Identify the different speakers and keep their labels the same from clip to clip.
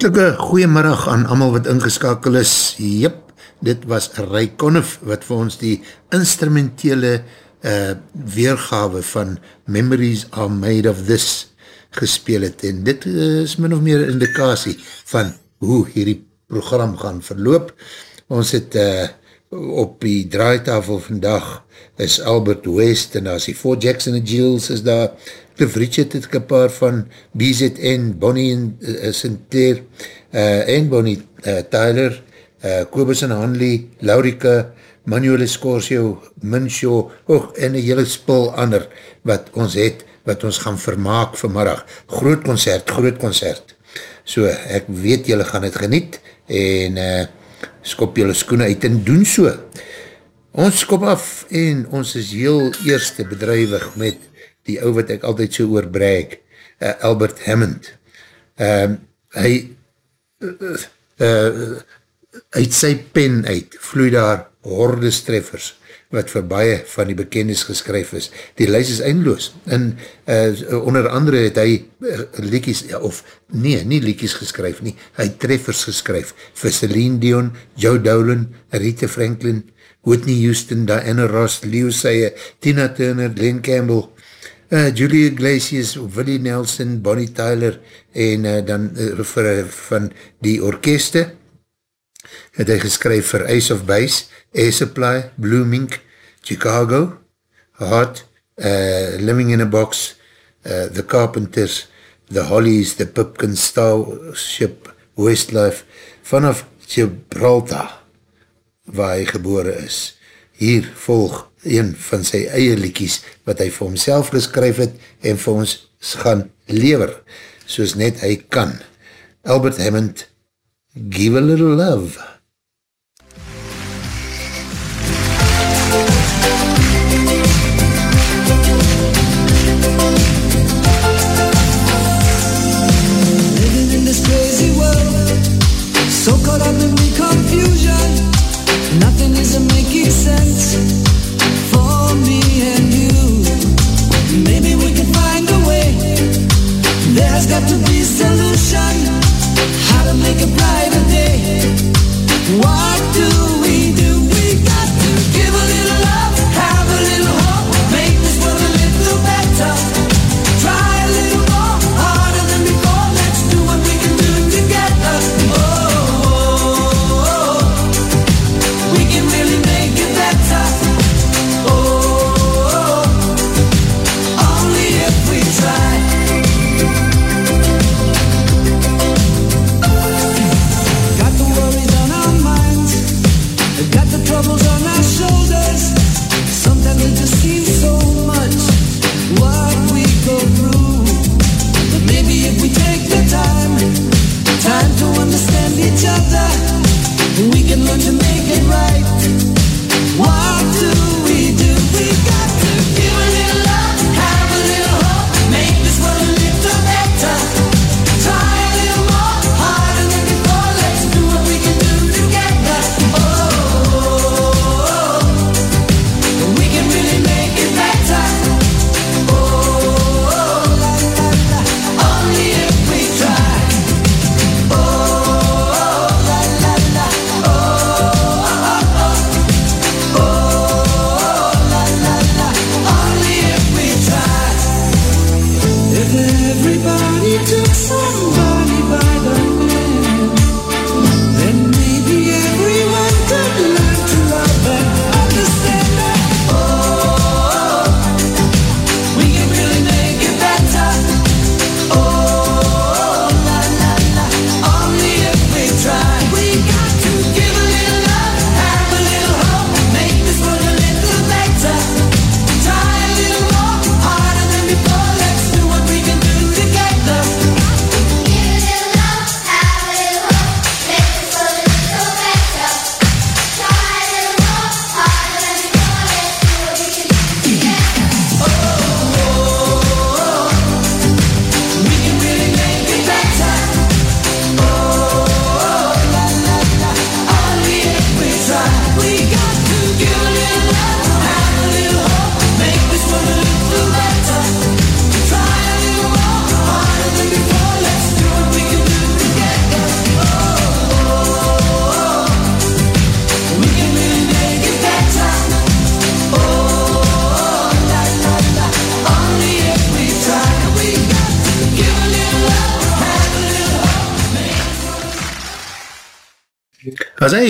Speaker 1: Hartelike goeiemiddag aan allemaal wat ingeskakel is. Jep, dit was Ray Conniff wat vir ons die instrumentele uh, weergawe van Memories are made of this gespeel het. En dit is min of meer indikatie van hoe hierdie program gaan verloop. Ons het uh, op die draaitafel vandag is Albert West en is die Four Jackson en Jills is daar Cliff Richard het ek een paar van BZN, Bonnie en uh, Sinclair, uh, en Bonnie uh, Tyler, uh, Kobus en Hanley, Laurika, Manuel Escorcio, Minshaw, oh, en een hele spul ander wat ons het, wat ons gaan vermaak vanmiddag. Groot concert, groot concert. So, ek weet jylle gaan het geniet, en uh, skop jylle skoene uit en doen so. Ons skop af, en ons is heel eerste bedrijwig met die ou wat ek altyd so oorbrek, uh, Albert Hammond. Uh, hy uh, uh, uit sy pen uit vloei daar horde streffers wat vir baie van die bekennis geskryf is. Die lys is eindloos. En uh, onder andere het hy uh, liekies, ja, of nee, nie liekies geskryf nie, hy treffers geskryf vir Celine Dion, Joe Dowling, Rita Franklin, Whitney Houston, Diana Ross, Leo Saye, Tina Turner, Glenn Campbell, uh, Julie Iglesias, Willie Nelson, Bonnie Tyler en uh, dan uh, vir, van die orkeste het hy geskryf vir Ace of Base, Air Supply, Blue Mink, Chicago, Hot, uh, Living in a Box, uh, The Carpenters, The Hollies, The Pipkin Starship, Westlife, vanaf Gibraltar, waar hy gebore is. Hier volg een van sy eie liekies wat hy vir homself geskryf het en vir ons gaan lever, soos net hy kan. Albert Hammond, Give a Little Love.
Speaker 2: Living in this crazy world, so caught up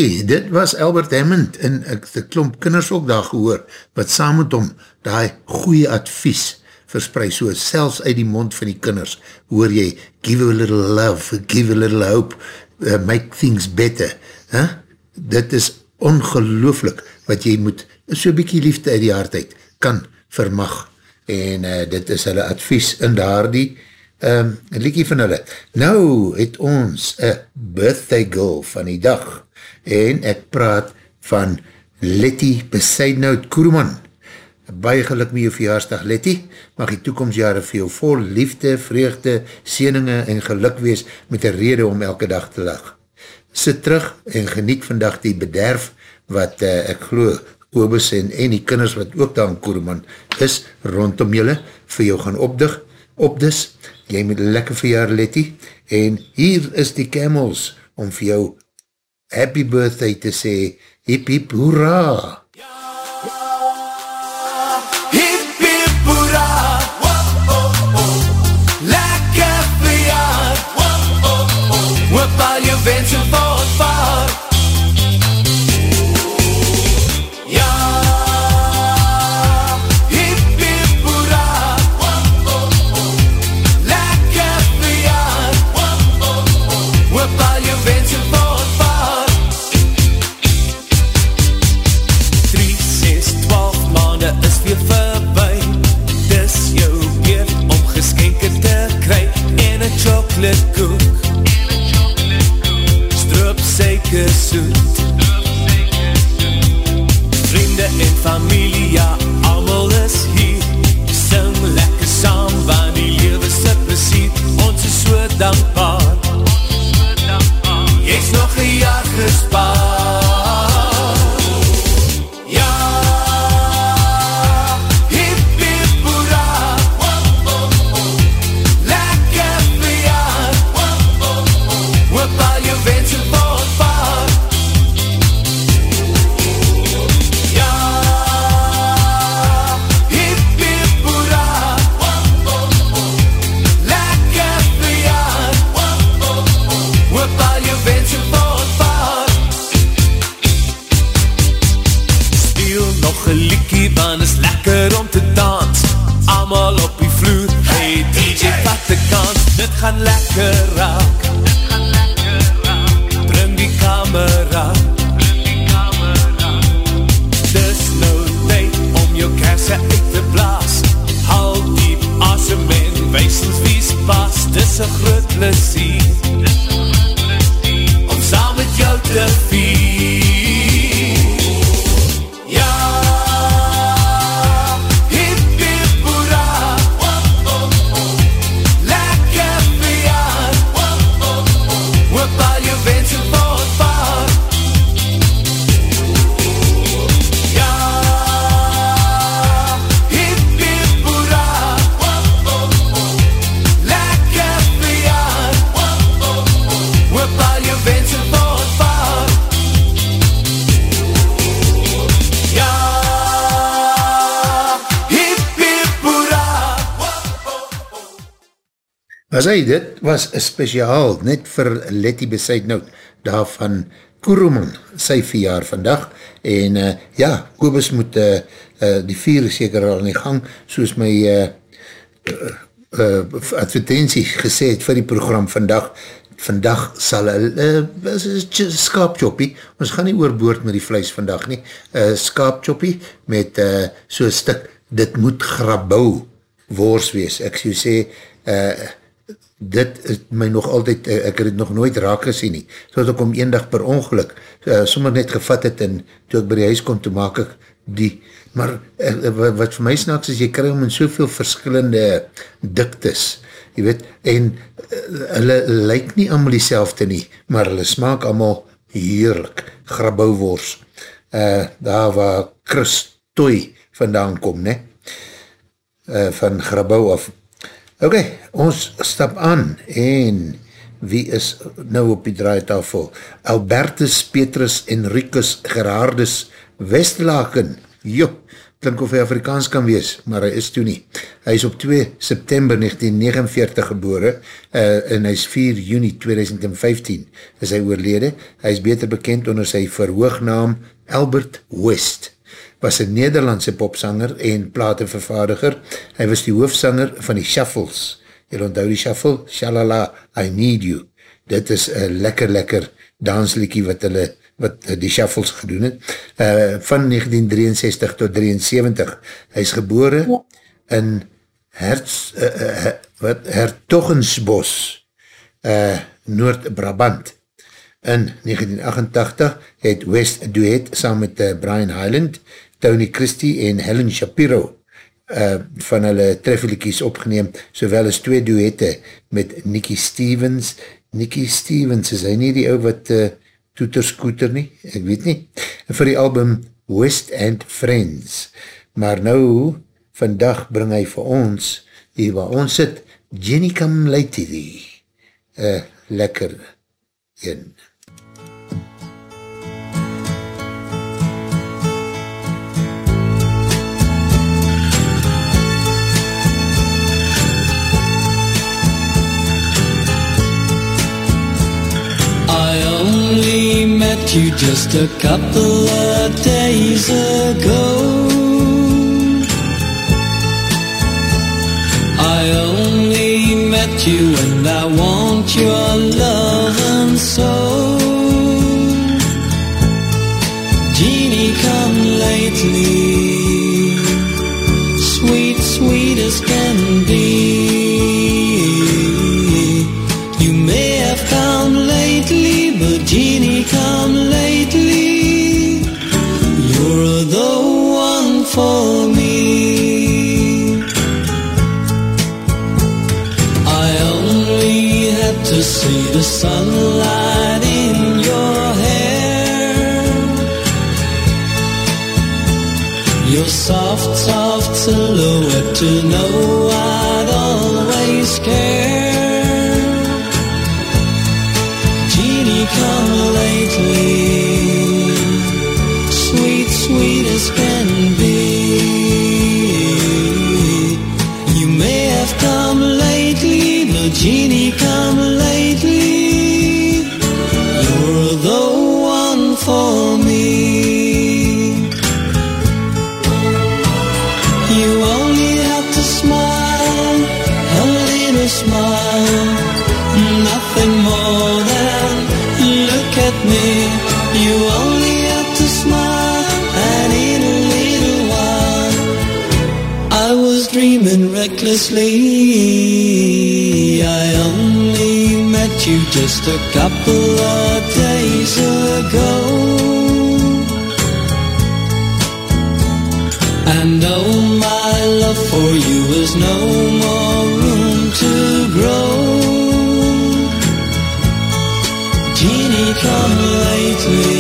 Speaker 1: Hy, dit was Albert Hammond en ek het klomp kinders ook daar gehoor, wat saam met hom die goeie advies verspreid, so selfs uit die mond van die kinders, hoor jy, give a little love, give a little hope, uh, make things better. Huh? Dit is ongelooflik wat jy moet so bykie liefde uit die hardheid kan vermag. En uh, dit is hulle advies in daar die um, liekie van hulle. Nou het ons a birthday girl van die dag en ek praat van Letty Besaidnout Koerman baie geluk met jou verjaarsdag Letty, mag die toekomstjare vir jou vol liefde, vreugde, sieninge en geluk wees met een rede om elke dag te lag. Sit terug en geniet vandag die bederf wat uh, ek glo Kobus en, en die kinders wat ook daar in Koerman is rondom julle vir jou gaan opdig, opdis, jy moet lekker verjaar Letty. En hier is die camels om vir jou happy birthday te sê, hip hip hoera!
Speaker 3: soet Vriende en familie, ja, allemaal is hier. Sing lekker saam, want die lewe se plesier Ons is so dankbaar. Jy's
Speaker 2: nog een jaar
Speaker 3: gespaar. gaan lekker raak. Bring die camera. Dis nou tyd om jou kerse uit te blaas. Haal diep asem en wees ons wie's pas. Dis een groot plezier. Om saam met jou te vier.
Speaker 1: As hy, dit was speciaal, net vir Letty Besaidnout, daar van Kuruman, sy verjaar vandag, en uh, ja, Kobus moet uh, uh, die vier seker al in die gang, soos my uh, uh, uh, advertentie gesê het vir die program vandag, vandag sal hy, uh, skaapchoppie, ons gaan nie oorboord met die vlees vandag nie, uh, skaapchoppie met uh, so'n stuk, dit moet grabou woors wees, ek sê, sê, uh, dit is my nog altyd, eh, ek het het nog nooit raak gesien nie, so dat ek om een dag per ongeluk, uh, sommer net gevat het en toe ek by die huis kom, toe maak ek die, maar uh, wat vir my snaaks is, jy krijg om in soveel verskillende diktes, jy weet, en uh, hulle lyk nie allemaal die selfde nie, maar hulle smaak allemaal heerlik, grabouwors, uh, daar waar Chris Toy vandaan kom, ne? Uh, van grabouw af, Ok, ons stap aan en wie is nou op die draaitafel? Albertus Petrus Enricus Gerardus Westlaken. Jo, klink of hy Afrikaans kan wees, maar hy is toe nie. Hy is op 2 September 1949 gebore uh, en hy is 4 juni 2015 is hy oorlede. Hy is beter bekend onder sy verhoognaam Albert West was een Nederlandse popsanger en platenvervaardiger. Hy was die hoofsanger van die Shuffles. Jy onthou die Shuffle? Shalala, I Need You. Dit is een lekker, lekker dansliekie wat hulle wat eh, die shuffles gedoen het, uh, van 1963 tot 73. Hy is gebore ja. in Herz, uh, uh, wat, Hertogensbos, uh, Noord-Brabant. In 1988 het West duet saam met uh, Brian Highland, Tony Christie en Helen Shapiro uh, van hulle treffeliekies opgeneem, sowel as twee duette met Nicky Stevens. Nicky Stevens, is hy nie die ou wat uh, toeter-scooter nie, ek weet nie, en vir die album West and Friends, maar nou, vandag bring hy vir ons, hier waar ons sit, Jenny Come Lately, uh, lekker een.
Speaker 2: You just a couple of days ago. I only met you and I want your love and soul. Jeannie, come lately, sweet, sweet as sunlight in your hair. Your soft, soft silhouette to know recklessly. I only met you just a couple of days ago. And oh, my love for you has no more room to grow. Jeannie, come lately,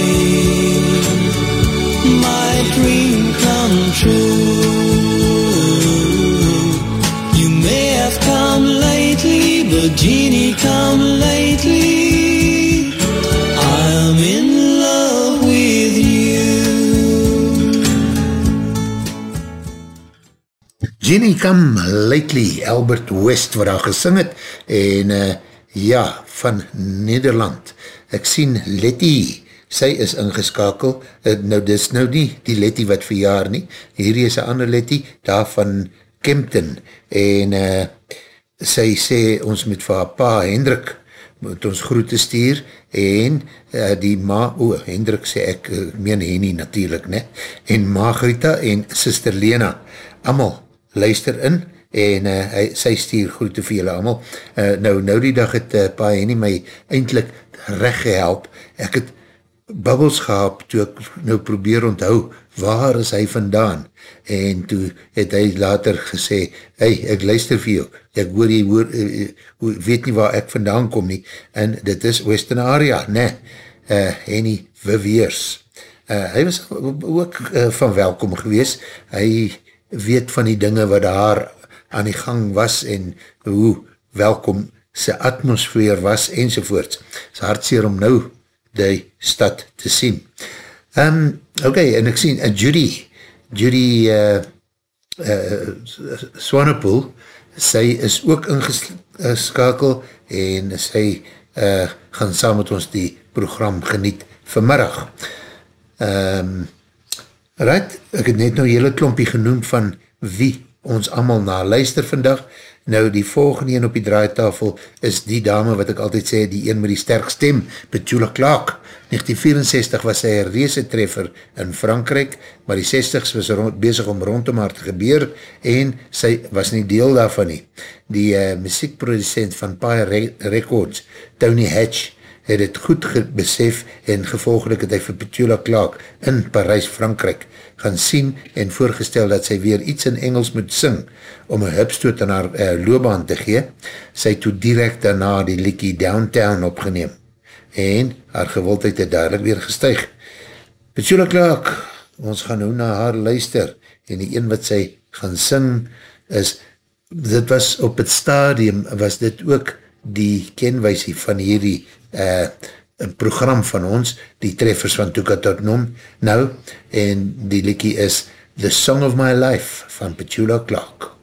Speaker 2: come lately. I'm in love with you.
Speaker 1: Jenny Come Lately, Albert West, wat daar gesing het, en uh, ja, van Nederland. Ek sien Letty, sy is ingeskakel, uh, nou dis nou nie die Letty wat verjaar nie, hierdie is een ander Letty, daar van Kempton, en uh, sy sê ons met vir haar pa Hendrik, moet ons groete stuur, en uh, die ma, o, Hendrik sê ek, uh, meen Henny natuurlijk, ne? en Margarita en sister Lena, allemaal luister in en uh, hy, sy stuur groete vir julle allemaal. Uh, nou, nou die dag het uh, pa Henny my eindelijk recht gehelp. Ek het bubbels gehad toe ek nou probeer onthou waar is hy vandaan? En toe het hy later gesê hey, ek luister vir jou. Ek hoor jy hoor, uh, weet nie waar ek vandaan kom nie. En dit is Western Area ne, uh, Henny Viveers uh, hy was ook uh, van welkom gewees. Hy weet van die dinge wat daar aan die gang was en hoe welkom sy atmosfeer was enzovoorts. Het is hartseer om nou die stad te sien. Um, ok, en ek sien, uh, Judy,
Speaker 4: Judy uh, uh, Swanepoel, sy is ook ingeskakel en sy uh, gaan saam met ons die program geniet vanmiddag. Um, right, ek het net nou hele klompie genoem van wie ons allemaal na luister vandag, Nou die volgende een op die draaitafel is die dame wat ek altyd sê, die een met die sterk stem, Petula Clark. 1964 was sy een reese treffer in Frankrijk, maar die 60s was rond, bezig om rondom haar te gebeur en sy was nie deel daarvan nie. Die uh, muziekproducent van Pie Re Records, Tony Hatch, het het goed besef en gevolgelik het hy vir Petula Clark in Parijs, Frankrijk gaan sien en voorgestel dat sy weer iets in Engels moet sing om een hupstoot aan haar uh, loopbaan te gee. Sy toe direct daarna die liekie Downtown opgeneem en haar gewildheid het duidelijk weer gestuig. Petula Clark, ons gaan nou na haar luister en die een wat sy gaan sing is, dit was op het stadium, was dit ook die kenwijsie van hierdie uh, program van ons, die treffers van Toeka tot Noem, nou, en die liekie is The Song of My Life van Petula Clark.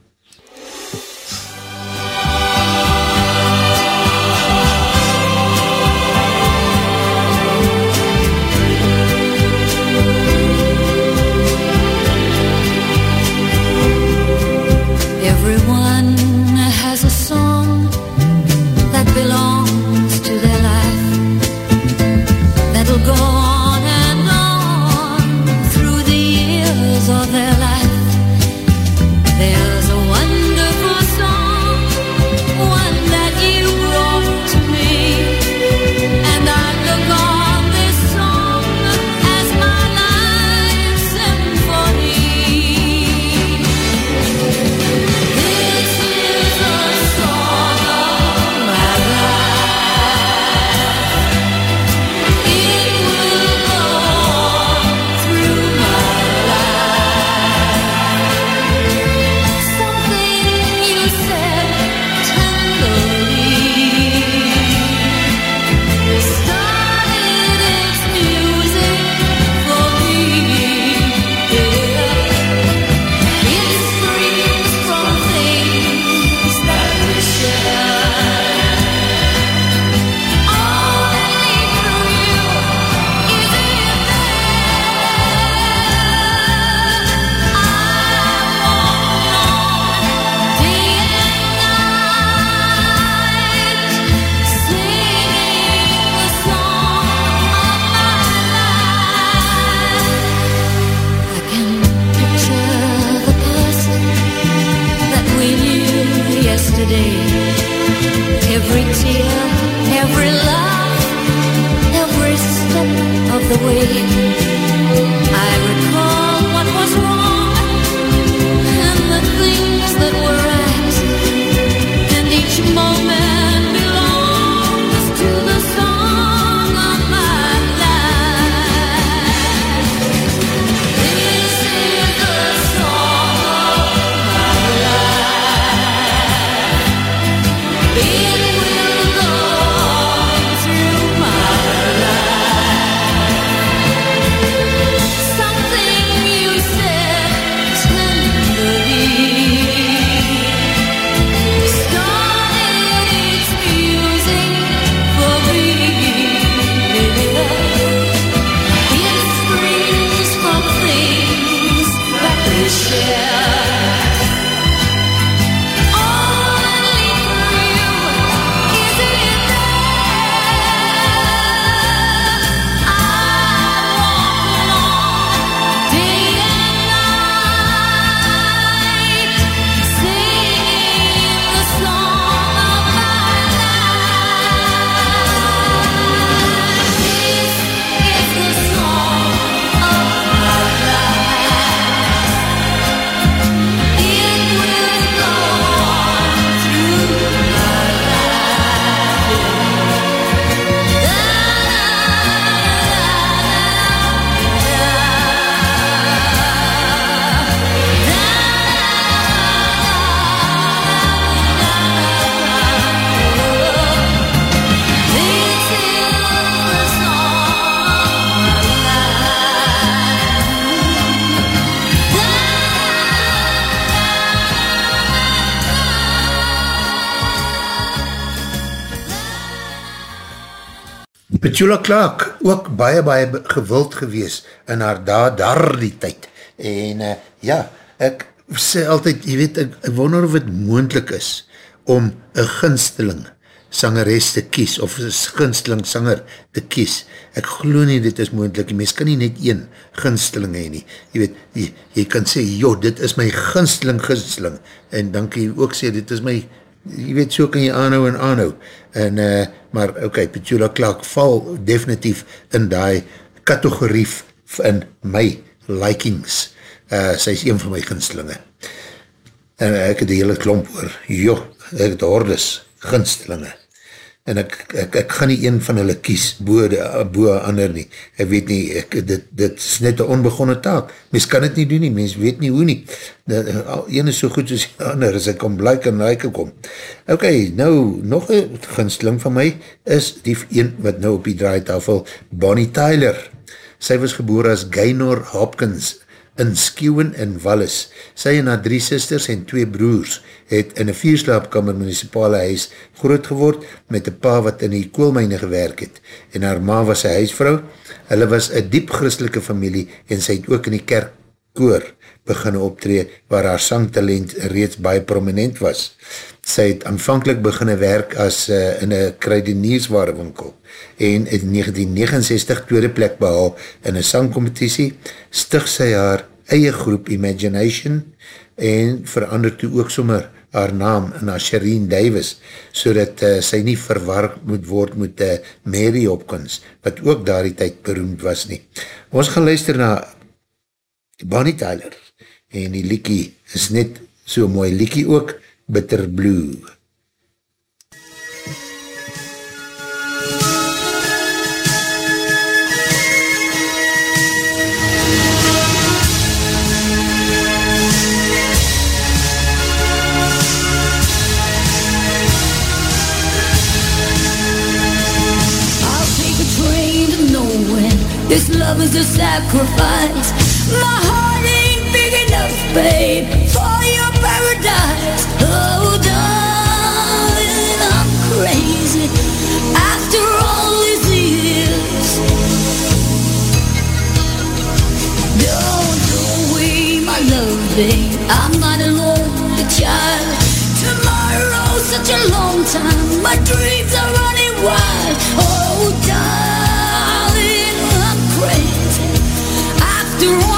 Speaker 1: Petula Clark, ook baie, baie gewild gewees in haar daar, daar die tyd. En uh, ja, ek sê altyd, jy weet, ek, ek wonder of het moendlik is om een ginsteling sangeres te kies, of een ginsteling sanger te kies. Ek glo nie, dit is moendlik, mens kan nie net een ginsteling heen nie. Jy weet, jy, jy kan sê, joh, dit is my ginsteling ginsteling, en dan kan jy ook sê, dit is my, jy weet, so kan jy aanhou en aanhou. En, uh, maar, ok, Petula Clark val definitief in die kategorie in my likings. Uh, sy is een van my ginstelinge. En ek het die hele klomp oor, joh, ek het hordes, ginstelinge. En ek, ek, ek gaan nie een van hulle kies, boe, boe ander nie. Ek weet nie, ek, dit, dit is net een onbegonne taak. Mens kan het nie doen nie, mens weet nie hoe nie. Dat, een is so goed as die ander, as ek kom blyk en like kom. Ok, nou, nog een ginsteling van my, is die een wat nou op die draaitafel, Bonnie Tyler. Sy was geboor as Gaynor Hopkins, in Skewen in Wallis. Sy en haar drie sisters en twee broers het in een vierslaapkammer municipale huis groot geword met een pa wat in die koolmijne gewerk het. En haar ma was een huisvrou. Hulle was een diep christelike familie en sy het ook in die kerkkoor beginne optree waar haar sangtalent reeds baie prominent was. Sy het aanvankelijk beginne werk as uh, in een kruideniersware winkel en in 1969 tweede plek behaal in een sangcompetitie, stig sy haar eie groep Imagination en verander toe ook sommer haar naam na Shireen Davis, so dat uh, sy nie verwar moet word met uh, Mary Hopkins, wat ook daar die tyd beroemd was nie. Ons gaan luister na Bonnie Tyler en die liekie is net so mooi liekie ook, Bitter Blue.
Speaker 4: This love is a sacrifice. My heart ain't big enough, babe love, I'm not a lonely child Tomorrow's such a long time My dreams are running wild Oh, darling I'm crazy. after all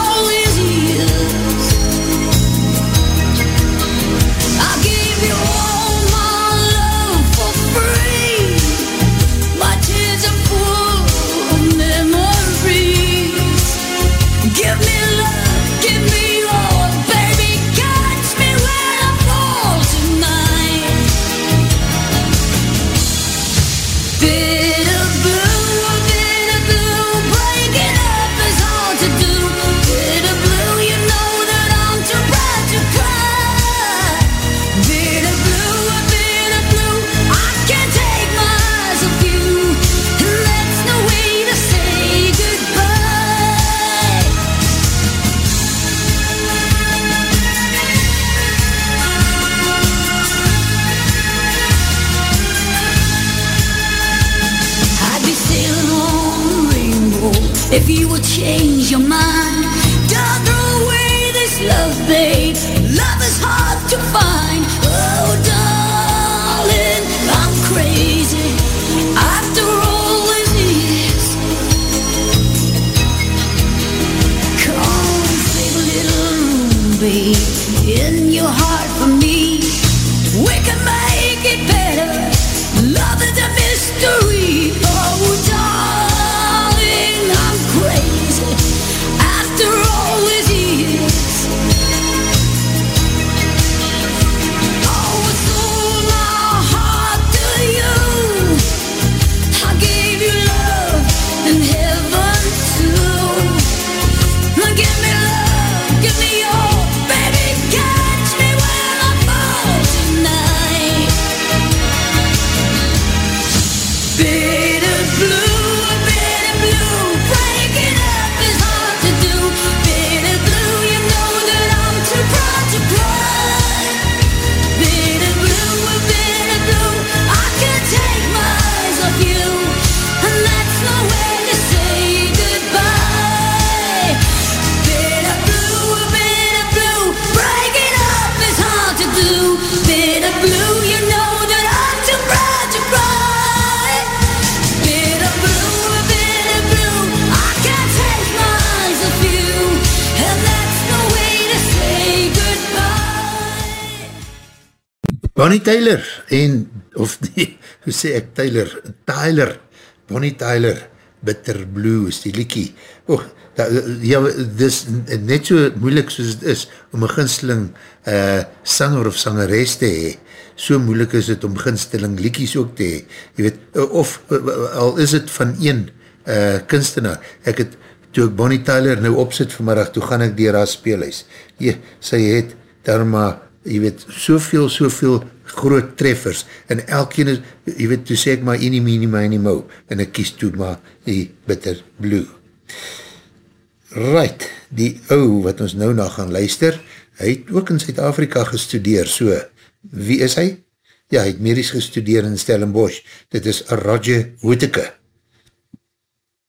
Speaker 1: Bonnie Tyler en, of die, hoe sê ek Tyler, Tyler, Bonnie Tyler, Bitter Blue is die liekie. Oh, da, ja, dis net so moeilik soos het is om een ginsteling uh, sanger of sangeres te hee. So moeilik is het om ginsteling liekies ook te hee. Weet, of al is het van een uh, kunstenaar. Ek het, toe ek Bonnie Tyler nou opzit vanmiddag, toe gaan ek die haar speelhuis. Je, sy het daar maar jy weet, soveel, soveel groot treffers, en elkeen is, jy weet, toe sê ek maar enie, menie, menie, mo, en ek kies toe maar die bitter blue. Right, die ou wat ons nou na gaan luister, hy het ook in Zuid-Afrika gestudeer, so, wie is hy? Ja, hy het medisch gestudeer in Stellenbosch, dit is Roger Woeteke.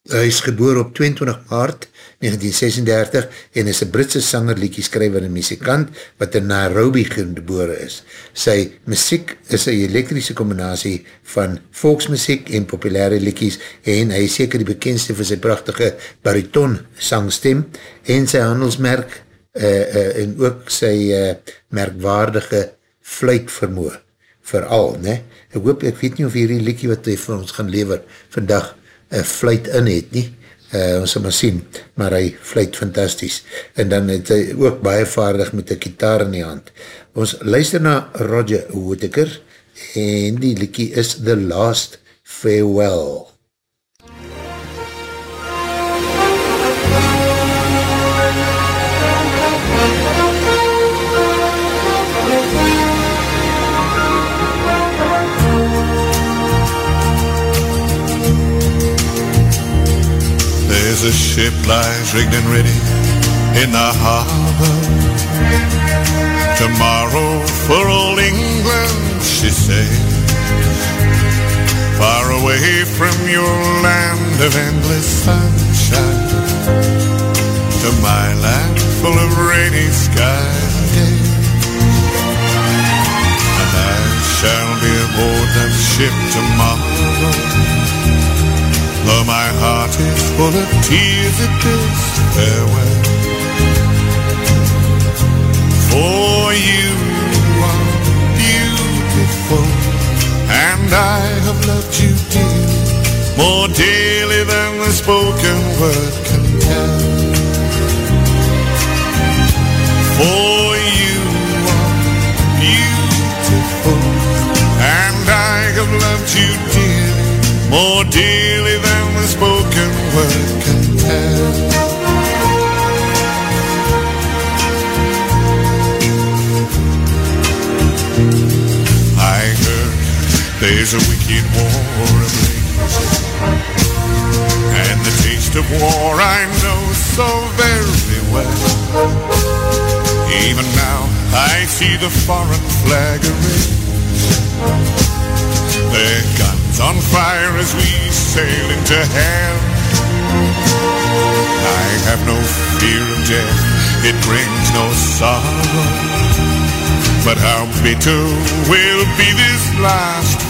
Speaker 1: Hy is geboor op 22 maart 1936 en is een Britse sanger, liedjeskrijver en muzikant wat in Nairobi geboore is. Sy muziek is een elektrische combinatie van volksmuziek en populaire liedjes en hy is seker die bekendste vir sy prachtige bariton sangstem en sy handelsmerk uh, uh, en ook sy uh, merkwaardige fluitvermoe vooral, ne? Ek hoop, ek weet nie of hierdie liedje wat hy vir ons gaan lever vandag een fluit in het nie, uh, ons sal maar sien, maar hy fluit fantastisch, en dan het hy ook baie vaardig met die kitaar in die hand. Ons luister na Roger Whittaker, en die liekie is The Last Farewell.
Speaker 5: A ship lies rigged and ready in the harbor. Tomorrow for old England she sails Far away from your land of endless sunshine. To my land full of rainy skies. And days And I shall be aboard that ship tomorrow Though my heart is full of tears at this farewell. For you are beautiful And I have loved you dearly More dearly than the spoken word can tell. For you are beautiful And I have loved you dearly More dearly there's a wicked war ablaze. And the taste of war I know so very well. Even now I see the foreign flag erase Their guns on fire as we sail into hell. I have no fear of death. It brings no sorrow. But how bitter will be this last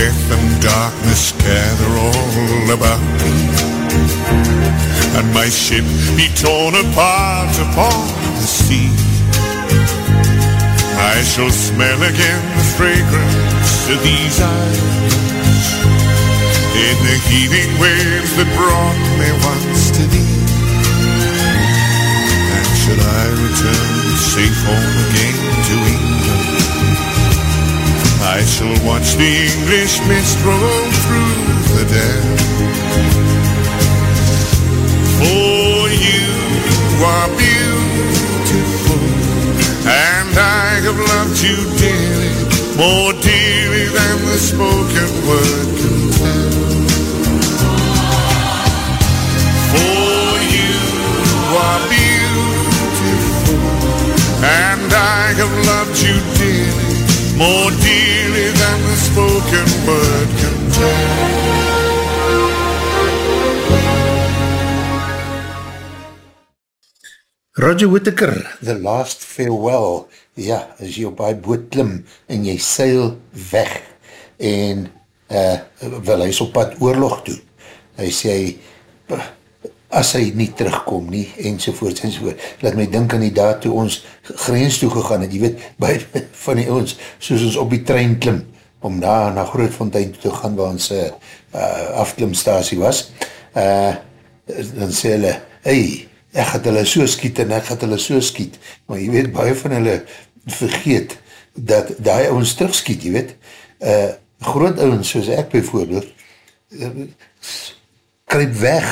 Speaker 5: death and darkness gather all about me. And my ship be torn apart upon the sea. I shall smell again the fragrance of these islands In the heaving waves that brought me once to thee. And should I return safe home again to England I shall watch the English mist through the dam. For you are beautiful, and I have loved you dearly, more dearly than the spoken word can tell. For you are beautiful, and I have loved you dearly, more dearly. Spoken word can tell.
Speaker 1: Roger Whittaker, The Last Farewell, ja, as jy op die boot klim en jy seil weg en uh, wel, hy is op pad oorlog toe. Hy sê, as hy nie terugkom nie, enzovoorts, enzovoorts. Laat my dink aan die daad toe ons grens toe gegaan het, jy weet, by van die ons, soos ons op die trein klim, om daar na Grootfontein toe te gaan, waar ons uh, afklimstasie was, uh, dan sê hulle, hey, ek gaat hulle so skiet en ek gaat hulle so skiet, maar jy weet, baie van hulle vergeet, dat die ouwens terugskiet, jy weet, uh, groot ouwens, soos ek bijvoorbeeld, kryp weg,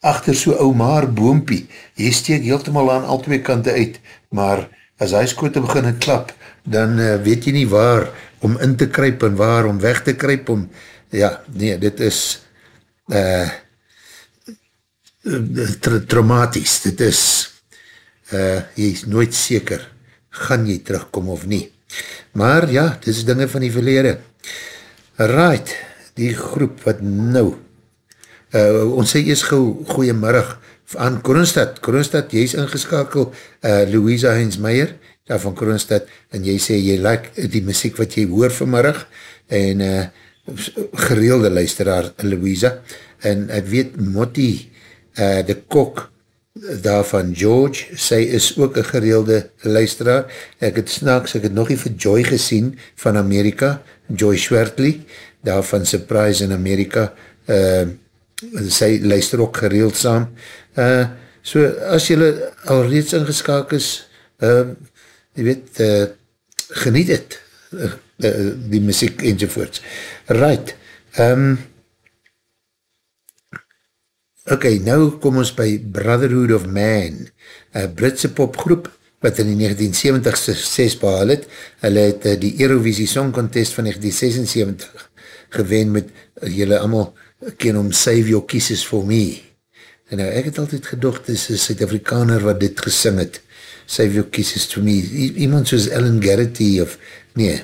Speaker 1: achter so ou maar boompie, jy steek heeltemaal aan al twee kante uit, maar as hy skote begin en klap, dan uh, weet jy nie waar om in te kryp en waar om weg te kryp, om, ja, nee, dit is, uh, tra traumatisch, dit is, uh, jy is nooit seker, gaan jy terugkom of nie. Maar ja, dit is dinge van die verlede. Right, die groep wat nou, uh, ons sê eers gauw goeiemiddag aan Kroonstad. Kroonstad, jy is ingeskakel, uh, Louisa Heinz-Meyer, daar van Kroonstad, en jy sê jy like die muziek wat jy hoor vanmiddag, en uh, gereelde luisteraar Louisa, en ek weet Motti, uh, de kok daarvan George, sy is ook een gereelde luisteraar, ek het snaaks, ek het nog nie vir Joy gesien van Amerika, Joy Schwertley, daarvan Surprise in Amerika, uh, sy luister ook gereeld saam, uh, so as jylle al reeds ingeskaak is, uh, jy weet, uh, geniet het, uh, uh, die muziek enzovoorts. Right, um, Ok, nou kom ons by Brotherhood of Man, een Britse popgroep wat in die 1970 behal het. Hulle het uh, die Eurovisie Song Contest van 1976 gewen met, uh, julle allemaal ken om Save Your Kisses For Me. En nou, ek het altyd gedocht, dis een Suid-Afrikaner wat dit gesing het, Save Your Kisses For Me. I iemand soos Ellen Garrity of, nee,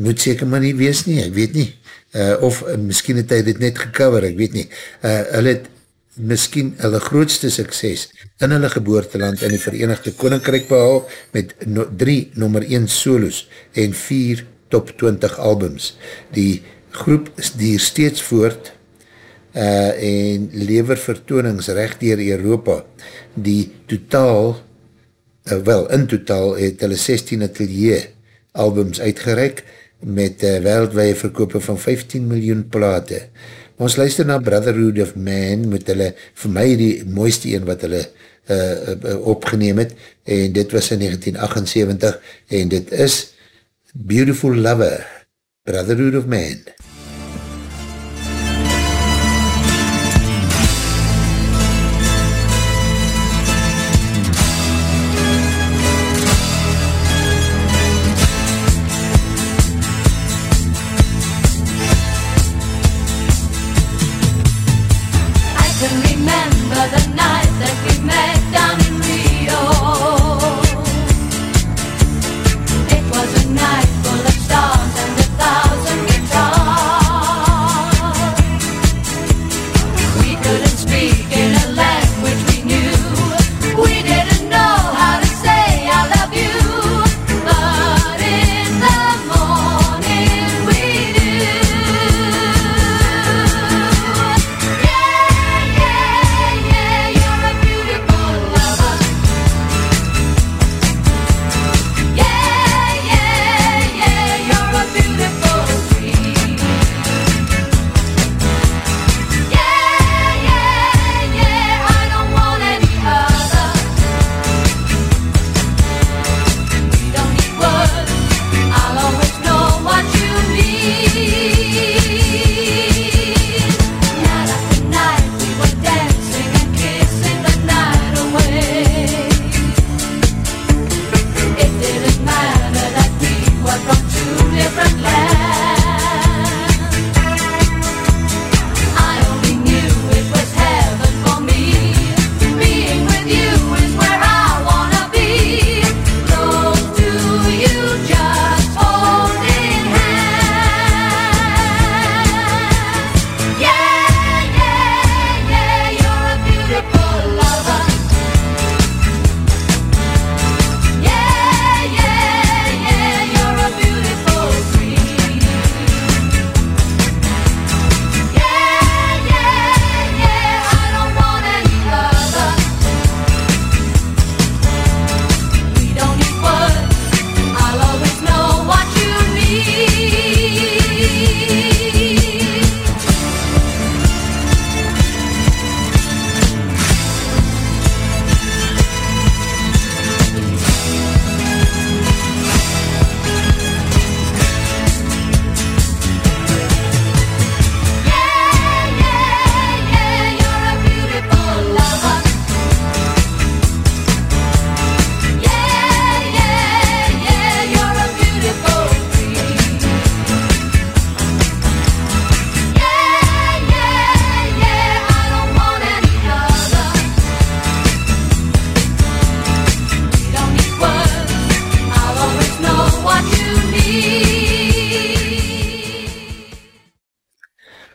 Speaker 1: moet seker maar nie wees nie, ek weet nie. Uh, of uh, miskien het hy dit net gecover, ek weet nie. Uh, hulle het miskien hulle grootste sukses in hulle geboorteland in die Verenigde Koninkrijk behal met no, drie nummer 1 solos en vier top 20 albums. Die groep dier steeds voort uh, en lever vertoonings recht dier Europa. Die totaal, uh, wel in totaal het hulle 16 atelier albums uitgereik met uh, wereldwee verkoop van 15 miljoen plate. Ons luister na Brotherhood of Man met hulle, vir my die mooiste een wat hulle uh, opgeneem het en dit was in 1978 en dit is Beautiful Lover, Brotherhood of Man.
Speaker 6: It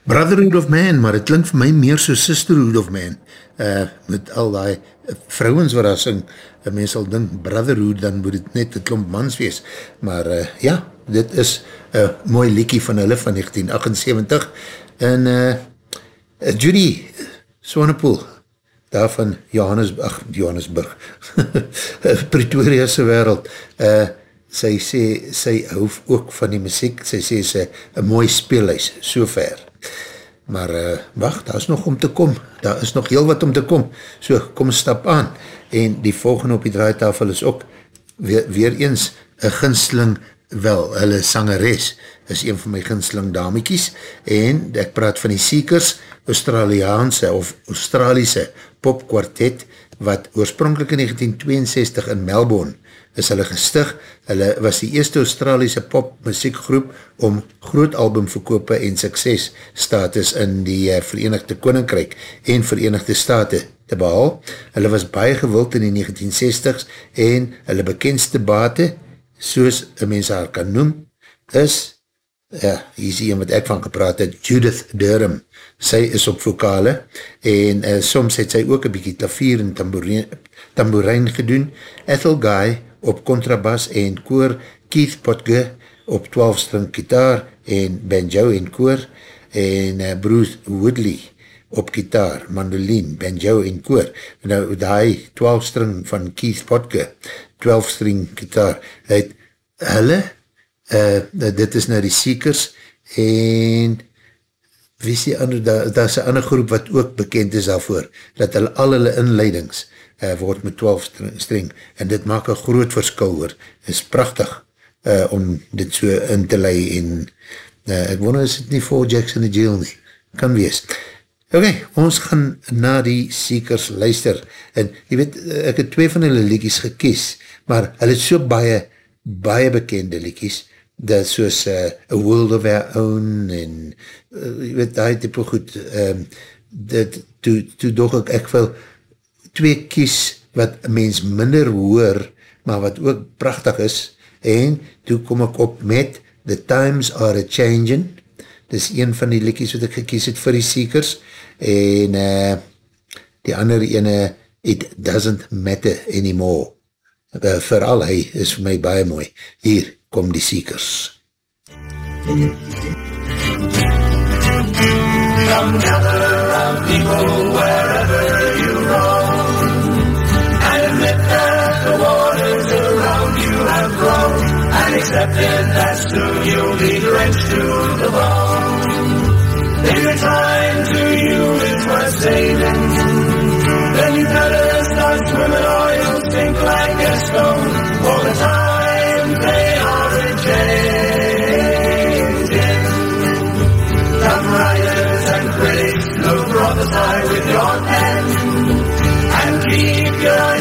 Speaker 1: Brotherhood of Man, maar het klink vir my meer so Sisterhood of Man, uh, met al die vrouwens waar daar sing, een mens sal dink Brotherhood, dan moet het net een klomp mans wees, maar uh, ja, dit is een mooi liekie van hulle van 1978, en uh, Judy Swanepoel, daar van Johannes, ach, Johannesburg, Pretoria's wereld, uh, sy sê, sy hou ook van die muziek, sy sê, sy een mooi speelhuis, so ver maar uh, wacht, daar is nog om te kom, daar is nog heel wat om te kom, so kom stap aan, en die volgende op die draaitafel is ook weer, weer eens een ginsling, wel, hulle sangeres, is een van my ginsling damiekies, en ek praat van die Seekers, Australiaanse of Australiese popkwartet, wat oorspronkelijk in 1962 in Melbourne is hulle gestig. Hulle was die eerste Australiese pop muziekgroep om groot albumverkope en sukses status in die uh, Verenigde Koninkryk en Verenigde Staten te behal. Hulle was baie gewild in die 1960s en hulle bekendste bate, soos een mens haar kan noem, is, ja, hier is die wat ek van gepraat het, Judith Durham. Sy is op vokale en uh, soms het sy ook een bykie klavier en tamboerijn, tamboerijn gedoen. Ethel Guy op contrabas en koor, Keith Potge op 12 string gitaar en banjo en koor en uh, Bruce Woodley op gitaar, mandolin, banjo en koor. Nou die 12 string van Keith Potge, 12 string gitaar, het hulle, uh, dit is nou die Seekers en wie is die ander, daar da is een ander groep wat ook bekend is daarvoor, dat hulle al hulle inleidings uh, word met 12 string, en dit maak een groot verskil hoor, is prachtig uh, om dit so in te lei, en uh, ek wonder is het nie voor Jackson the Jail nie, kan wees. Ok, ons gaan na die Seekers luister, en jy weet, ek het twee van hulle liedjes gekies, maar hulle het so baie, baie bekende liedjes, dat soos uh, A World of Our Own, en uh, jy weet, die type goed, um, dit, toe, toe doch ek, ek wil, twee kies wat mens minder hoor, maar wat ook prachtig is, en toe kom ek op met The Times Are A Changing, dis een van die likies wat ek gekies het vir die seekers, en uh, die ander ene, It Doesn't Matter Anymore, uh, vooral hy is vir my baie mooi, hier kom die seekers. Come gather around people wherever the waters around you have grown and accepted that soon you'll be drenched to the bone. If your time to you is worth saving, then you better start swimming or you'll sink like a stone. For the time they are a-changing. Come writers and critics who prophesy with your pen and keep your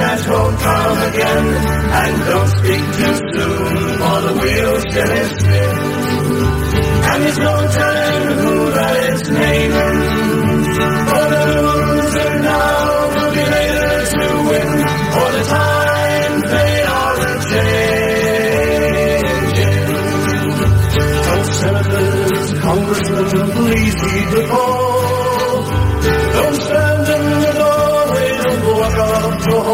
Speaker 1: won't come again. And don't speak too soon, for the wheel still is spin. And there's no telling who that is naming. For the loser now will be later to win. For the times they are a-changing. Oh, senators, congressmen, heed the call.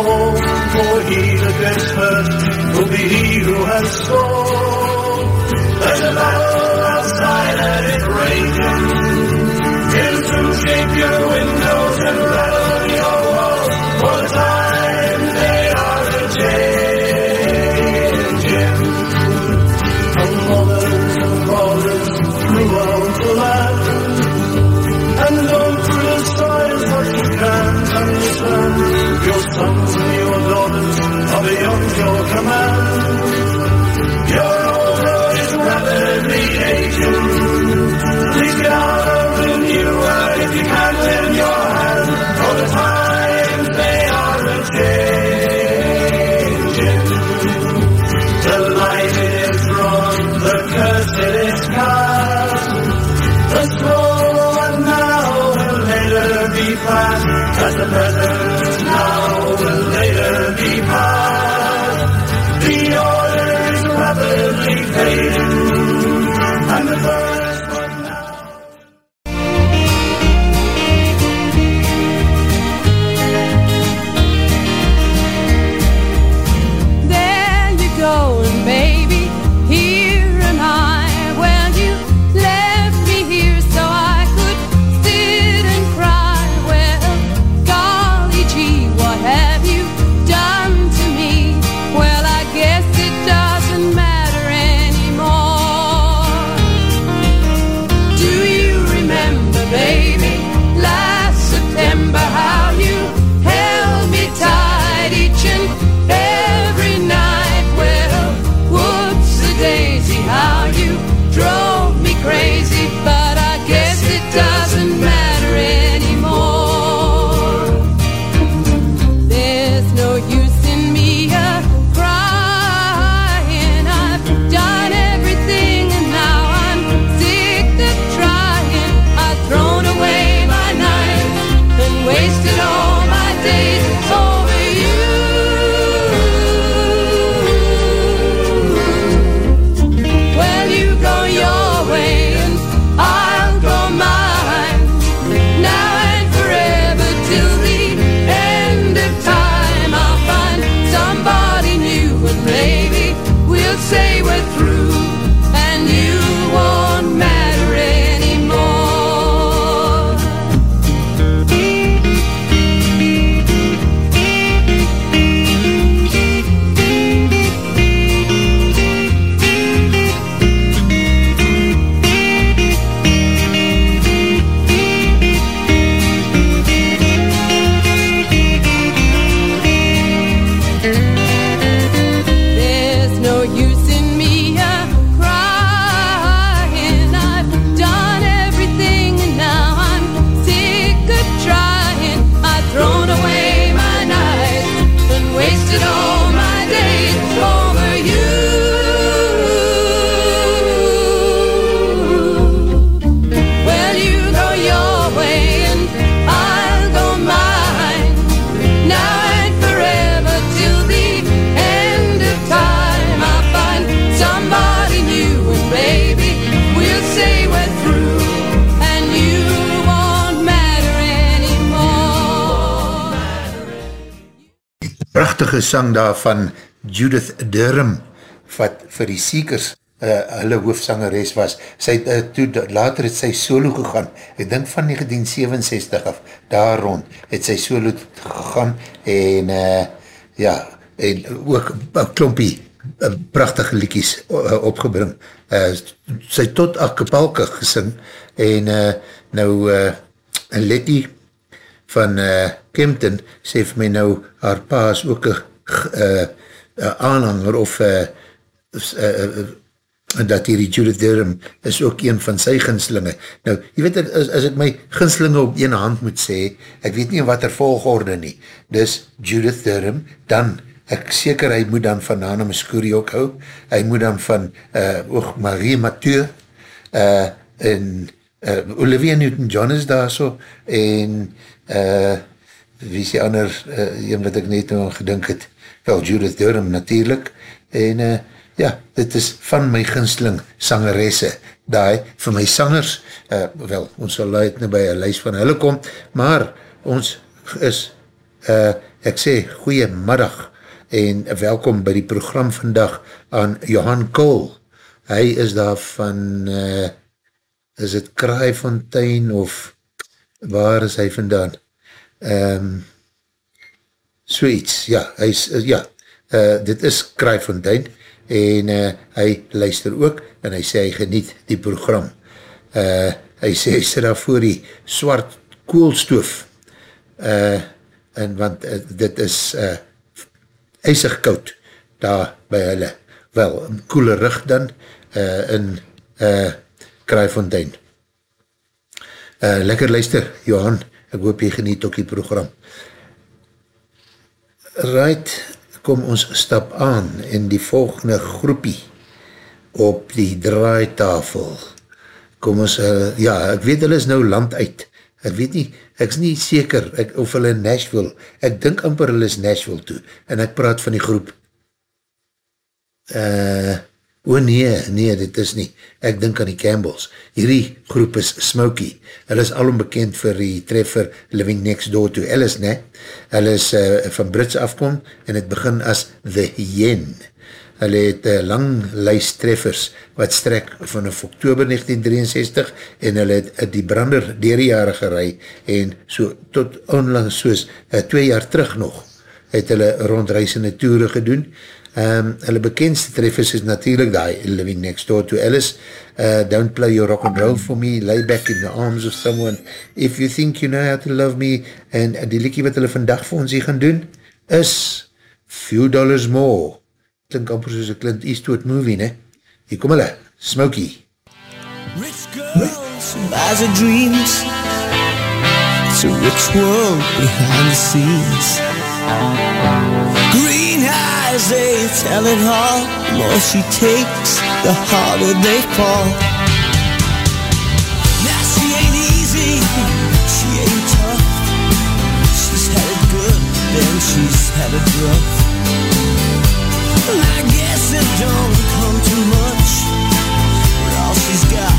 Speaker 1: Hall. For he that gets hurt will be he who has scored. There's a battle outside and it's raging. It'll soon your windows and rattle your walls. For the time Please get out of the new sang daar van Judith Durham, wat vir die Seekers uh, hulle hoofsangeres was. Sy uh, toe, later het sy solo gegaan, ek dink van 1967 af, daar rond, het sy solo gegaan, en uh, ja, en ook een klompie uh, prachtige liekies uh, opgebring. Uh, sy tot akapalke gesing, en uh, nou, uh, Letty van uh, Kempton sê vir my nou, haar pa is ook een uh, aanhanger of uh, uh, uh, dat hierdie Judith Durham is ook een van sy ginslinge. Nou, jy weet, as, as ek my ginslinge op een hand moet sê, ek weet nie wat er volgorde nie. Dus Judith Durham, dan, ek seker hy moet dan van Nana Muscuri ook hou, hy moet dan van uh, oog Marie Mathieu, uh, en uh, Olivia Newton-John is daar so, en uh, wie is die ander, uh, een wat ek net nou gedink het, wel Judith Durham natuurlijk, en uh, ja, dit is van my ginsling sangeresse, daai vir my sangers, uh, wel, ons sal uit nou by een lijst van hulle kom, maar ons is, uh, ek sê, goeie middag, en welkom by die program vandag aan Johan Kool, hy is daar van, uh, is het Kraaifontein, of waar is hy vandaan? Um, so iets, ja, hy is, uh, ja, uh, dit is Kraaifontein, en uh, hy luister ook en hy sê hy geniet die program. Uh, hy sê hy sê daar voor die swart koolstoof uh, en want uh, dit is uh, eisig koud daar by hulle. Wel, een koele rug dan uh, in uh, Kraaifontein. Uh, lekker luister, Johan, ek hoop jy geniet ook die program. Right, kom ons stap aan in die volgende groepie op die draaitafel. Kom ons, uh, ja, ek weet hulle is nou land uit. Ek weet nie, ek is nie seker ek, of hulle Nashville, ek dink amper hulle is Nashville toe, en ek praat van die groep. Uh, O nee, nee, dit is nie. Ek dink aan die Campbells. Hierdie groep is Smokey. Hulle is alom bekend vir die treffer Living Next Door to Alice, ne? Hulle is uh, van Brits afkom en het begin as The Yen. Hulle het uh, lang lijst treffers wat strek vanaf oktober 1963 en hulle het uh, die brander dier jare gerei en so tot onlangs soos uh, twee jaar terug nog het hulle rondreisende toere gedoen Um, hulle bekendste treffers is natuurlijk die Living Next Door to Alice, uh, Don't Play Your Rock and Roll For Me, Lay Back in the Arms of Someone, If You Think You Know How to Love Me, en die liekie wat hulle vandag vir ons hier gaan doen, is Few Dollars More. Klink amper soos een Clint Eastwood movie, ne? Hier kom hulle, Smokey.
Speaker 2: Rich girls buys her dreams It's a rich world behind the scenes Green eyes, they tell it all. The more she takes, the harder they fall. Now she ain't easy, she ain't tough. She's had it good, then she's had it rough. I guess it don't come too much But all she's got,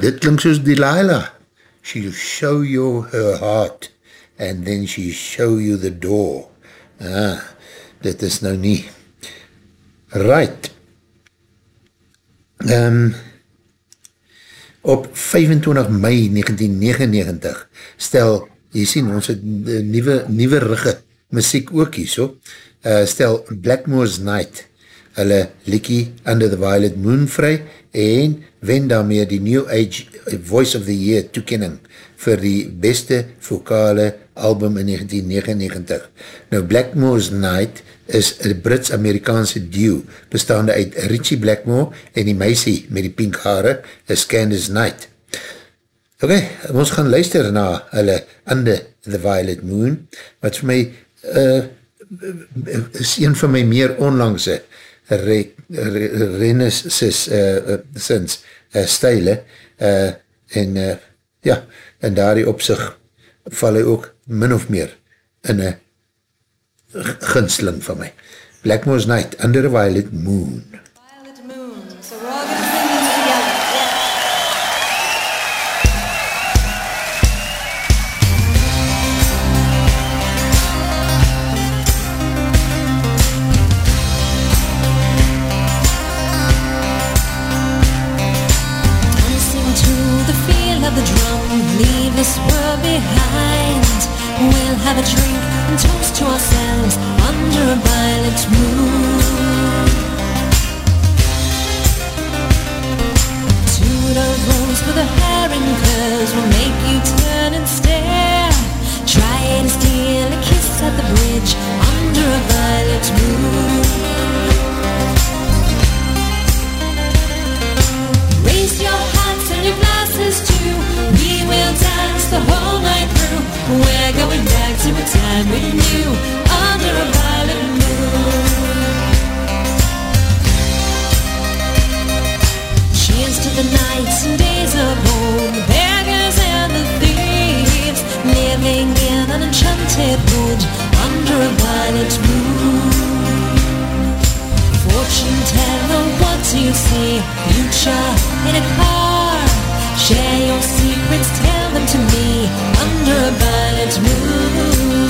Speaker 1: dit klink soos Delilah. She'll show you her heart and then she show you the door. Ah, dit is nou nie. Right. Um, op 25 mei 1999 stel, jy sien, ons het nieuwe, nieuwe rugge muziek ook hier so, uh, stel Blackmore's Night hulle Likkie Under the Violet Moon vry en wen daarmee die New Age Voice of the Year toekening vir die beste vokale album in 1999. Nou Blackmore's Night is een Brits-Amerikaanse duo bestaande uit Richie Blackmore en die meisie met die pink haare is Candace Night. Ok, ons gaan luister na hulle Under the Violet Moon wat vir my uh, is een van my meer onlangse re, re, renaissance uh, sinds uh, stijle uh, en uh, ja, en daar die opzicht val hy ook min of meer in een ginsling van my. Blackmore's Night, Under a Violet Moon.
Speaker 4: Enchanted wood under a violet moon. Fortune teller, what do you see? Future in a car. Share your secrets, tell them to me under a violet moon.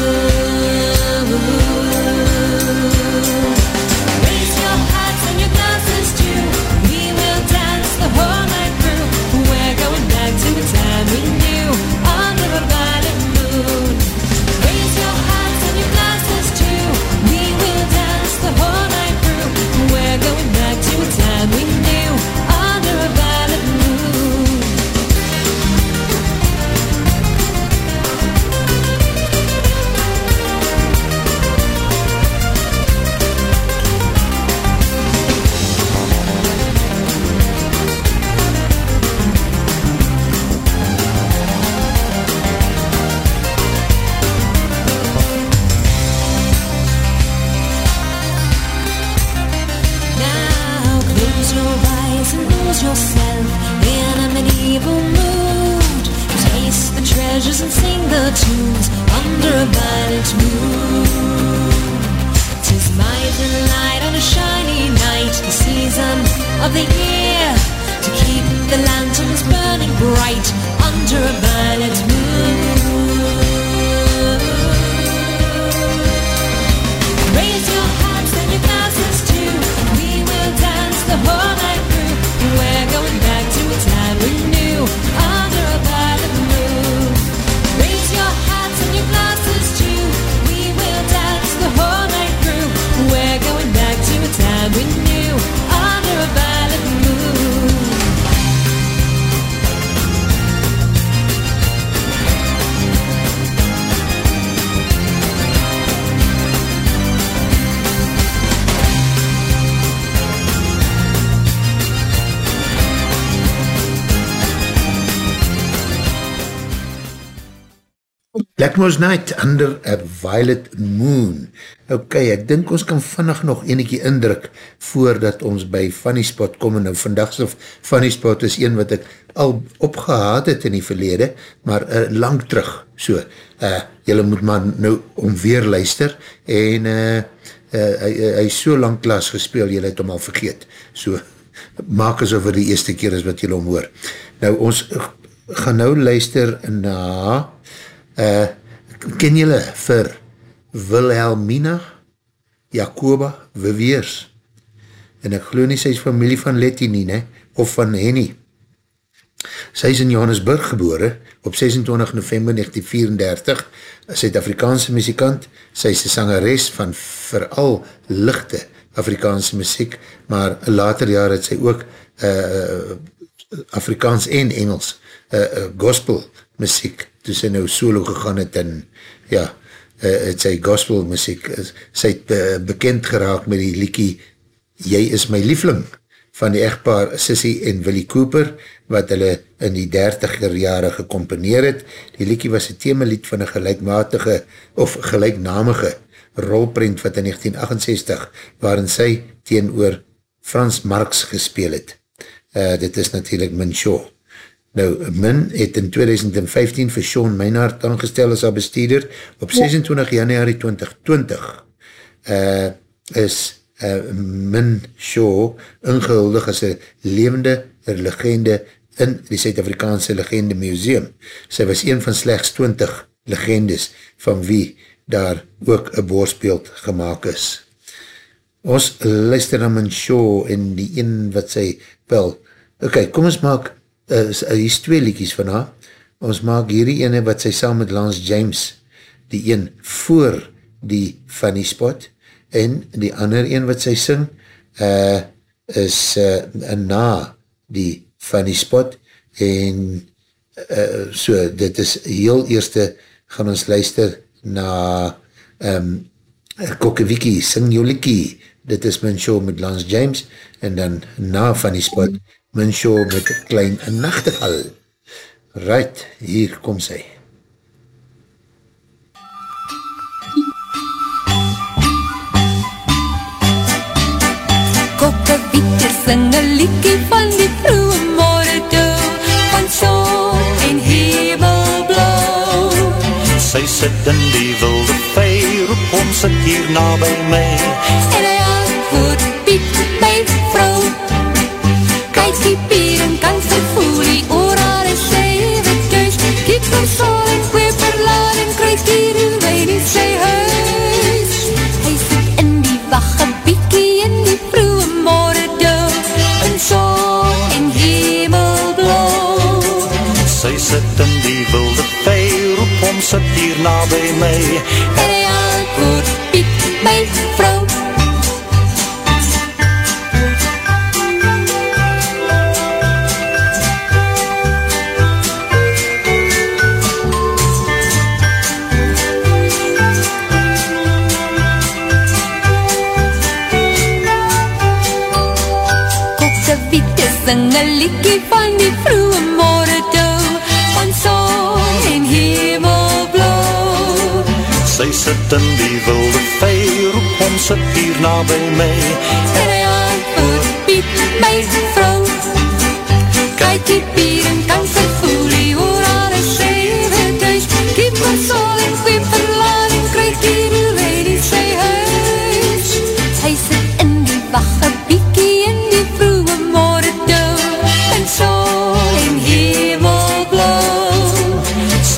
Speaker 1: Blackmore's Night Under a Violet Moon. Ok, ek dink ons kan vannig nog eniekie indruk voordat ons by Funny Spot kom en nou vandagse Funny Spot is een wat ek al opgehaad het in die verlede, maar uh, lang terug. So, uh, jylle moet maar nou om weer luister en uh, uh, hy, hy is so lang klas gespeel, jylle het hom al vergeet. So, maak asof het die eerste keer is wat julle omhoor. Nou, ons gaan nou luister na, uh, ken julle vir Wilhelmina Jacoba Weweers? En ek geloof nie, sy is familie van Letty nie, ne? of van Henny. Sy is in Johannesburg gebore op 26 november 1934, Suid-Afrikaanse muzikant, sy is die sangeres van veral lichte Afrikaanse muziek, maar later jaar het sy ook uh, Afrikaans en Engels uh, uh, gospel muziek, toe sy nou solo gegaan het en ja, uh, het sy gospel muziek, sy het uh, bekend geraak met die liekie Jy is my liefling van die echtpaar Sissy en Willie Cooper, wat hulle in die dertiger jare gecomponeer het. Die liekie was een themalied van een gelijkmatige of gelijknamige rolprint wat in 1968, waarin sy teen oor Frans Marx gespeel het. Uh, dit is natuurlijk Min Shaw. Nou, Min het in 2015 vir Sean Meinhardt aangestel as haar bestuurder. Op 26 januari 2020 uh, is uh, Min Shaw ingehuldig as een levende legende in die Suid-Afrikaanse Legende Museum. Sy was een van slechts 20 legendes van wie daar ook een boordspeeld gemaakt is. Ons luister na Min Shaw en die een wat sy wel, ok, kom ons maak uh, hier is twee liekies van haar, ons maak hierdie ene wat sy saam met Lance James, die een voor die funny spot, en die ander een wat sy sing, uh, is uh, na die funny spot, en uh, so, dit is heel eerste, gaan ons luister na um, Kokkewiki, sing jou liekie, dit is mijn show met Lance James, en dan na funny spot, mijn show met klein nachtegal. Right, hier kom sy.
Speaker 4: Kokkewieter sing een liekie van die vroege morgen toe, van zon en hemelblauw.
Speaker 7: Sy sit in die wilde vee, roep hom sit hier na by my.
Speaker 4: En hy antwoord, Kijk die pier en kan sy voel die oor haar en sy wat thuis. Kiep vir sol en kweperlaan en kruis hier en wijn in sy huis. Hy sit in die wacht biekie in die vroege morgen dood. In zon en hemelblauw.
Speaker 7: Sy sit in die wilde vee, roep hom sit hier na by my.
Speaker 4: En hy antwoord, Piet, my vrou. Sing een liekie van die vroege morgen toe, van zon en hemelblauw.
Speaker 7: Sy sit in die wilde vee, roep hom sit hier na by my.
Speaker 4: En hy antwoord, Piet, my vrou. Kijk die pier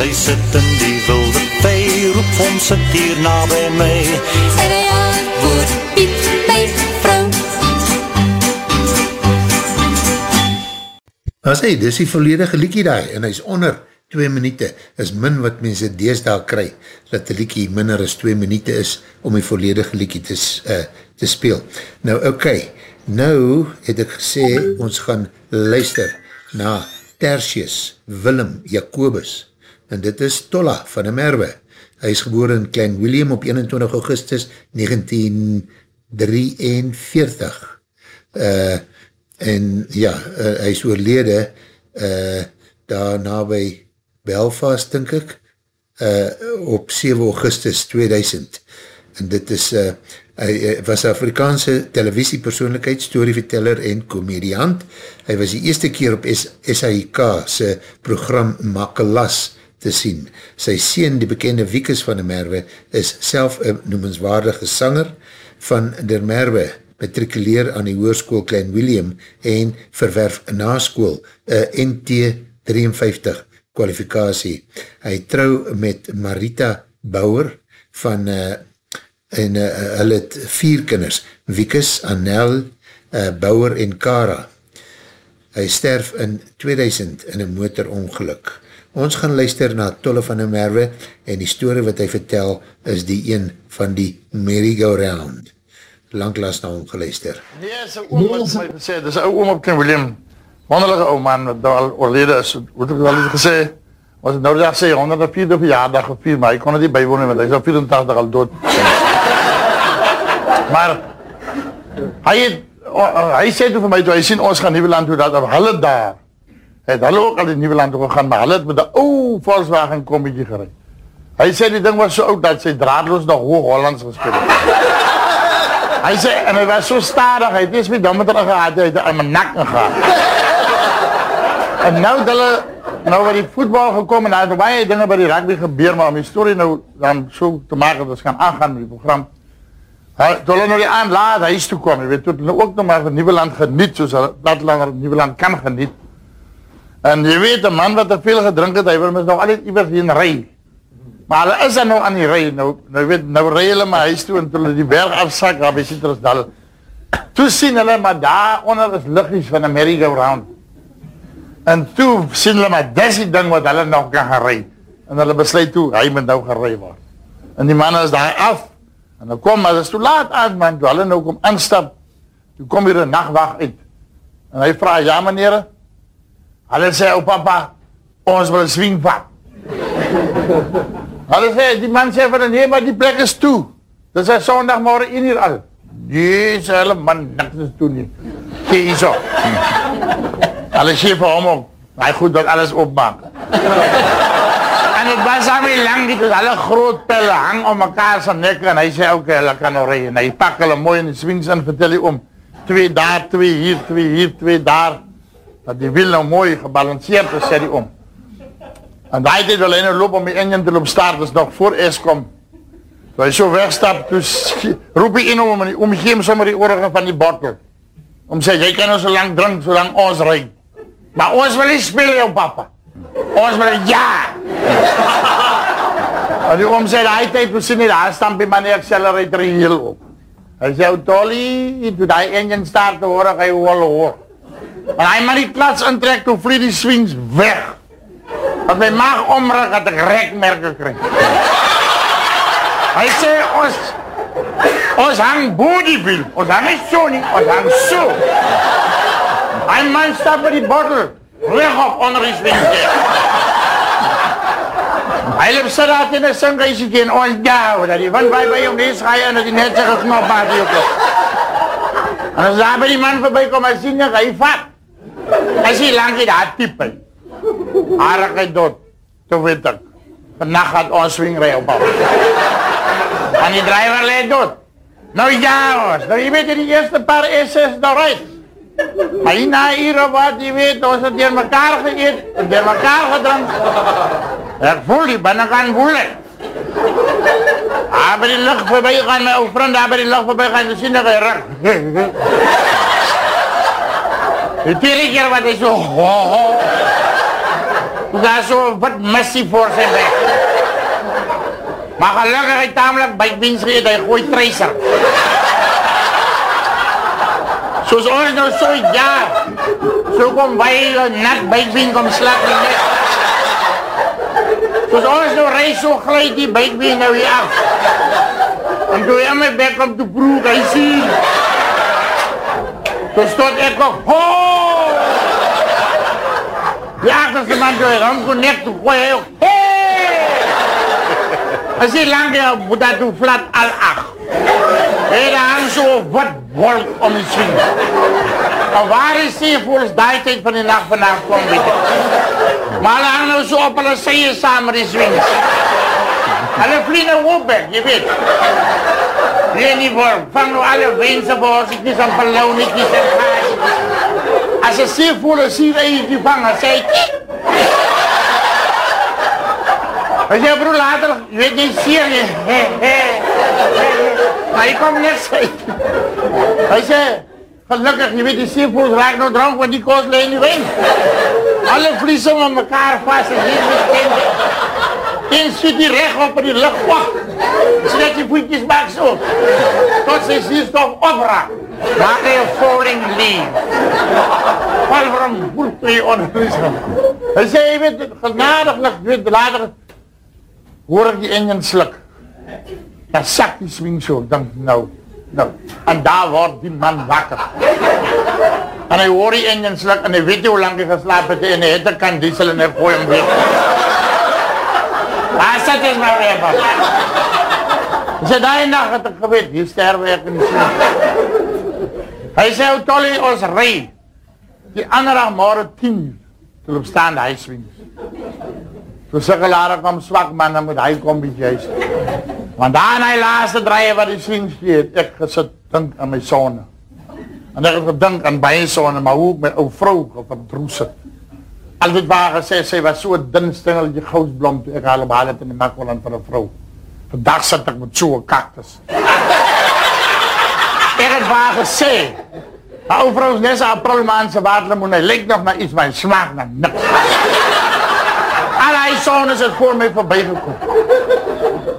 Speaker 4: Sy sit in die
Speaker 7: wilde vee, roep hom sit hier na by my.
Speaker 4: En hy antwoord, Piet, my vrou.
Speaker 1: As hy, dis die volledige liekie daar, en hy is onder 2 minuute, is min wat mense deesdaal kry, dat die liekie minder as 2 minuute is, om die volledige liekie te, uh, te speel. Nou, ok, nou het ek gesê, ons gaan luister na Tertius Willem Jacobus, en dit is Tolla van de Merwe. Hy is geboren in Klein William op 21 augustus 1943. Uh, en ja, uh, hy is oorlede uh, daarna by Belfast, denk ek, uh, op 7 augustus 2000. En dit is, uh, hy was Afrikaanse televisiepersoonlijkheid, storyverteller en komediant. Hy was die eerste keer op SAIK se program Makelas te sien. Sy sien, die bekende Wiekes van de Merwe, is self een noemenswaardige sanger van der Merwe, matrikuleer aan die hoerskoel Klein William en verwerf na school een NT53 kwalifikatie. Hy trou met Marita Bauer van uh, en uh, hulle het vier kinders, Wiekes, Anel, uh, Bauer en Kara. Hy sterf in 2000 in een motorongeluk. Ons gaan luister na Tolle van der Merwe en die story wat hy vertel is die een van die merry-go-round. Langklaas na hom geluister.
Speaker 8: Nee, is een oom wat my gesê, dis een oom op Ken William, wonderlijke oom man, wat nou al oorlede is, het ek wel eens gesê, was het nou dag sê, 104 verjaardag gevier, maar ek kon het nie bijwonen, want hy is al 84 al dood. maar, hy het, o, hy sê toe vir my, toe hy sien ons gaan Nieuweland toe, dat op hulle daar, het hulle ook al in Nieuweland toe gegaan, maar hulle het met die ou Volkswagen kommetje gereid. Hy sê die ding was so oud, dat sy draadloos nog hoog Hollands gespeel het. Hy sê, en hy was so stadig, hy het nie smie domme terug gehad, hy het in my nek gegaan. En nou het hulle, nou by die voetbal gekom, en daar is baie dinge by die rugby gebeur, maar om die story nou dan so te maak, dat ons gaan aangaan met die program. Hy, toe hulle nou die aand laat huis toe kom, jy weet, toe hulle ook nog maar van Nieuweland geniet, soos hulle platelander Nieuweland kan geniet. En jy weet, een man wat te veel gedrink het, hy wil mis nog altijd iwers heen rij. Maar hulle is dan nou aan die rij, nou, nou weet, nou rij hulle my huis toe, en toe hulle die berg afsak, daar by Citrusdal. Toe sien hulle, maar daar onder is lichtjes van een merry-go-round. En toe sien hulle, maar dis die ding wat hulle nog kan gaan rij. En hulle besluit toe, hy moet nou rij word. En die man is daar af, en dan kom, maar dit is toe laat aan, man, toe hulle nou kom instap, toe kom hier een nachtwacht uit. En hy vraag, ja meneer, hulle sê, oh papa, ons wil een swing vat. Hulle sê, die man sê van, nee, maar die plek is toe. Dit is sondagmorgen in hier al. Sê hulle, man, niks is toe nie. Kijk hier so. Hulle sê vir hom ook, hy goed dat alles opmaak. en het was aan my lang, dit is alle groot pelle hang om mekaar sy nek, en hy sê ook, okay, hulle kan nou rijden. Hy pak hulle mooi in die swings en vertel hy om, twee daar, twee hier, twee hier, twee daar. Dat die wiel nou mooi gebalanceerd is, sê hy om. En daai tyd wil hy nou loop om die engine te loop start, dis nog voor Eskom. Toe hy so wegstap, toe roep hy in om, en die- om gee hom sommer die oorige van die bottel. Om sê, jy kan nou so lang drink, so lang ons ry. Maar ons wil nie speel jou papa. Ons wil ja. en die oom sê, daai tyd, toe sien hy, daar stamp die man die accelerator heel op. Hy sê, ou Tolly, toe die engine start, toe hoor ek hy hol hoor. En hy maar die klats intrek, toe vlieg die swings weg. Dat my maag omrug dat ek rekmerke kry. Hy sê ons ons hang bodybuild. Ons hang nie so nie, ons hang so. Hy man stap met die bottel regop onder die swingje. Hy loop sit daar in 'n singhuisie en ons gou dat die van by by hom nie schaai en dat die net sy knop maak hier op. En as daar by die man verby kom, hy sien hy hy vat. Hy sien hy hy dood. Toe weet ek. Vannacht gaat ons swingrij op af. En die driver leed dood. Nou ja, ons. Nou, je weet, die eerste paar SS nou rijdt. Maar hierna hier op wat, je weet, ons het door elkaar geëet, en door elkaar gedronken. Ik voel die binnenkant voelen. Daar bij die lucht voorbij gaan, mijn oude vriend, daar bij die lucht voorbij gaan, dan zie ik Die tweede keer wat hij zo, ho, ho. Daar zo wat messie voor zijn weg. Maar gelukkig hij tamelijk bijtwinst geëet, hij gooit tracer. Soos ons nou so ja. So kom by net bykbeen kom slap die net. Soos ons nou ry so gly die bykbeen nou hier af. En toe hy my bek op te broek, hy sien. Toe stot ek op. Ho! Dat is man toe ram kon net toe gooi hy. Hey! As jy lang jy moet dat toe flat al ag. Hey, daar hang so wat wolk om die swing. En waar is die volgens die tijd van die nacht vandaag kwam, weet ik. Maar hulle hang nou so op hulle sye saam met die swings. Hulle vlieg nou op weg, jy weet. Nee, nie wolk. Vang nou alle wense vir ons, ek is aan verloonetjes en gaasjes. As een seevolle sier eentje vangen, sê hy, kiek. As jy broer later, jy weet nie seer nie. Maar hy kom net sê. Hy sê, gelukkig, jy weet, die seevoels raak nou drank, want die koos leen nie wijn. Alle vliese met mekaar vast en hier bekend. Een schiet die recht op in die lucht, wak. Zodat die voetjes maak zo. Tot sy sierstof opraak. Maak hy een falling leaf. Val hom mee onder die zon. Hy sê, jy weet, genadiglik, jy weet, later hoor ek die engine slik. Dan sak die swing so, denk nou, nou. En daar word die man wakker. En hy hoor die engine slik en hy weet hoe lang hy geslaap het en hy het een kan diesel en hy gooi hem weg. Daar sit is my weer van. Hy sê, die nacht het ek geweet, hier sterwe ek in die swing. Hy sê, tolly ons rij. Die andere morgen tien uur, toe op staande huiswings. Toe sikkelare kom swak man, dan moet hy kom by juist. Want daar in die laaste draaie wat die swings geet, ek gesit dink aan my sonne. En ek het gedink aan baie sonne, maar hoe my ou vrou op een broes sit. Al dit waar gesê, sy was so dun stingel, die gousblom, toe ek haal op haal het in die makwaland vir een vrou. Vandag sit ek met so'n kaktus. ek het waar gesê, die ou vrou is net so april maand se waterlimoen, hy lyk nog na iets, maar hy smaak na niks. Al hy son is het voor my voorbij gekom.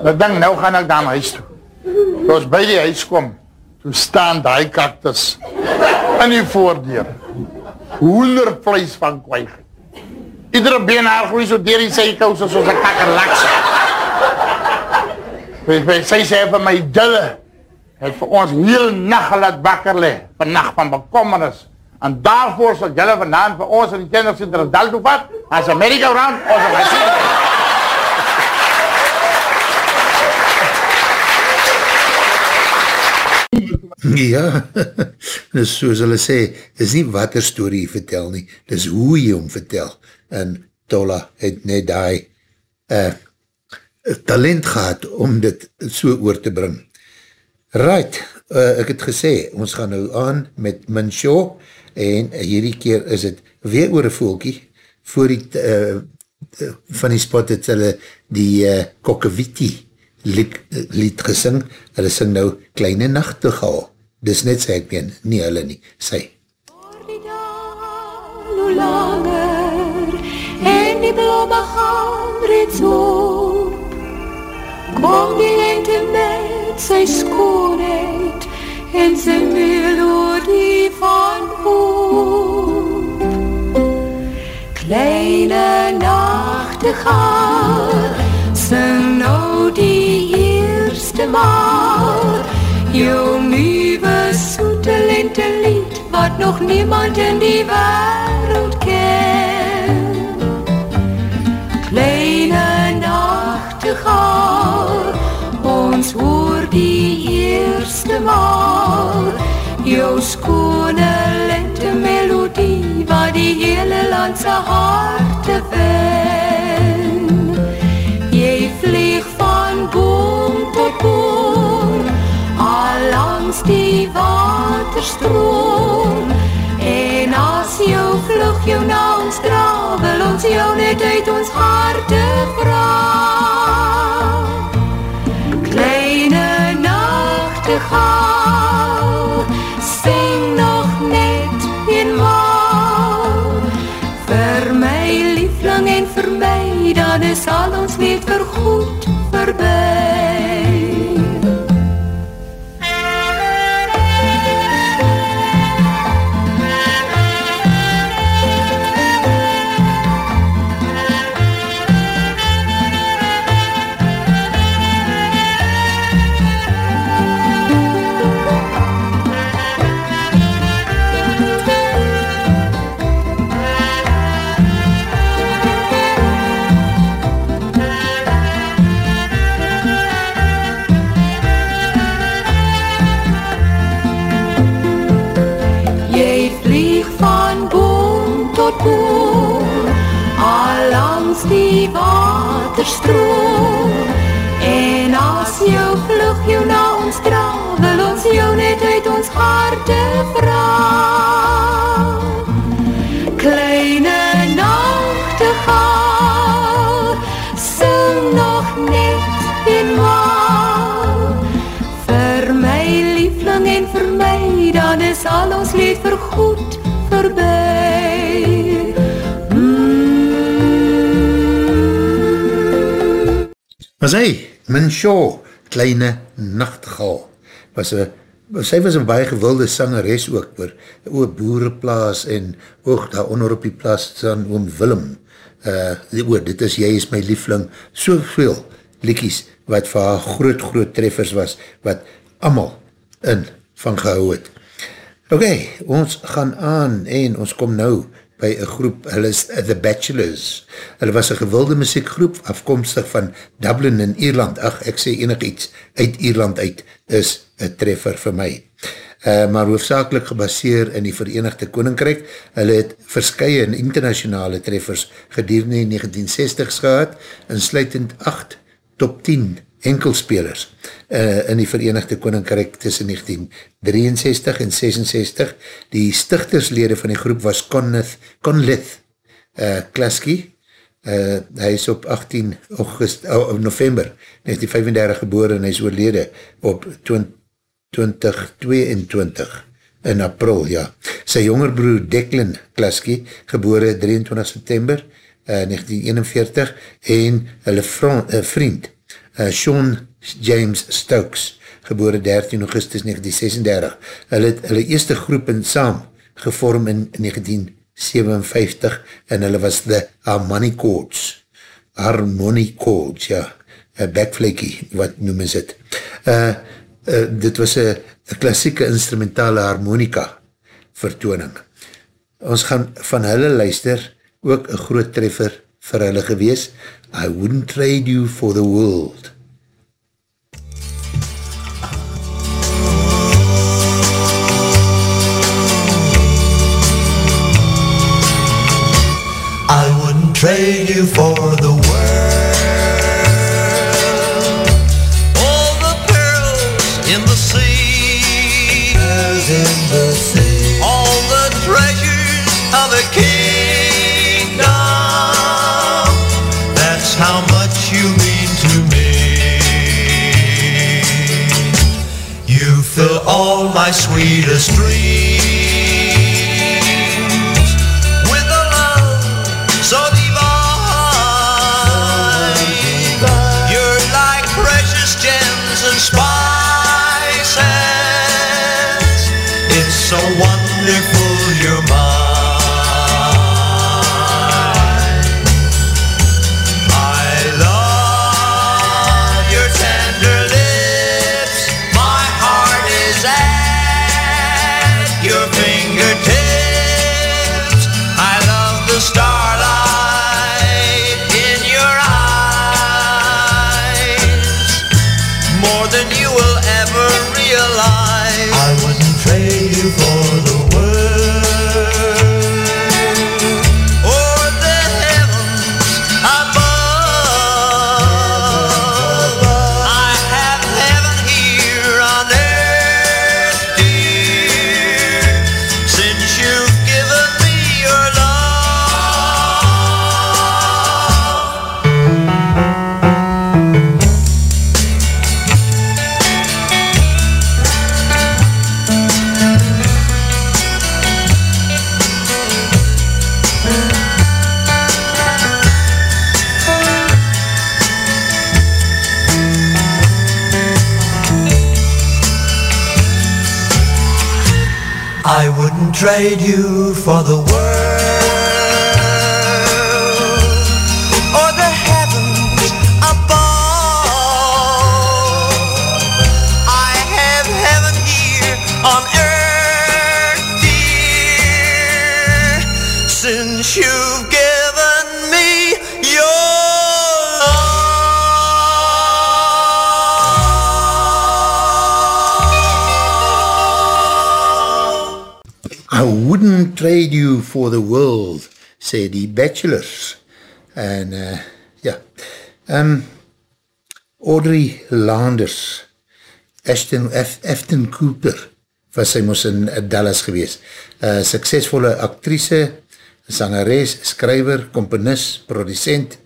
Speaker 8: Ek denk, nou gaan ek daar na huis toe. Toe ons by die huis kom, toe staan die kaktus in die voordeur. Hoendervlees van kwijg. Iedere been haar groei so dier die sykous soos een kakkerlaks. Sy sê vir my, Dille, het vir ons heel nacht laat wakker le, van nacht van bekommernis. En daarvoor sal julle vandaan vir ons in die kinders in Drasdal toe vat, as Amerika round, ons gaan sien.
Speaker 1: Ja, dus soos hulle sê, is nie wat er story jy vertel nie, dis hoe jy hom vertel. En Tola het net die uh, talent gehad om dit so oor te bring. Right, uh, ek het gesê, ons gaan nou aan met Min Shaw, en hierdie keer is het weer oor een voelkie, voor die, uh, van die spot het hulle die uh, Kokkewitie lied, lied gesing, hulle sing nou Kleine Nachtegaal, dis net sy ek meen, nie hulle nie, sy.
Speaker 4: Hoe langer en die blomme gaan reeds op Kom die lente met sy skoonheid en sy melodie van hoop. Kleine nachtegaal sing nou die eerste maal jou nieuwe soete lente lied wat nog niemand in die wereld ken. Kleine nachtegaal, ons hoor die eerste maal jou skone lente melodie wat die hele land se harte wen. Langs die waterstroom. En as jou vlug jou na ons dra Wil ons jou net uit ons harte vraag. Kleine nachtegaal Sing nog net eenmaal. Vir my liefling en vir my Dan is al ons vergoed
Speaker 9: voorgoed voorbij.
Speaker 1: Was hy, Min Shaw, Kleine Nachtgal, was a, sy was een baie gewilde sangeres ook, oor, oor boereplaas en ook daar onder op die plaas van oom Willem, uh, oor, dit is, jy is my liefling, soveel liekies, wat vir haar groot, groot treffers was, wat allemaal in van gehou het. Ok, ons gaan aan en ons kom nou by een groep, hulle is The Bachelors. Hulle was een gewilde muziekgroep afkomstig van Dublin in Ierland. Ach, ek sê enig iets uit Ierland uit is een treffer vir my. Uh, maar hoofdzakelijk gebaseer in die Verenigde Koninkrijk. Hulle het verskye in internationale treffers gedurende 1960s gehad, en sluitend 8 top 10 enkelspelers uh, in die Verenigde Koninkrijk tussen 1963 en 66. Die stichterslede van die groep was Conlith, Conlith uh, Klasky. Uh, hy is op 18 august, oh, november 1935 geboren en hy is oorlede op 2022 in april, ja. Sy jonger broer Declan Klasky, gebore 23 september uh, 1941 en hulle front, uh, vriend uh, Sean James Stokes, gebore 13 augustus 1936. Hulle het hulle eerste groep in saam gevorm in 1957 en hulle was the Harmony Chords. Harmony Chords, ja. Backflaky, wat noem is het. Uh, uh, dit was een klassieke instrumentale harmonica vertooning. Ons gaan van hulle luister ook een groot treffer vir hulle gewees. I wouldn't trade you for the world.
Speaker 10: I wouldn't trade you for the world. My sweetest dreams trade you for the world I wouldn't trade you for the world,
Speaker 1: sê die bachelors. En, uh, ja, um, Audrey Landers, Ashton, F, Afton Cooper, was sy moes in uh, Dallas gewees. Uh, suksesvolle actrice, sangeres, skryver, komponist, producent.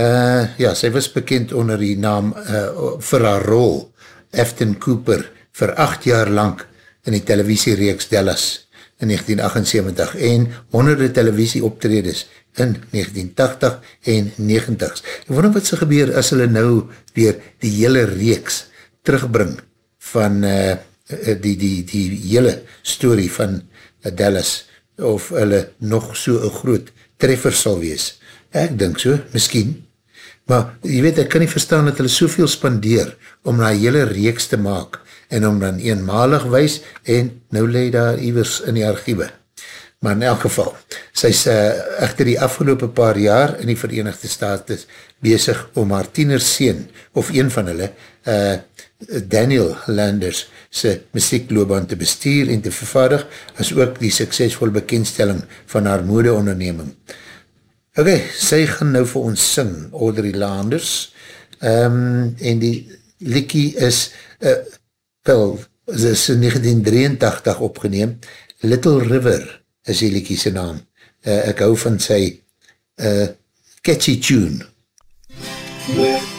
Speaker 1: Uh, ja, sy was bekend onder die naam uh, vir haar rol, Afton Cooper, vir acht jaar lang in die televisiereeks Dallas in 1978 en honderde televisie optredes in 1980 en 90s. Ek wonder wat sy gebeur as hulle nou weer die hele reeks terugbring van uh, die, die, die hele story van Dallas of hulle nog so een groot treffer sal wees. Ek dink so, miskien. Maar jy weet, ek kan nie verstaan dat hulle soveel spandeer om na hele reeks te maak en om dan eenmalig wees en nou leid daar iwers in die archiewe. Maar in elk geval, sy is uh, echter die afgelopen paar jaar in die Verenigde Staten bezig om haar tienerseen, of een van hulle, uh, Daniel Landers, sy muziekloobaan te bestuur en te vervaardig, as ook die suksesvol bekendstelling van haar modeonderneming. Ok, sy gaan nou vir ons sing, Audrey Landers, um, en die likkie is, uh, wel, is in 1983 opgeneem, Little River is die liekie sy naam. Uh, ek hou van sy uh, catchy tune. Yeah.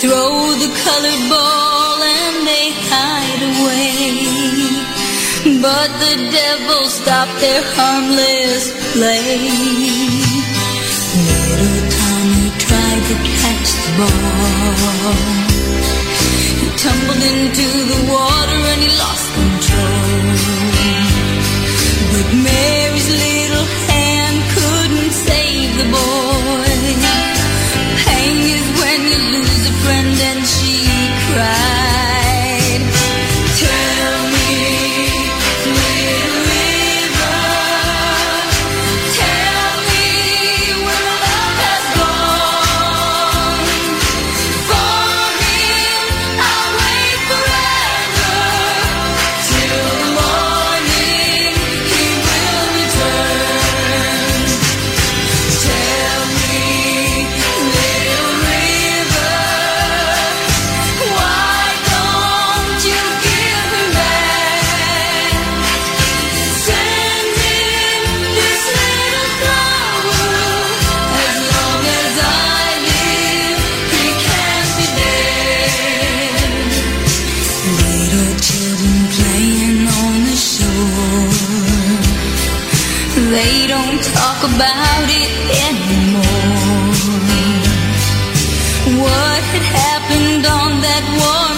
Speaker 4: Throw the colored ball and they hide away. But the devil stopped their harmless play. Little Tommy tried to catch the ball. He tumbled into the water and he lost control. But Mary's little hand couldn't save the boy. About it anymore. What had happened on that warm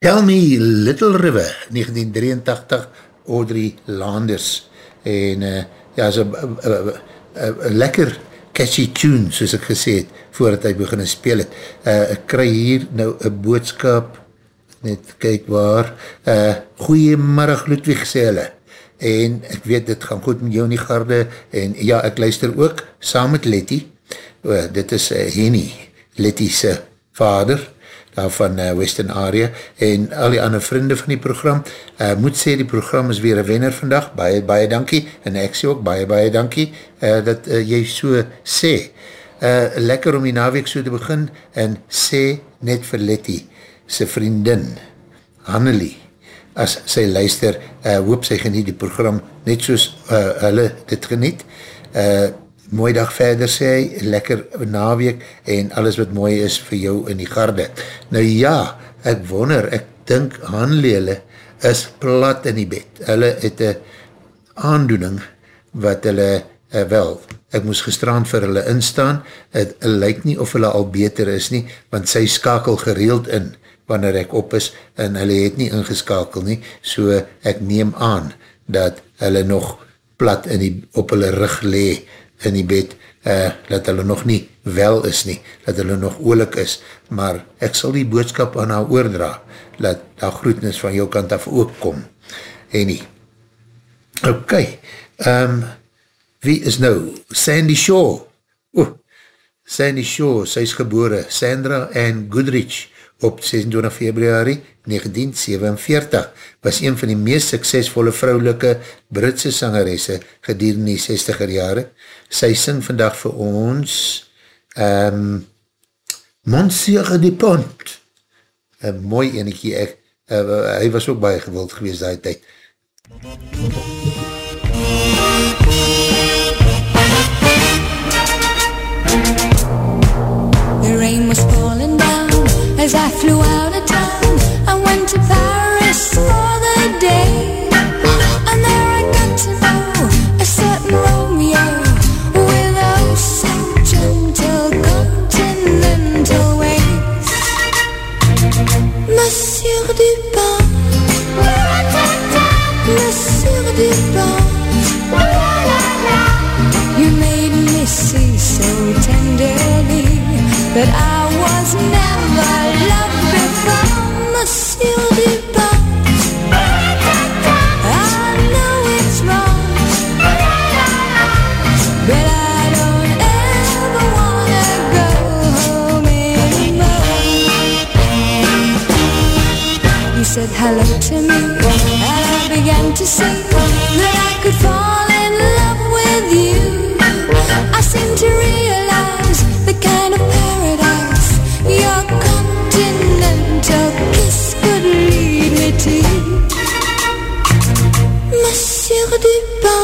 Speaker 4: Tell Me Little River 1983
Speaker 1: Audrey Landers. En uh, ja, is een lekker catchy tune, soos ek gesê het, voordat hy begin speel het. Uh, ek kry hier nou een boodskap, net kyk waar, uh, Goeiemiddag Ludwig sê hulle, en ek weet dit gaan goed met jou in die garde, en ja, ek luister ook, saam met Letty, uh, dit is uh, Henny, Letty's vader, daar van uh, Western Area, en al die ander vriende van die program, uh, moet sê die program is weer een wenner vandag, baie, baie dankie, en ek sê ook, baie, baie dankie, uh, dat uh, jy so sê. Uh, lekker om die naweek so te begin, en sê net vir Letty, sy vriendin, Hannelie, as sy luister, uh, hoop sy geniet die program, net soos uh, hulle dit geniet, uh, mooi dag verder sê lekker naweek en alles wat mooi is vir jou in die garde. Nou ja, ek wonder, ek dink Hanlele is plat in die bed. Hulle het een aandoening wat hulle, uh, wel, ek moes gestrand vir hulle instaan, het lyk nie of hulle al beter is nie, want sy skakel gereeld in, wanneer ek op is, en hulle het nie ingeskakel nie, so ek neem aan, dat hulle nog plat in die, op hulle rug lee, in die bed, uh, dat hulle nog nie wel is nie, dat hulle nog oolik is, maar ek sal die boodskap aan haar oordra, dat daar groetnis van jou kant af ook kom. En nie. Ok, um, wie is nou? Sandy Shaw. Oeh, Sandy Shaw, sy is gebore, Sandra Ann Goodrich, op 26 februari 1947, was een van die meest suksesvolle vrouwelike Britse sangeresse gedurende die 60er jare. Sy sing vandag vir ons um, Monsieur de Pont. Een mooi enekie, ek, uh, hy was ook baie gewild geweest die tijd.
Speaker 4: The rain was falling I flew out of town. I went to Paris for the day. And there I got to know a certain Romeo with oh so gentle continental ways. Monsieur Monsieur you made me see so tenderly that I was never said hello to me, and I began to see that I could fall Monsieur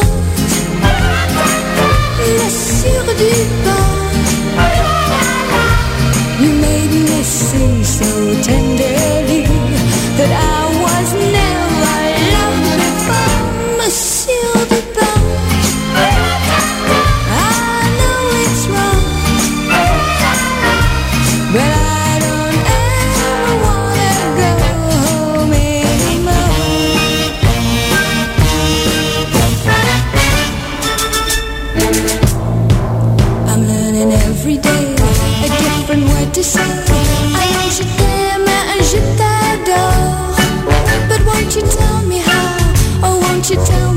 Speaker 4: Oh,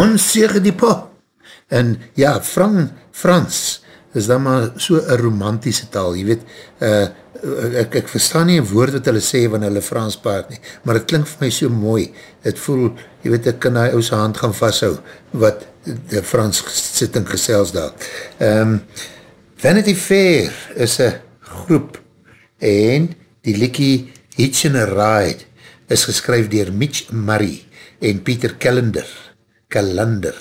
Speaker 4: Monsieur Dupin.
Speaker 1: En ja, Fran, Frans is dan maar so een romantische taal, jy weet, uh, ek, ek verstaan nie een woord wat hulle sê van hulle Frans paard nie, maar het klink vir my so mooi, het voel, jy weet, ek kan die ouse hand gaan vasthou, wat de Frans sit en gesels daar. Um, Vanity Fair is een groep, en die likkie Hitchin a Ride is geskryf dier Mitch Murray en Peter Callender, Callender,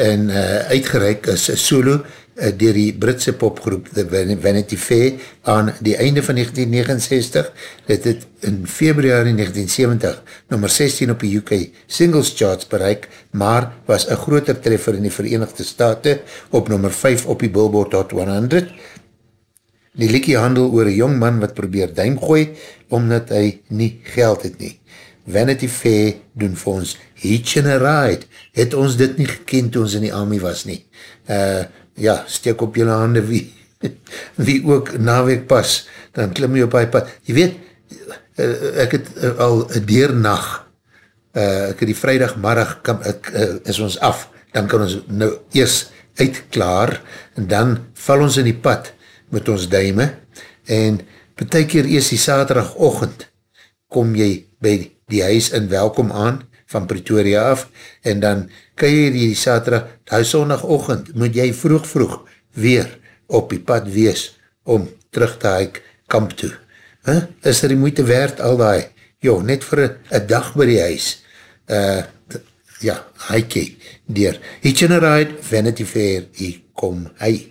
Speaker 1: en uh, uitgereik is solo uh, dier die Britse popgroep The Vanity Fair aan die einde van 1969, dit het in februari 1970 nummer 16 op die UK singles charts bereik, maar was een groter treffer in die Verenigde Staten op nummer 5 op die Billboard Hot 100. Die liekie handel oor een jong man wat probeer duim gooi, omdat hy nie geld het nie. Vanity Fair doen vir ons Hitch and a Ride. Het ons dit nie gekend toe ons in die army was nie. Uh, ja, steek op jylle hande wie, wie ook naweek pas, dan klim jy op hy pad. Jy weet, uh, ek het uh, al een deernacht, uh, ek het die vrijdagmarrig, kam, ek, uh, is ons af, dan kan ons nou eers uitklaar, en dan val ons in die pad met ons duime, en betek hier eers die saterdagochtend, kom jy by die huis in welkom aan, van Pretoria af, en dan kan jy die saterdag, die sondagochtend, moet jy vroeg vroeg weer op die pad wees, om terug te haik kamp toe. Huh? Is er die moeite werd al die, jo, net vir een dag by die huis, uh, ja, haik jy, dier, Hitch and a Ride, Vanity Fair, hier kom hy.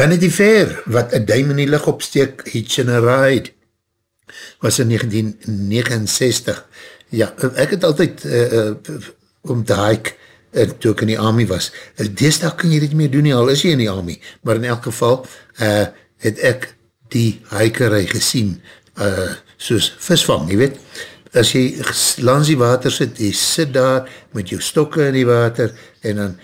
Speaker 1: Vanity Fair, wat een duim in die licht opsteek, Hitch and a Ride, was in 1969. Ja, ek het altyd uh, uh, om te hike, uh, toe ek in die army was. Uh, Deesdag kan jy dit meer doen nie, al is jy in die army, maar in elk geval uh, het ek die hikerij gesien, uh, soos visvang, jy weet. As jy langs die water sit, jy sit daar met jou stokke in die water, en dan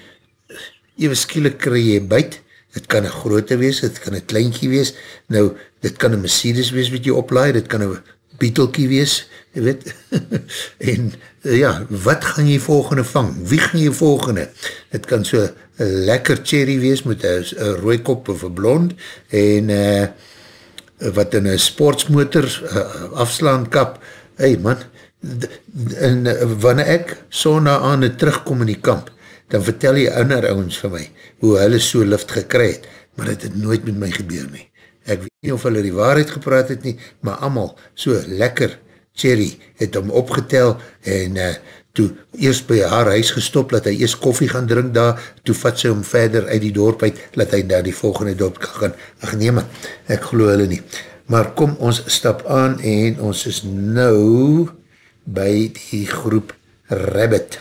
Speaker 1: even skielik kry jy buit, het kan een groote wees, het kan een kleinkie wees, nou, dit kan een Mercedes wees wat jy oplaai, dit kan een Beetelkie wees, jy weet, en ja, wat gaan jy volgende vang? Wie gaan jy volgende? Het kan so een lekker cherry wees met een rooi kop of een blond, en uh, wat in een sportsmotor uh, afslaan kap, hey man, en wanneer ek so na aan het terugkom in die kamp, dan vertel jy ander ouwens van my, hoe hulle so lift gekry het, maar het het nooit met my gebeur nie. Ek weet nie of hulle die waarheid gepraat het nie, maar allemaal so lekker Cherry het hom opgetel en uh, toe eerst by haar huis gestop, dat hy eerst koffie gaan drink daar, toe vat sy hom verder uit die dorp uit, dat hy daar die volgende dorp kan gaan. Ach nee man, ek geloof hulle nie. Maar kom ons stap aan en ons is nou by die groep Rabbit.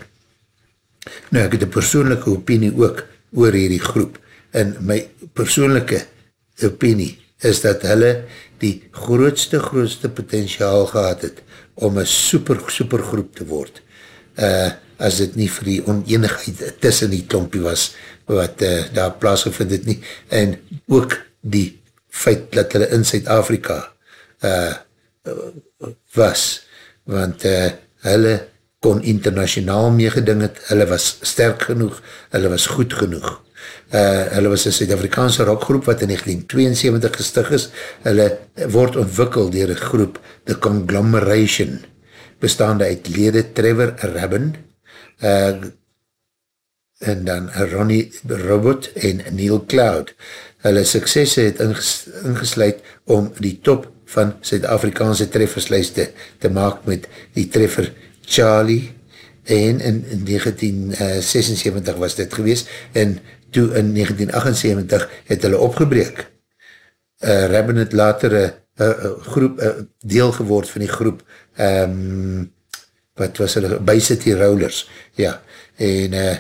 Speaker 1: Nou ek het een persoonlijke opinie ook oor hierdie groep. En my persoonlijke opinie is dat hulle die grootste, grootste potentiaal gehad het om een super, super groep te word. Uh, as dit nie vir die oneenigheid tussen die klompie was wat uh, daar plaasgevind het nie. En ook die feit dat hulle in Zuid-Afrika uh, was. Want uh, hulle kon internationaal meegeding het, hulle was sterk genoeg, hulle was goed genoeg. Uh, hulle was een Suid-Afrikaanse rockgroep wat in 1972 gestig is. Hulle word ontwikkel dier een groep, The Conglomeration, bestaande uit lede Trevor Rabin, uh, en dan Ronnie Robot en Neil Cloud. Hulle suksesse het inges, ingesluid om die top van Suid-Afrikaanse trefferslijste te maak met die treffer Charlie en in 1976 was dit gewees en toe in 1978 het hulle opgebreek. Uh, Rabin het later uh, uh, groep, uh, deel geword van die groep um, wat was hulle, Bay City Rollers, ja, en uh,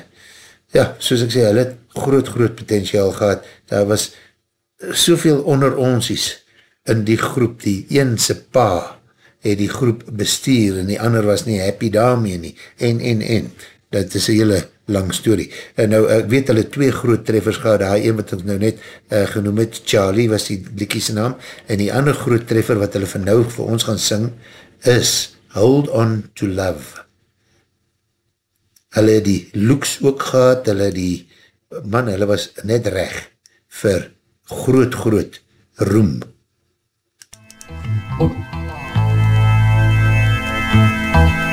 Speaker 1: ja, soos ek sê, hulle het groot, groot potentiaal gehad, daar was soveel onder onsies in die groep, die eense pa het die groep bestuur en die ander was nie happy daarmee nie, en, en, en, dat is een hele lang story. En nou, ek weet hulle twee groot treffers gehad, daar een wat ek nou net uh, genoem het, Charlie was die liekiese naam, en die ander groot treffer wat hulle van nou vir ons gaan sing, is Hold On To Love. Hulle die looks ook gehad, hulle die, man, hulle was net reg vir groot, groot roem. Oh.
Speaker 2: If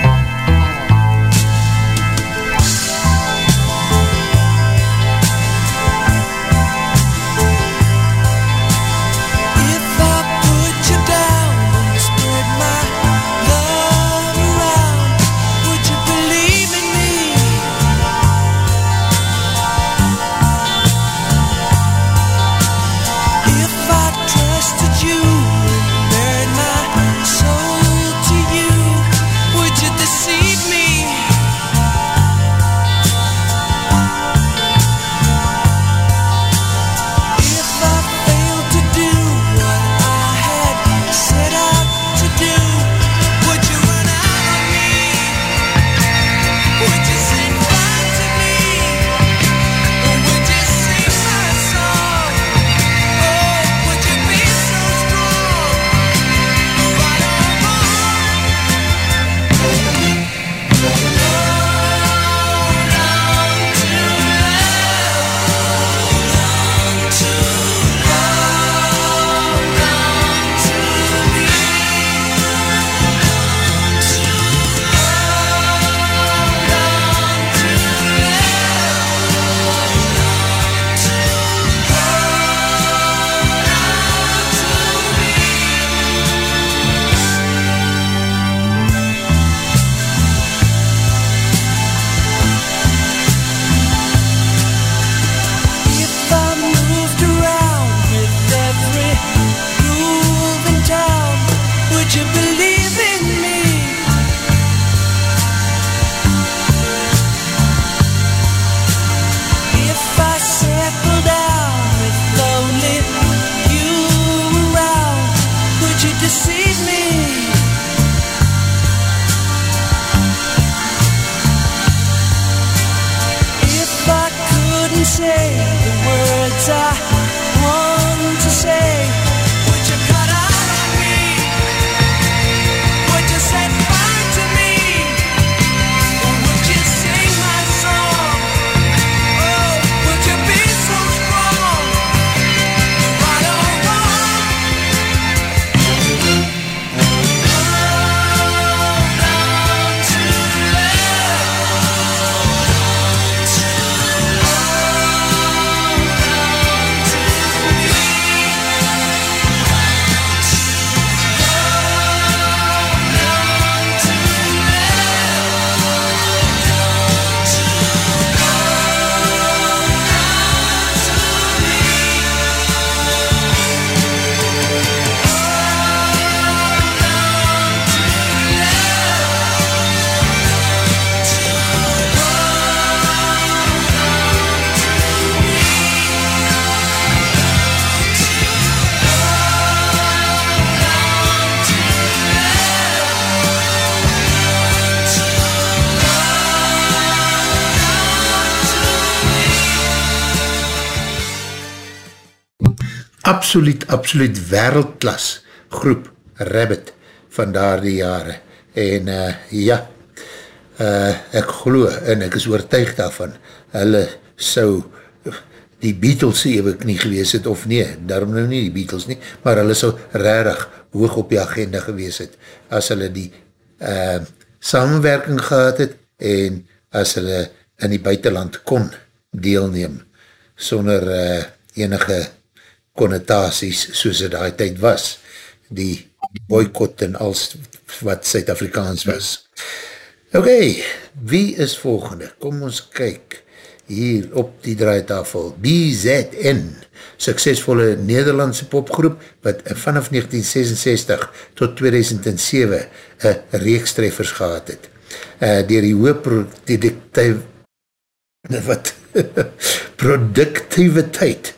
Speaker 1: absoluut, absoluut wereldklas groep Rabbit van daar die jare. En uh, ja, uh, ek glo en ek is oortuig daarvan, hulle sou die Beatles ewe nie gewees het of nee, daarom nou nie die Beatles nie, maar hulle sou rarig hoog op die agenda gewees het as hulle die uh, samenwerking gehad het en as hulle in die buitenland kon deelneem sonder uh, enige connotaties soos het die tyd was. Die boycott en als wat Suid-Afrikaans was. Ok, wie is volgende? kom ons kyk hier op die draaitafel. BZN suksesvolle Nederlandse popgroep wat vanaf 1966 tot 2007 een reekstreffers gehad het. Uh, dier die hoop productief wat productiviteit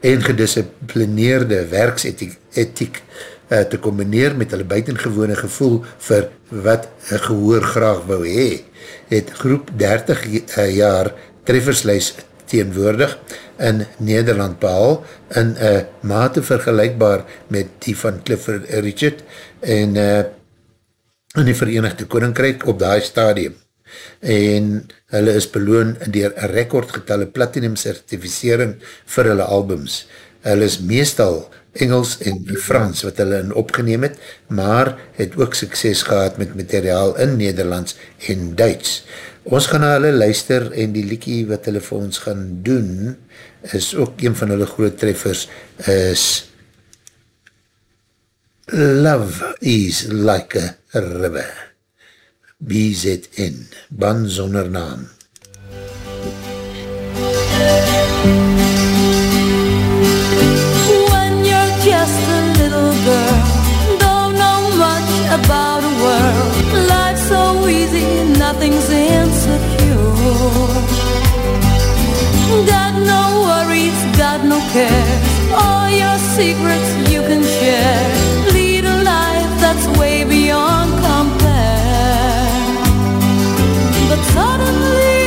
Speaker 1: en gedisciplineerde werksetiek etiek, uh, te combineer met hulle buitengewone gevoel vir wat een gehoor graag wou hee, het groep 30 uh, jaar treffersluis teenwoordig in Nederland behaal in uh, mate vergelijkbaar met die van Clifford Richard en uh, in die Verenigde Koninkrijk op die stadium en hulle is beloon dier rekordgetalle platinum certificering vir hulle albums. Hulle is meestal Engels en Frans wat hulle in opgeneem het, maar het ook sukses gehad met materiaal in Nederlands en Duits. Ons gaan na hulle luister en die liekie wat hulle vir ons gaan doen is ook een van hulle groot treffers is Love is like a river. BZN, ban zonder naam.
Speaker 4: When you're just a little girl, don't know much about the world. Life's so easy, nothing's insecure. Got no worries, got no cares. All your secrets Suddenly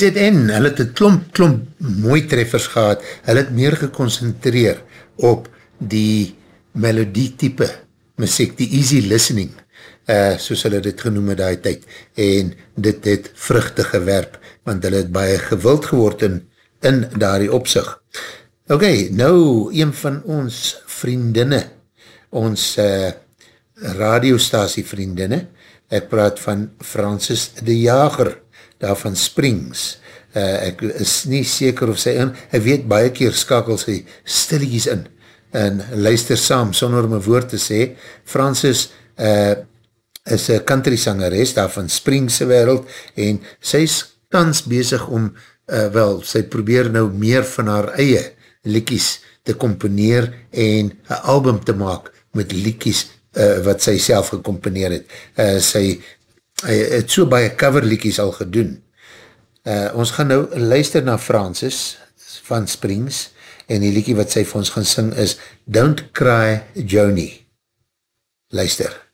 Speaker 1: KZN, hulle het een klomp, klomp mooi treffers gehad, hulle het meer geconcentreer op die melodie type muziek, die easy listening, uh, soos hulle dit genoem het die tyd, en dit het vruchte gewerp, want hulle het baie gewild geword in, in daarie opzicht. Ok, nou een van ons vriendinne, ons uh, radiostasie vriendinne, ek praat van Francis de Jager, daarvan Springs, uh, ek is nie seker of sy in, ek weet baie keer skakel sy stilletjies in, en luister saam, sonder om een woord te sê, Francis uh, is een country sangeres, daar van Springse wereld, en sy is kans bezig om, uh, wel, sy probeer nou meer van haar eie liekies te komponeer en een album te maak met liekies uh, wat sy self gecomponeer het. Uh, sy hy het so baie coverliedjes al gedoen. Uh, ons gaan nou luister na Francis van Springs en die liedje wat sy vir ons gaan sing is Don't Cry Joni. Luister.
Speaker 4: Luister.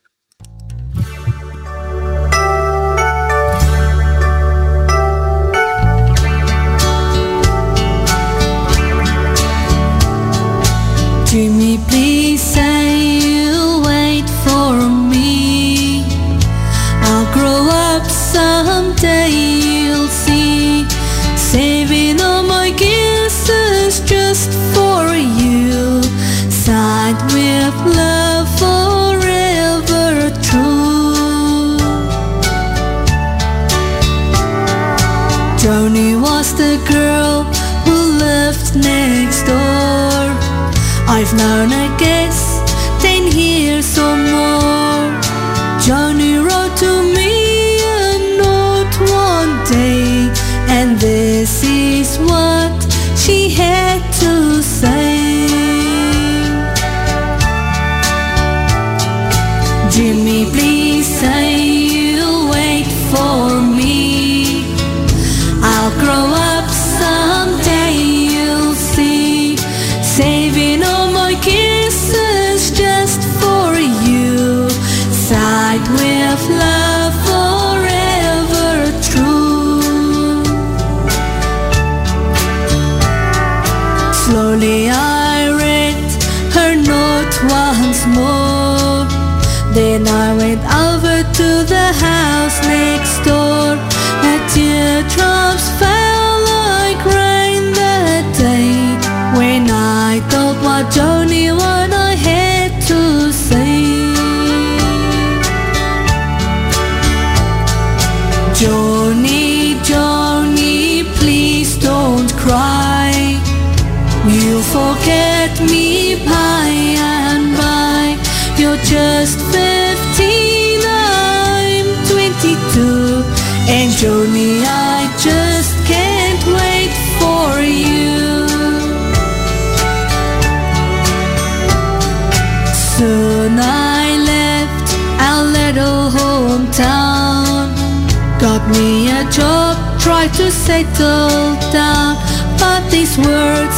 Speaker 4: no, no. I told down but these words.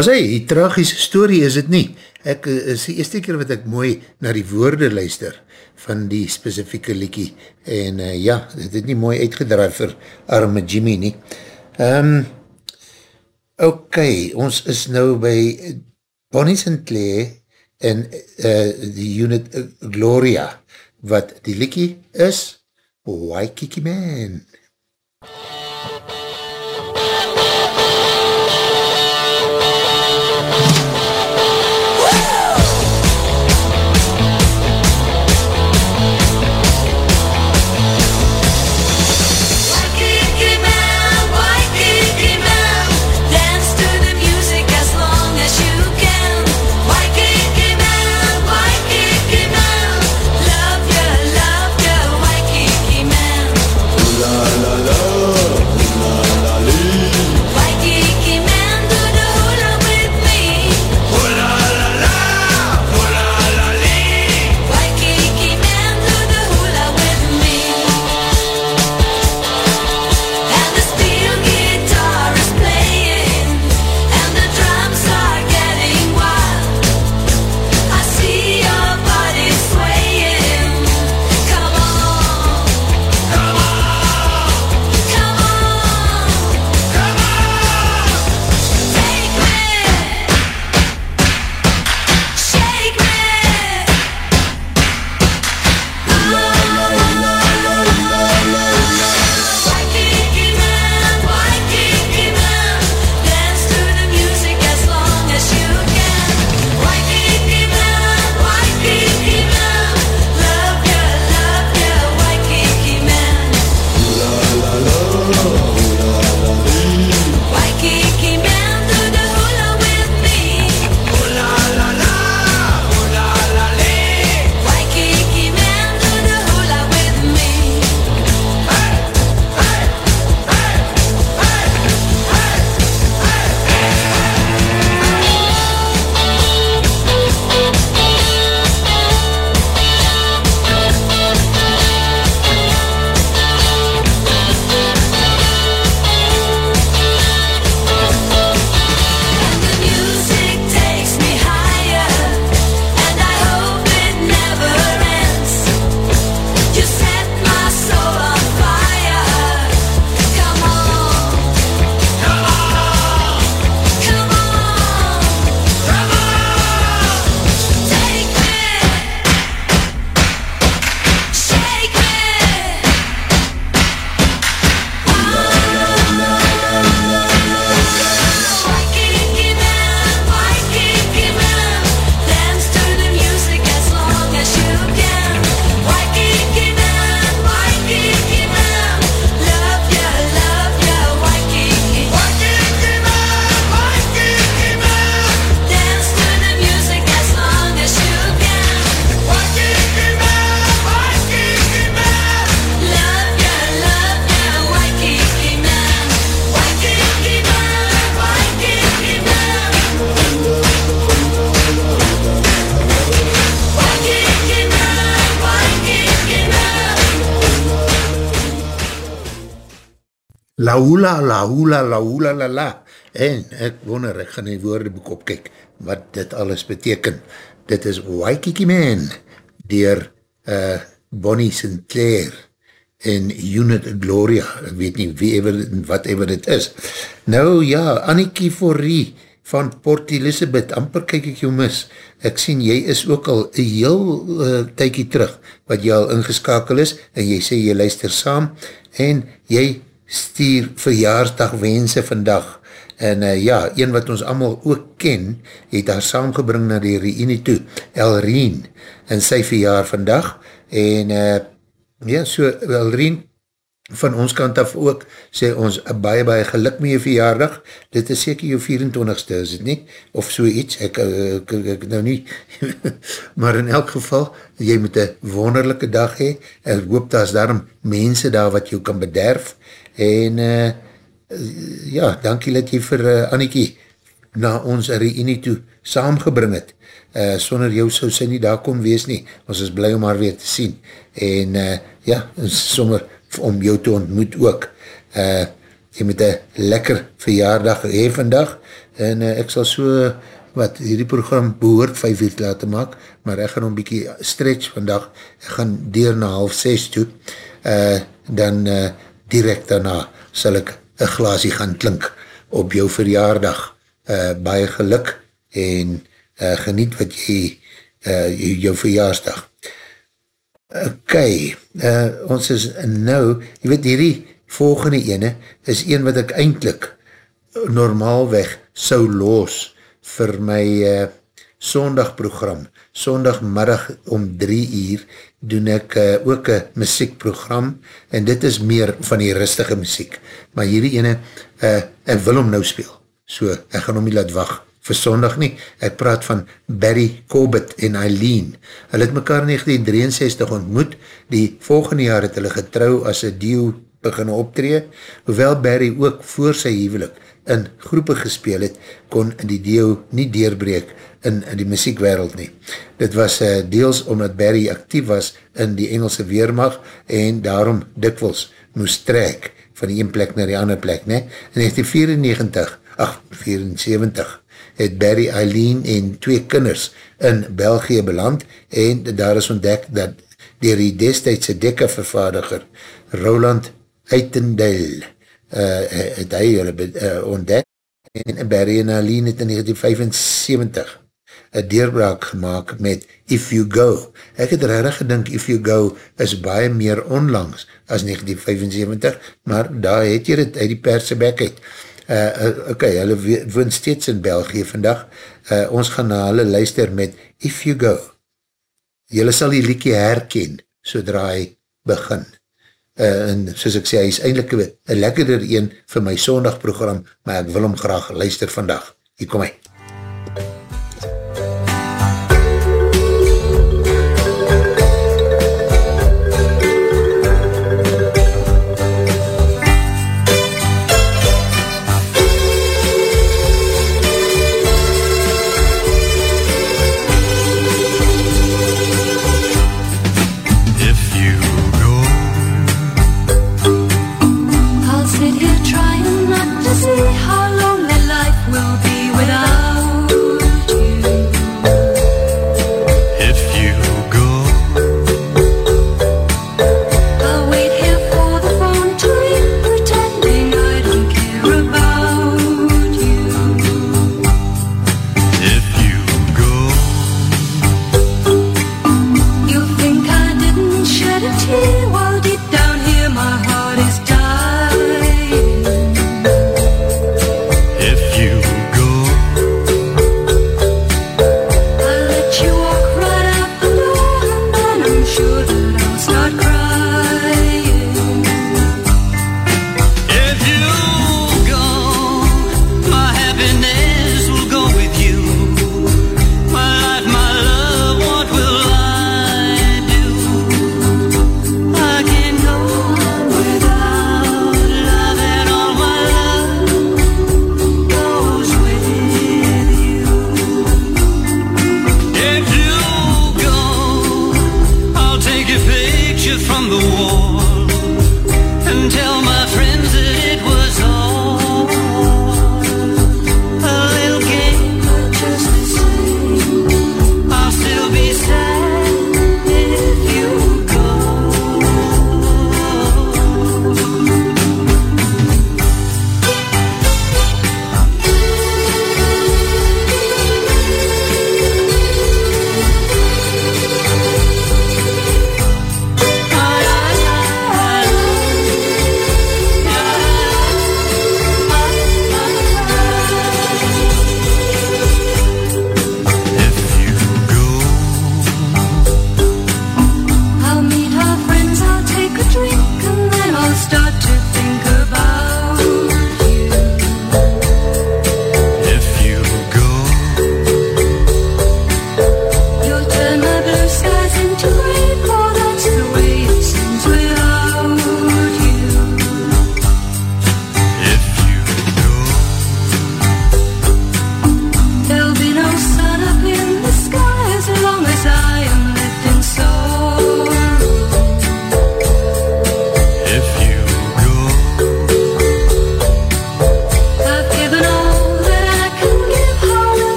Speaker 1: Maar sê, die tragische story is het nie. Ek eh, is die eerste keer wat ek mooi na die woorde luister van die specifieke liekie. En uh, ja, dit het nie mooi uitgedraai vir arme Jimmy nie. Um, ok, ons is nou by Bonnie Sinclair en uh, die unit uh, Gloria, wat die liekie is Waikiki Man.
Speaker 4: Waikiki hula,
Speaker 1: la hula, la hula, la la. En ek wonder, ek gaan die woordeboek opkyk, wat dit alles beteken. Dit is Waikiki Man, dier uh, Bonnie Sinclair en Unit Gloria. Ek weet nie wie ever, wat ever dit is. Nou ja, Annikie Forrie van Port Elizabeth, amper kyk ek jou mis. Ek sien, jy is ook al een heel uh, tykie terug, wat jy al ingeskakel is, en jy sê jy luister saam, en jy stuur verjaarsdag wense vandag, en uh, ja, een wat ons allemaal ook ken, het haar saamgebring na die reunie toe, Elreen, en sy verjaar vandag, en uh, ja, so Elreen, van ons kant af ook, sê ons, baie, baie geluk met jou verjaardag, dit is seker jou 24ste, is het nie? Of so iets, ek, ek, ek, ek nou nie, maar in elk geval, jy moet een wonderlijke dag hee, ek hoop daar is daarom mense daar wat jou kan bederf, en uh, ja, dankie dat jy vir uh, Annikie na ons reunie toe saamgebring het, uh, sonder jou sou sy nie daar kom wees nie, ons is blij om haar weer te sien, en uh, ja, sommer om jou te ontmoet ook. Uh, jy moet een lekker verjaardag hee vandag, en uh, ek sal so, wat hierdie program behoort 5 uur te laat maak, maar ek gaan een bykie stretch vandag, ek gaan deur na half 6 toe, uh, dan uh, direct daarna sal ek een glasie gaan klink op jou verjaardag. Uh, baie geluk en uh, geniet wat jy uh, jou verjaarsdag. Ok, uh, ons is nou, jy weet hierdie volgende ene is een wat ek eindelijk normaalweg sou los vir my uh, sondagprogram. Sondagmiddag om drie uur doen ek uh, ook een muziekprogram en dit is meer van die rustige muziek. Maar hierdie ene, uh, ek wil hom nou speel. So, ek gaan hom nie laat wacht vir sondag nie. Ek praat van Barry Corbett en Eileen. Hulle het mekaar in 1963 ontmoet. Die volgende jaar het hulle getrouw as een duo begin optree. Hoewel Barry ook voor sy hevelik in groepe gespeel het, kon die deel nie deurbreek in, in die muziekwereld nie. Dit was uh, deels omdat Barry actief was in die Engelse Weermacht en daarom dikwels moest trek van die een plek naar die ander plek. Nie? In 1994, ach, 74, het Barry Eileen en twee kinders in België beland en daar is ontdek dat dier die destijdse dikke vervaardiger Roland Uitendale uh, het hy hulle uh, ontdek en Barry en Aline het in 1975 een deurbraak gemaakt met If You Go. Ek het rarig gedink If You Go is baie meer onlangs as 1975, maar daar het jy het uit die perse bek uit. Uh, ok, hulle woon steeds in België vandag. Uh, ons gaan na hulle luister met If You Go. Julle sal die liekie herken, sodra hy begin uh, en soos ek sê, hy is eindelijk een lekkerder een vir my sondagprogram, maar ek wil hom graag luister vandag. Hier kom hy.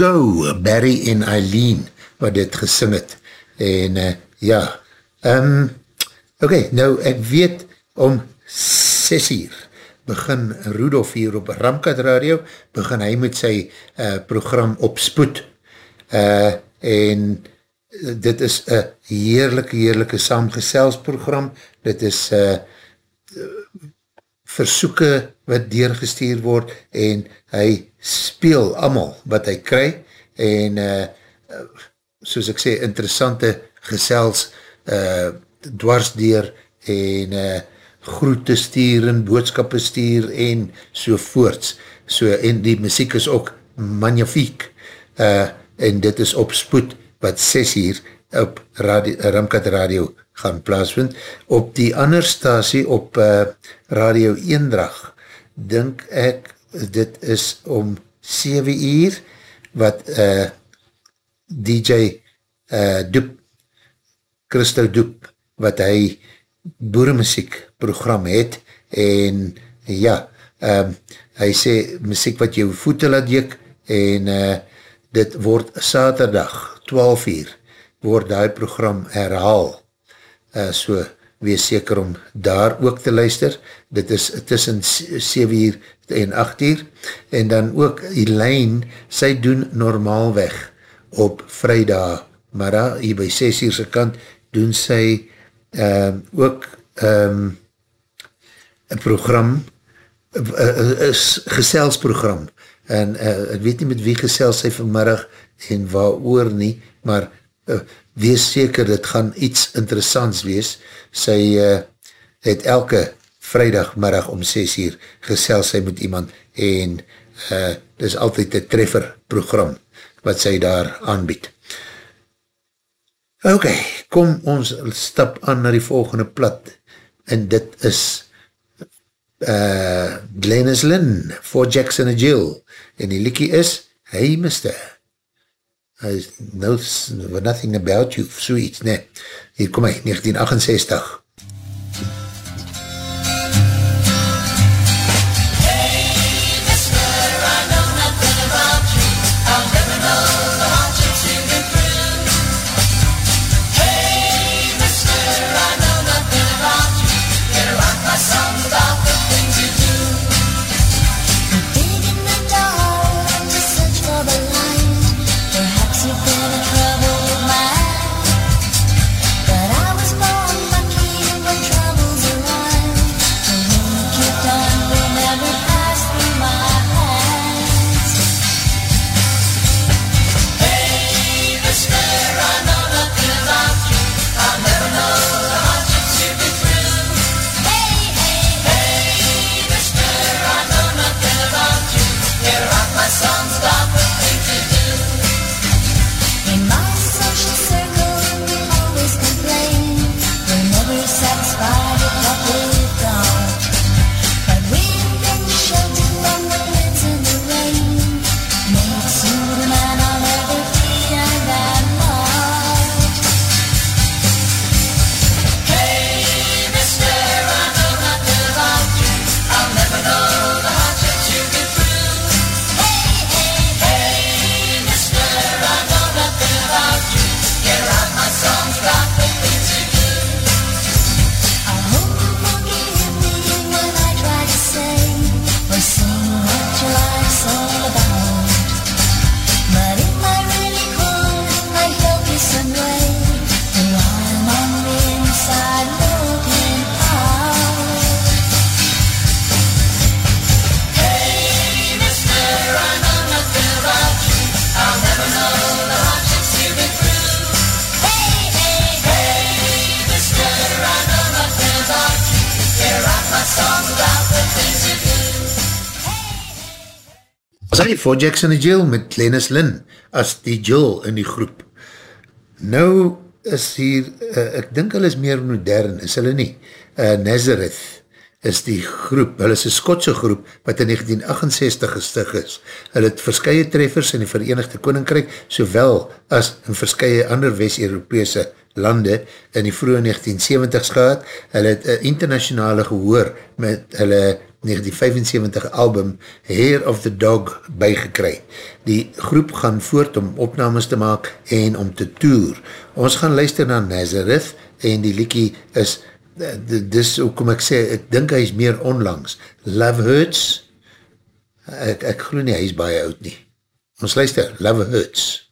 Speaker 1: Go, Barry en Eileen, wat dit gesing het. En uh, ja, um, oké, okay, nou ek weet om 6 uur begin Rudolf hier op Ramkat Radio, begin hy met sy uh, program op spoed. Uh, en dit is een heerlijke, heerlijke saamgeselsprogram. Dit is uh, versoeken wat deurgestuur word en hy speel amal wat hy kry en uh, soos ek sê, interessante gesels uh, dwars deur en uh, groete stuur en boodskappe stuur en so voorts. So, en die muziek is ook magnifiek uh, en dit is op spoed wat 6 hier op radio, Ramkat Radio gaan plaasvind. Op die ander stasie op uh, Radio Eendrag, dink ek, dit is om 7 uur, wat uh, DJ uh, Doep, Christo Doep, wat hy boeremuziek program het, en ja, um, hy sê muziek wat jou voete laat jik, en uh, dit word saterdag, 12 uur, word die program herhaal, uh, so wees seker om daar ook te luister, dit is tussen 7 uur en 8 uur, en dan ook Elaine, sy doen normaalweg op vrijdag, maar daar, hier by 6 uur sy kant, doen sy uh, ook um, een program, is geselsprogram, en uh, ek weet nie met wie gesels sy vanmiddag, en waar oor nie, maar uh, wees seker, dit gaan iets interessants wees. Sy uh, het elke vrijdagmiddag om 6 uur gesel sy met iemand en uh, dit is altyd een treffer program wat sy daar aanbied. Ok, kom ons stap aan na die volgende plat en dit is uh, Glennis Lynn for Jackson and Jill en die liekie is Hey Mister I know nothing about you, so iets, nee. Hier kom hy, 1968. Hy for Jackson en Jill met Lennis Lynn as die Jill in die groep. Nou is hier, uh, ek dink hulle is meer modern, is hulle nie? Uh, Nazareth is die groep, hulle is een Skotse groep wat in 1968 gestig is. Hulle het verskye treffers in die Verenigde Koninkryk, sowel as in verskye ander West-Europese lande in die vroege 1970s gehad. Hulle het een internationale gehoor met hulle
Speaker 4: 1975 album Hair of the Dog bygekry. Die groep gaan voort om opnames te maak en om te toer. Ons gaan luister na Nazareth en die liekie is, eh, dis hoe kom ek sê, ek dink hy is meer onlangs. Love Hurts, ek, ek geloof nie, hy is baie oud nie. Ons luister, Love Hurts.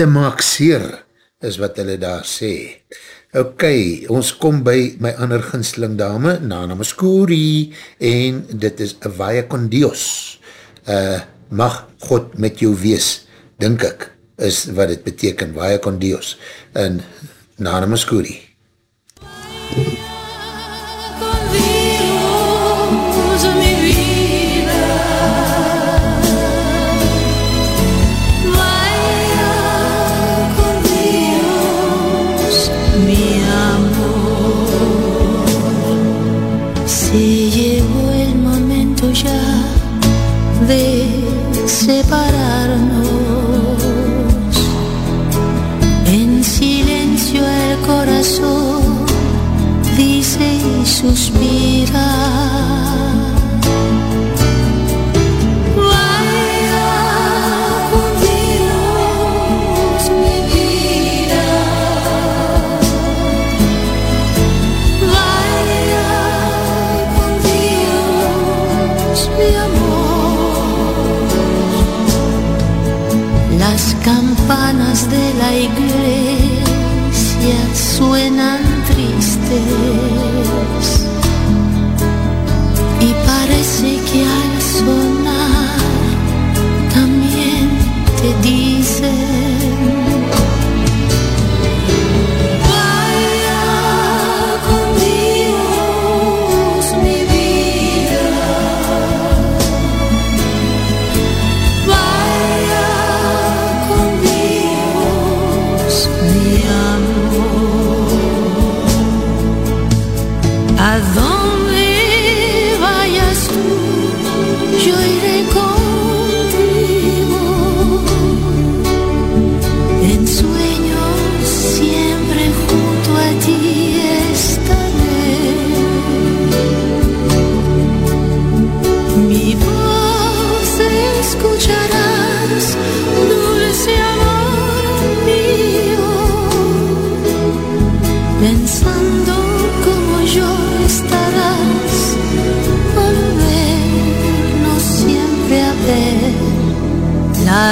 Speaker 4: Liefde maak seer, is wat hulle daar sê. Ok, ons kom by my ander ginsling dame, Nana Muscuri, en dit is Avaya con Dios. Uh, mag God met jou wees, dink ek, is wat het beteken, Vaya con Dios. En Nana Muscuri.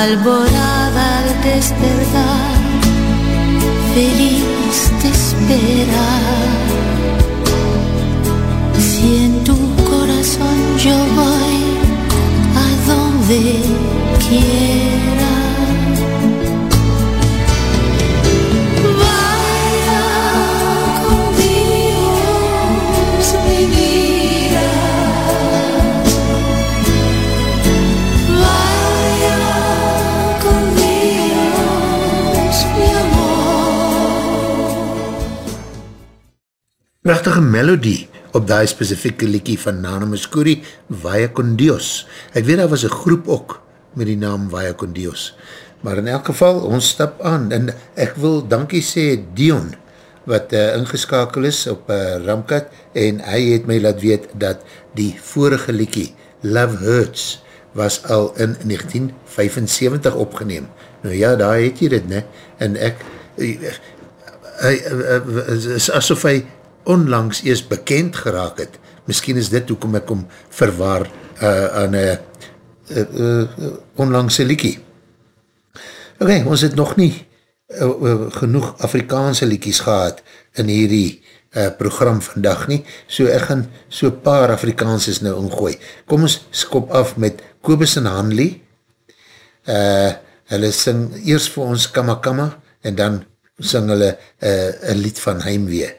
Speaker 4: Alborada al despertar, feliz te espera. Si en tu corazón yo voy a donde quiera.
Speaker 1: Prachtige melodie op die specifieke liekie van Nana Muscuri, Vaya con Dios. Ek weet daar was een groep ook met die naam Vaya con Dios. Maar in elk geval, ons stap aan en ek wil dankie sê Dion, wat uh, ingeskakel is op uh, Ramkat en hy het my laat weet dat die vorige liekie, Love Hurts, was al in 1975 opgeneem. Nou ja, daar het jy dit, ne? En ek, hy, hy, hy, is asof hy onlangs eers bekend geraak het. Misschien is dit hoekom ek om verwaar uh, aan een uh, uh, onlangse liekie. Ok, ons het nog nie uh, uh, genoeg Afrikaanse liekies gehad in hierdie uh, program vandag nie, so ek gaan so paar Afrikaanses nou omgooi. Kom ons skop af met Kobus en Hanley. Uh, hulle sing eers vir ons Kama Kama en dan sing hulle uh, een lied van Heimwee.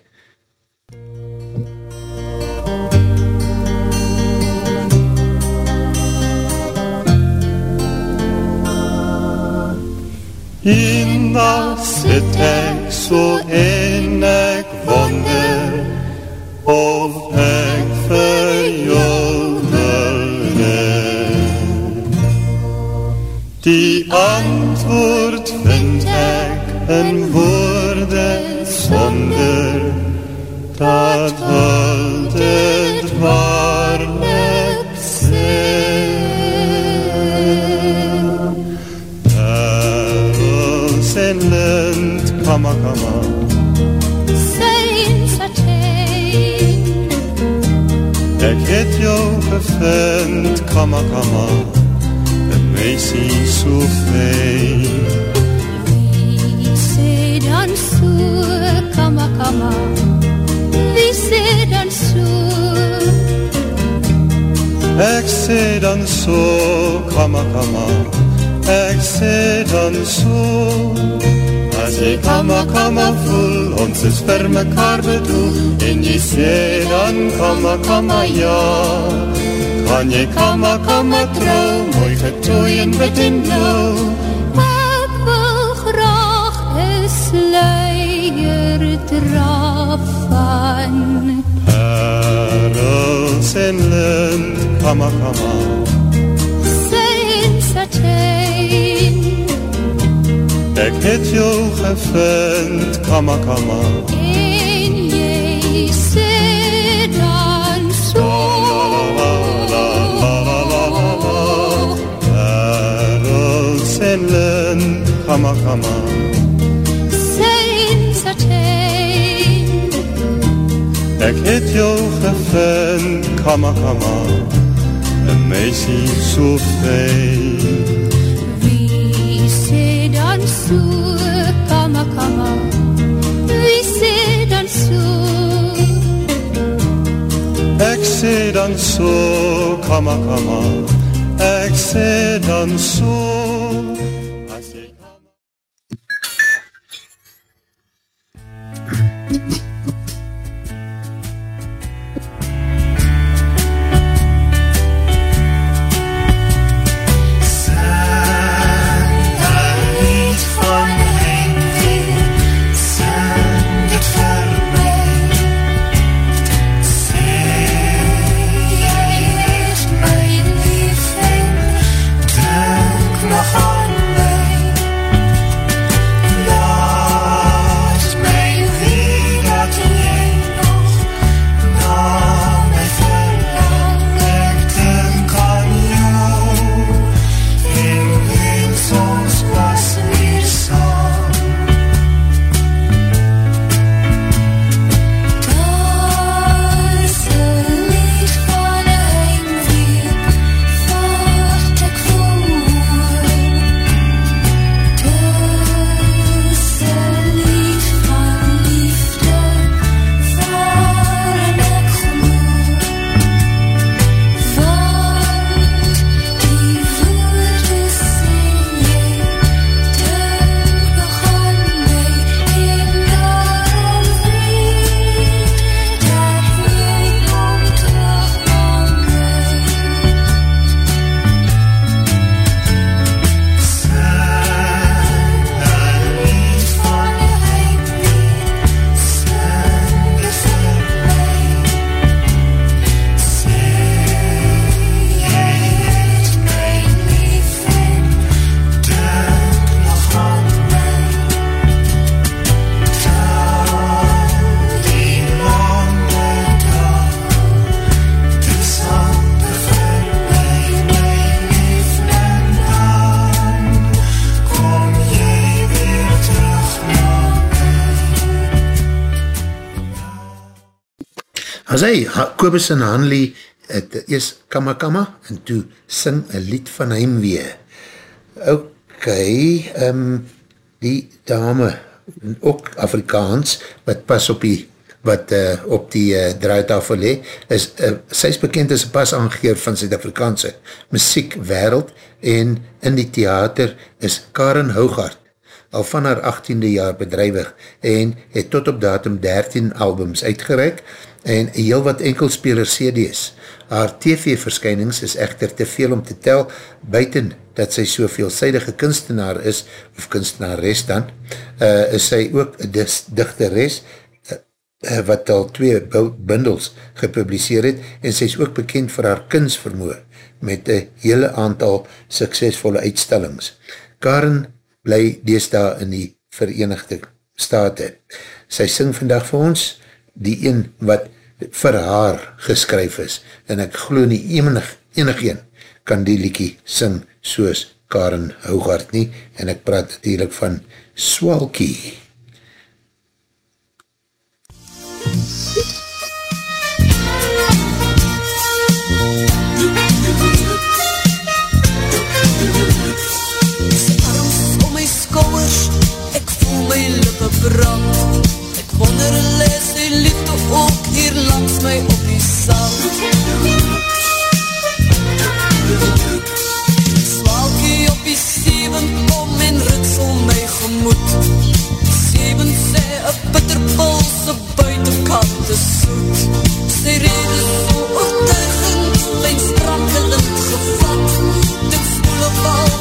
Speaker 7: Eendag sit ek so en ek wonder of ek vir jou wil hê. Die antwoord vind ek in woorde sonder dat wil dit waarlik lint, kama kama,
Speaker 4: Sinds a change,
Speaker 7: ek het jou gevind, kama kama, een meisie so fijn.
Speaker 4: wie sê dan so, kama kama, wie sê dan so,
Speaker 7: Ek sê dan so, kama kama, ek sê dan so. As jy kama kama voel, ons is vir mekaar bedoel, en jy sê dan kama kama ja. Kan jy kama kama trou, mooi getooi en wit en blauw.
Speaker 4: ek wil graag een sluier dra van
Speaker 7: Parels en lint, kama kama, ek het jou gevind, kama kama.
Speaker 4: en jy sê dan so.
Speaker 7: Parels en lint, kama kama.
Speaker 4: Sinds a change,
Speaker 7: Ek het jou gevind, kama kama, een meisie so
Speaker 4: Sê dan so, kama kama,
Speaker 7: ek sê dan
Speaker 1: Ha- Kobus en Hanley, het eers Kama Kama, en toe sing een lied van heimwee. Ok, um, die dame, ook Afrikaans, wat pas op die wat uh, op die uh, draaitafel le, is, uh, sy is bekend as pas aangegeer van Zuid-Afrikaanse muziek wereld en in die theater is Karen Hoogart al van haar 18e jaar bedrijwig en het tot op datum 13 albums uitgereik en heel wat enkelspelers CD's. Haar TV-verskynings is echter te veel om te tel, buiten dat sy so veelzijdige kunstenaar is, of kunstenares dan, uh, is sy ook dis- dichteres, uh, wat al twee bu- bundels gepubliseer het, en sy is ook bekend vir haar kunstvermoe, met een hele aantal suksesvolle uitstellings. Karen bly deesdae in die Verenigde State. Sy sing vandag vir ons, die een wat vir haar geskryf is, en ek glo nie enig, enig een kan die liekie sing soos Karen Hoogart nie, en ek praat natuurlijk van Swalkie.
Speaker 4: Is soet. Sy rede so oortuigend, mijn sprankelend gevat. Dit spoel een bal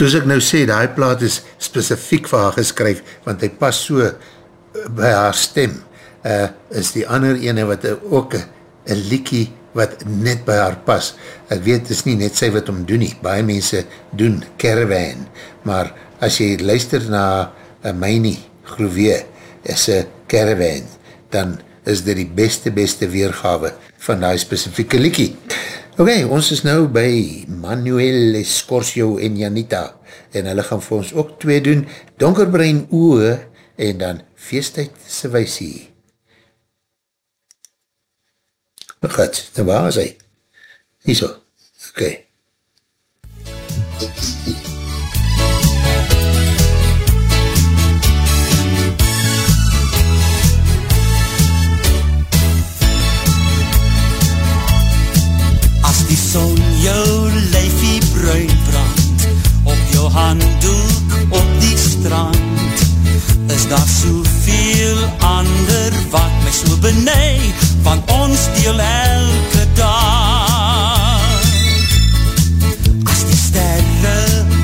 Speaker 4: Soos ek
Speaker 1: nou sê, die plaat is specifiek vir haar geskryf, want hy pas so uh, by haar stem, uh, is die ander ene wat ook een liekie wat net by haar pas. Ek weet, is nie net sy wat om doen nie, baie mense doen caravan, maar as jy luister na uh, mynie, groevee, is een caravan, dan is dit die beste, beste weergawe van die specifieke liekie. Ok, ons is nou by Manuel Escorcio en Janita en hulle gaan vir ons ook twee doen, Donkerbrein Oe en dan Feestijd se Weisie. Goed, nou waar is hy? jou lyfie bruin brand.
Speaker 3: Op jou handdoek op die strand. Is daar soveel ander wat my so benei Want ons deel elke dag. As die sterre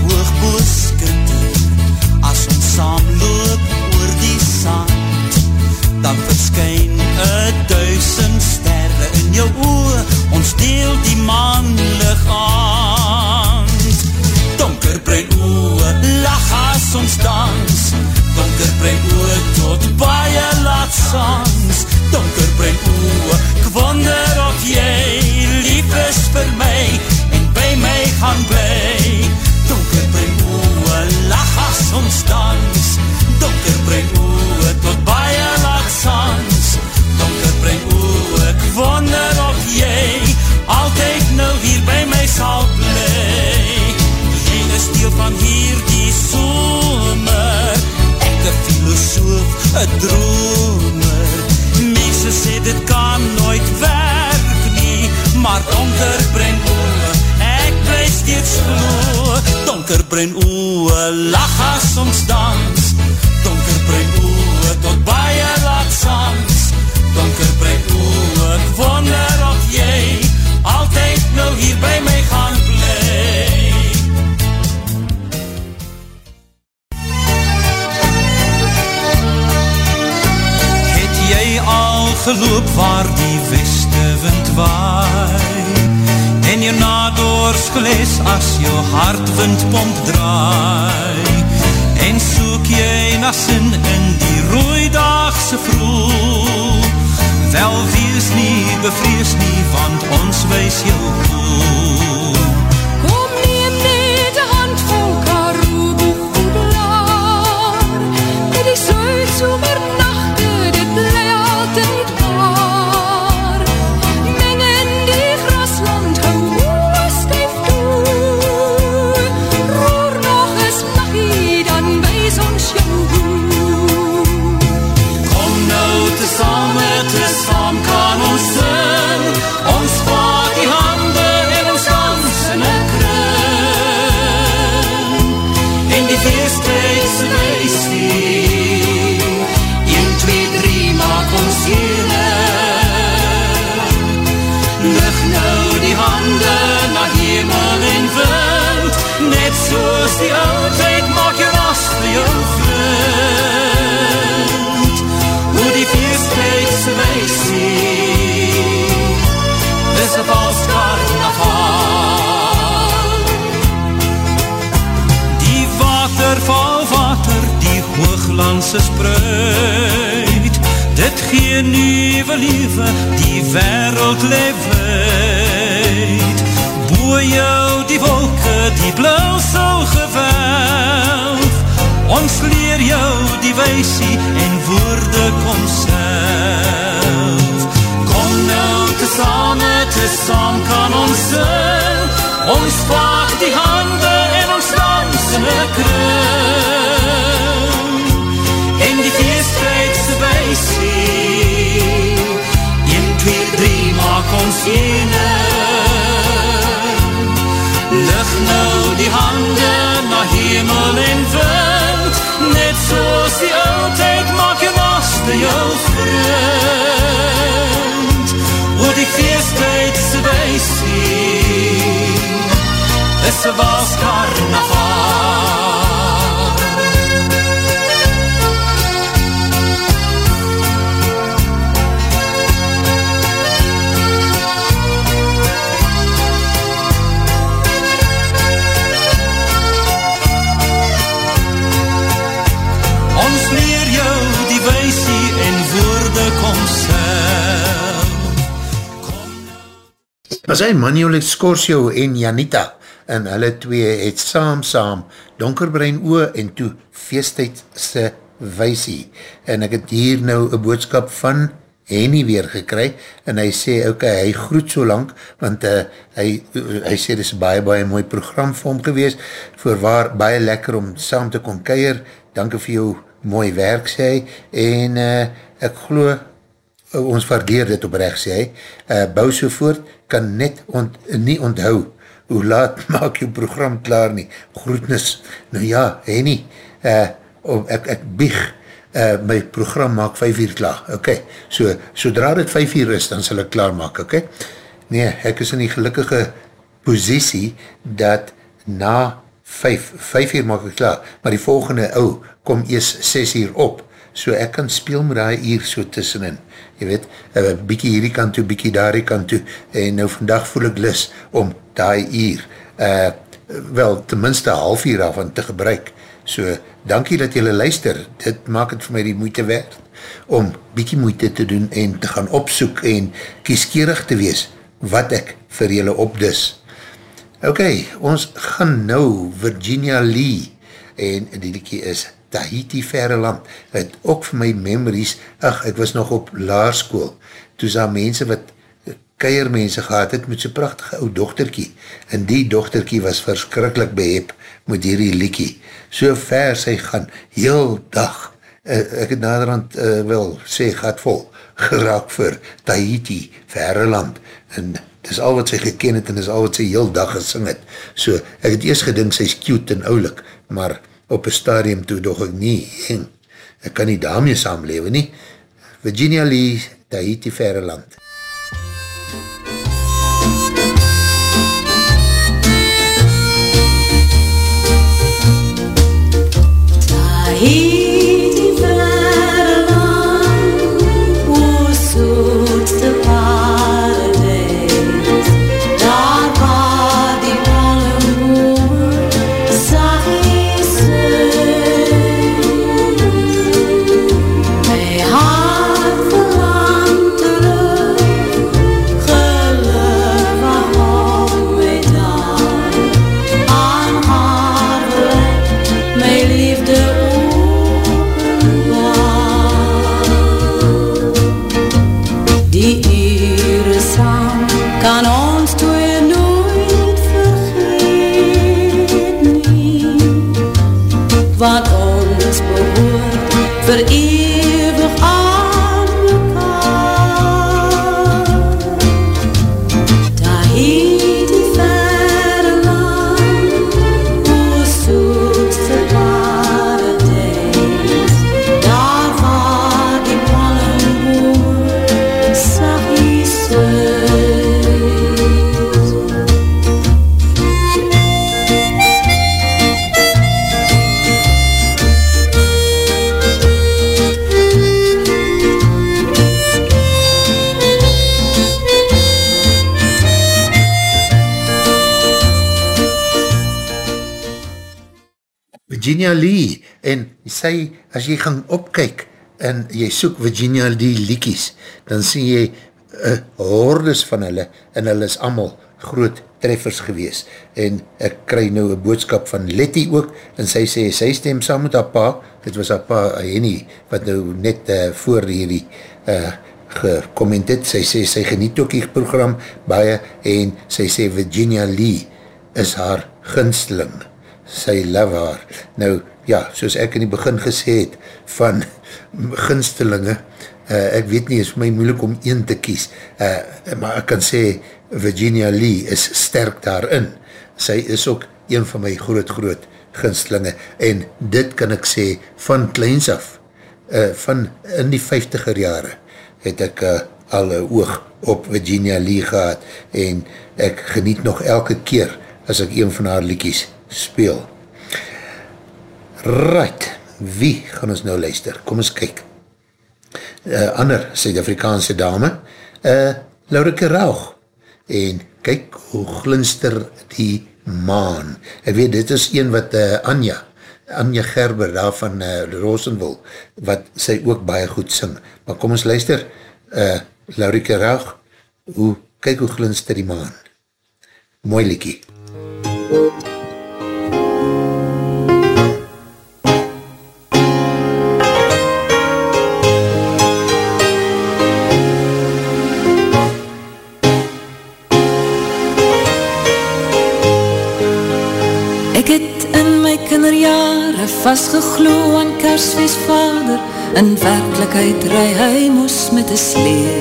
Speaker 3: hoog boos skitter As ons saamloop oor die sand Dan verskyn een duisend jou oor Ons deel die manlig aan Donkerbrein oe, lach as ons dans. Donkerbrein oe, tot baie laat sans. Donkerbrein oe, ek wonder of jy lief is vir my En by my gaan bly. Donkerbrein oe, lach as ons dans. Donkerbrein oe, van hier die somer Ek een filosoof, een dromer. Mense sê dit kan nooit werk nie Maar donker brenn oe, ek bly steeds glo Donker brenn oe, lach as ons dans. Donker brenn oe, tot baie laat sans Donker brenn oe, ek wonder of jy Altyd nou hier by my gaan geloop waar die weste wind waai. En jou nadoors geles as jou hartwindpomp draai. En soek jy na sin in die rooidagse vroeg Wel wees nie, bevrees nie, want ons wees jou hoe weisie 1, 2, 3 maak ons jene Lig nou die hande na hemel en wind. Net soos die oudheid maak jou vaste jou vriend. Oor die feestweekse weisie Is een wals karnaval
Speaker 1: Was hy Manuel Scorsio en Janita en hulle twee het saam saam donkerbrein oe en toe feesttijdse weisie en ek het hier nou een boodskap van Henny weer gekry en hy sê, ok, hy groet so lang want uh, hy, hy sê dit is baie baie mooi program vir hom gewees. Voorwaar baie lekker om saam te kon keier, dankie vir jou mooi werk sê hy. En uh, ek glo uh, ons waardeer dit oprecht sê hy, uh, bou so voort kan net ont, nie onthou hoe laat maak jou program klaar nie, groetnis, nou ja, Henny, uh, om, ek, ek bieg, uh, my program maak 5 uur klaar, ok, so, sodra dit 5 uur is, dan sal ek klaar maak, ok, nee, ek is in die gelukkige positie, dat na 5, 5 uur maak ek klaar, maar die volgende ou, kom eers 6 uur op, so ek kan speel met die uur so tussenin, jy weet, uh, bykie hierdie kant toe, bykie daar kant toe, en nou vandag voel ek lis om die uur, uh, wel, tenminste half uur aan te gebruik, so, dankie dat jylle luister, dit maak het vir my die moeite werd, om bykie moeite te doen, en te gaan opsoek, en kieskerig te wees, wat ek vir jylle opdus. Ok, ons gaan nou Virginia Lee, en die liekie is Tahiti verre land, het ook vir my memories, ach, ek was nog op laarskool, toe sal mense wat keiermense gehad het met so prachtige ou dochterkie, en die dochterkie was verskrikkelijk behep met hierdie liekie, so ver sy gaan, heel dag, uh, ek het naderhand uh, wel sê, gaat vol, geraak vir Tahiti, verre land, en dis al wat sy geken het, en dis al wat sy heel dag gesing het, so ek het eers gedink, sy is cute en oulik, maar op een stadium toe doch ek nie, en ek kan nie daarmee saamlewe nie, Virginia Lee, Tahiti, verre land.
Speaker 4: Tahiti behoort vir
Speaker 1: Virginia Lee, en sy, as jy gaan opkyk, en jy soek Virginia Lee liekies, dan sien jy uh, hordes van hulle, en hulle is allemaal groot treffers gewees, en ek kry nou een boodskap van Letty ook, en sy sê, sy stem saam met haar pa, dit was haar pa Henny, wat nou net uh, voor hierdie uh, gecomment het, sy sê, sy geniet ook die program baie, en sy sê, Virginia Lee is haar gunsteling, sy love haar. Nou, ja, soos ek in die begin gesê het, van gunstelinge, uh, ek weet nie, is my moeilik om een te kies, uh, maar ek kan sê, Virginia Lee is sterk daarin. Sy is ook een van my groot, groot gunstelinge, en dit kan ek sê, van kleins af, uh, van in die 50er jare, het ek uh, al een oog op Virginia Lee gehad, en ek geniet nog elke keer, as ek een van haar liekies speel. Right, wie gaan ons nou luister? Kom ons kyk. Uh, ander Suid-Afrikaanse dame, uh, Laurike Raug, en kyk hoe glinster die maan. Ek weet, dit is een wat uh, Anja, Anja Gerber daar van uh, Rosenville, wat sy ook baie goed sing. Maar kom ons luister, uh, Laurike Raug, hoe, kyk hoe glinster die maan. Mooi liekie.
Speaker 4: Ek vastgeglo aan Kersfees vader. In werkelijkheid rij hy moes met een slee.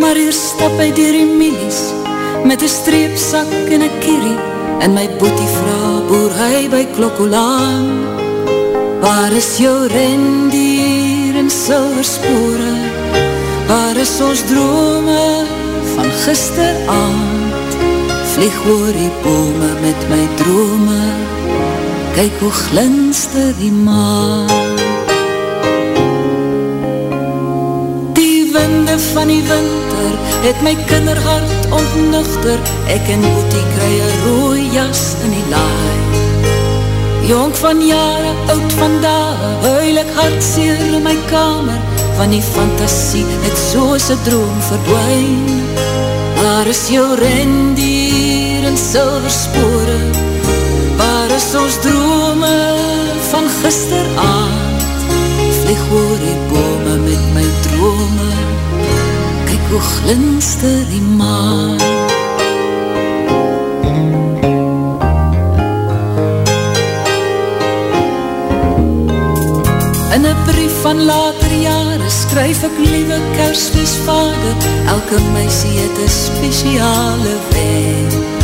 Speaker 4: Maar hier stap hy dier die milies Met een streepsak en een kierie. En my boetie vraag boer hy by Klokkolaan? Waar is jou rendier en silverspore? Waar is ons drome van gisteravond? Vlieg oor die bome met my drome Kyk hoe glinster die maan. Die winde van die winter Het my kinderhart ontnuchter. Ek en Boetie kry een rooi jas in die laai. Jong van jare, oud van dae Huil ek hartseer in my kamer. Van die fantasie het soos een droom verdwijn Waar is jou rendier en is ons drome van gisteravond Vlieg oor die bome met my drome. Kyk hoe glinster die maan. In een brief van later jare skryf ek liewe kersfeestvader. Elke meisie het een speciale wens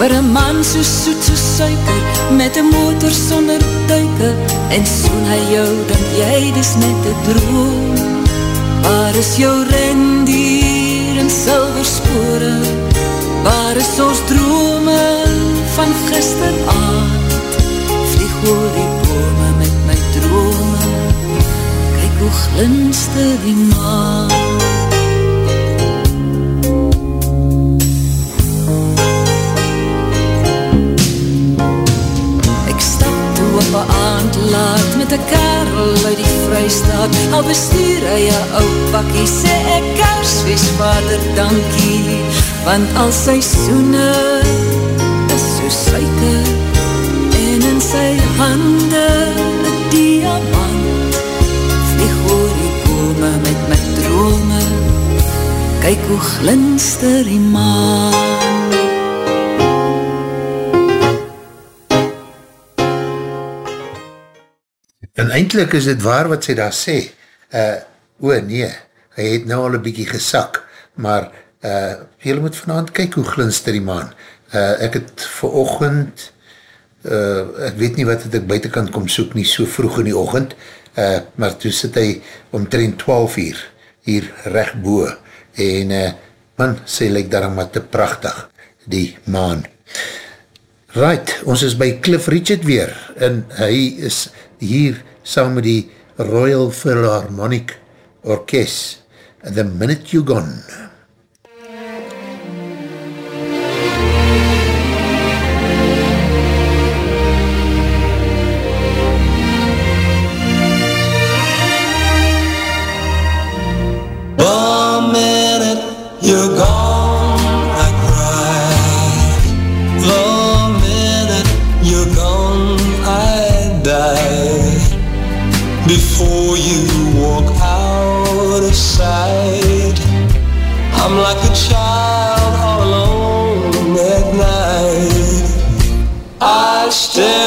Speaker 4: Vir een man so soet so suiker Met een motor sonder duiker. En soen hy jou, dan jy dis net een droom. Waar is jou rendier en silverspore? Waar is ons drome van gisteravond? Vlieg oor die bome met my drome. Kyk hoe glinster die maan Al bestuur hy een ou pakkie Sê ek kerswees vader dankie. Want al sy soene is so suiker En in sy hande een diamant Vlieg oor die bome met my drome. Kyk hoe glinster die maan.
Speaker 1: En eindelijk is het waar wat sy daar sê. Uh, o nee, hy het nou al een bykie gesak, maar uh, jylle moet vanavond kyk hoe glinster die maan. Uh, ek het verochend, uh, ek weet nie wat het ek buitenkant kom soek nie, so vroeg in die ochend, uh, maar toe sit hy omtrent 12 uur hier recht boe, en uh, man, sy lyk daarom maar te prachtig, die maan. Right, ons is by Cliff Richard weer, en hy is hier saam met die Royal Philharmonic Orkest, The Minute You Gone.
Speaker 2: You're gone, Before you walk out of sight, I'm like a child all alone at night. I stare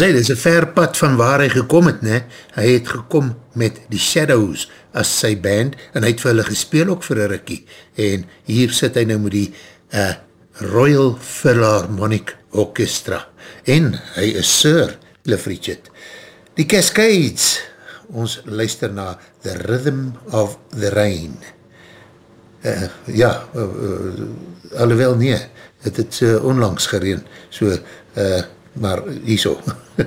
Speaker 1: Hy, dit is een ver pad van waar hy gekom het, ne? Hy het gekom met die Shadows as sy band, en hy het vir hulle gespeel ook vir een rikkie, en hier sit hy nou met die uh, Royal Philharmonic Orchestra, en hy is Sir Cliff Richard. Die Cascades, ons luister na The Rhythm of the Rain. Uh, ja, uh, uh, alhoewel nee, het het uh, onlangs gereen, so, uh, maar hierso,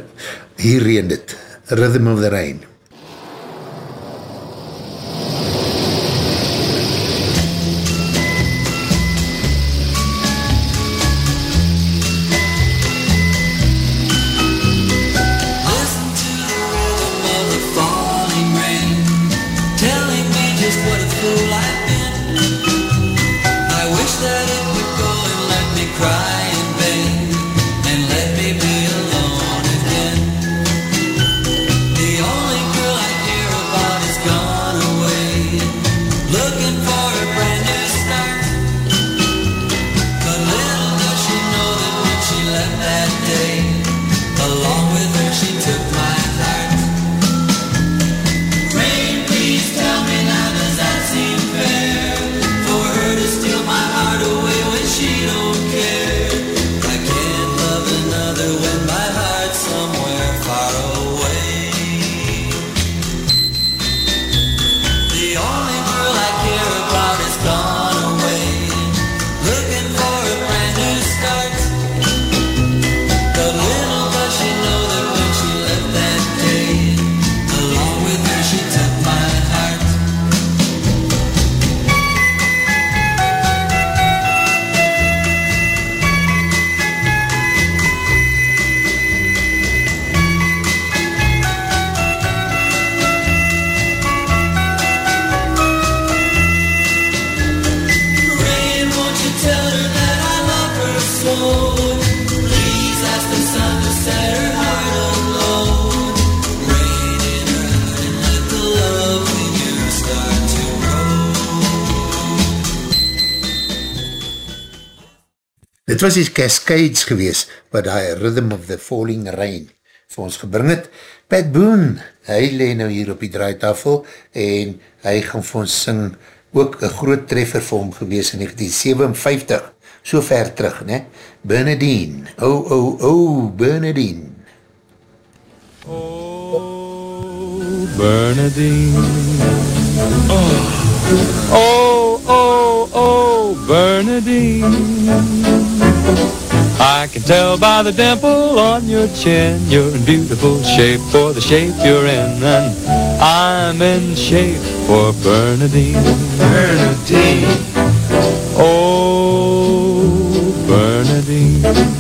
Speaker 1: hier reen dit, Rhythm of
Speaker 2: the Rain.
Speaker 1: Dit was die Cascades gewees, wat die Rhythm of the Falling Rain vir ons gebring het. Pat Boone, hy leen nou hier op die draaitafel en hy gaan vir ons sing ook een groot treffer vir hom gewees in 1957, so ver terug, ne? Bernadine, oh, oh, oh, Bernadine.
Speaker 11: Bernadine. Oh, oh, oh, oh, Bernadine. I can tell by the dimple on your chin you're in beautiful shape for the shape you're in, and I'm in shape for Bernadine. Bernadine. Oh, Bernadine.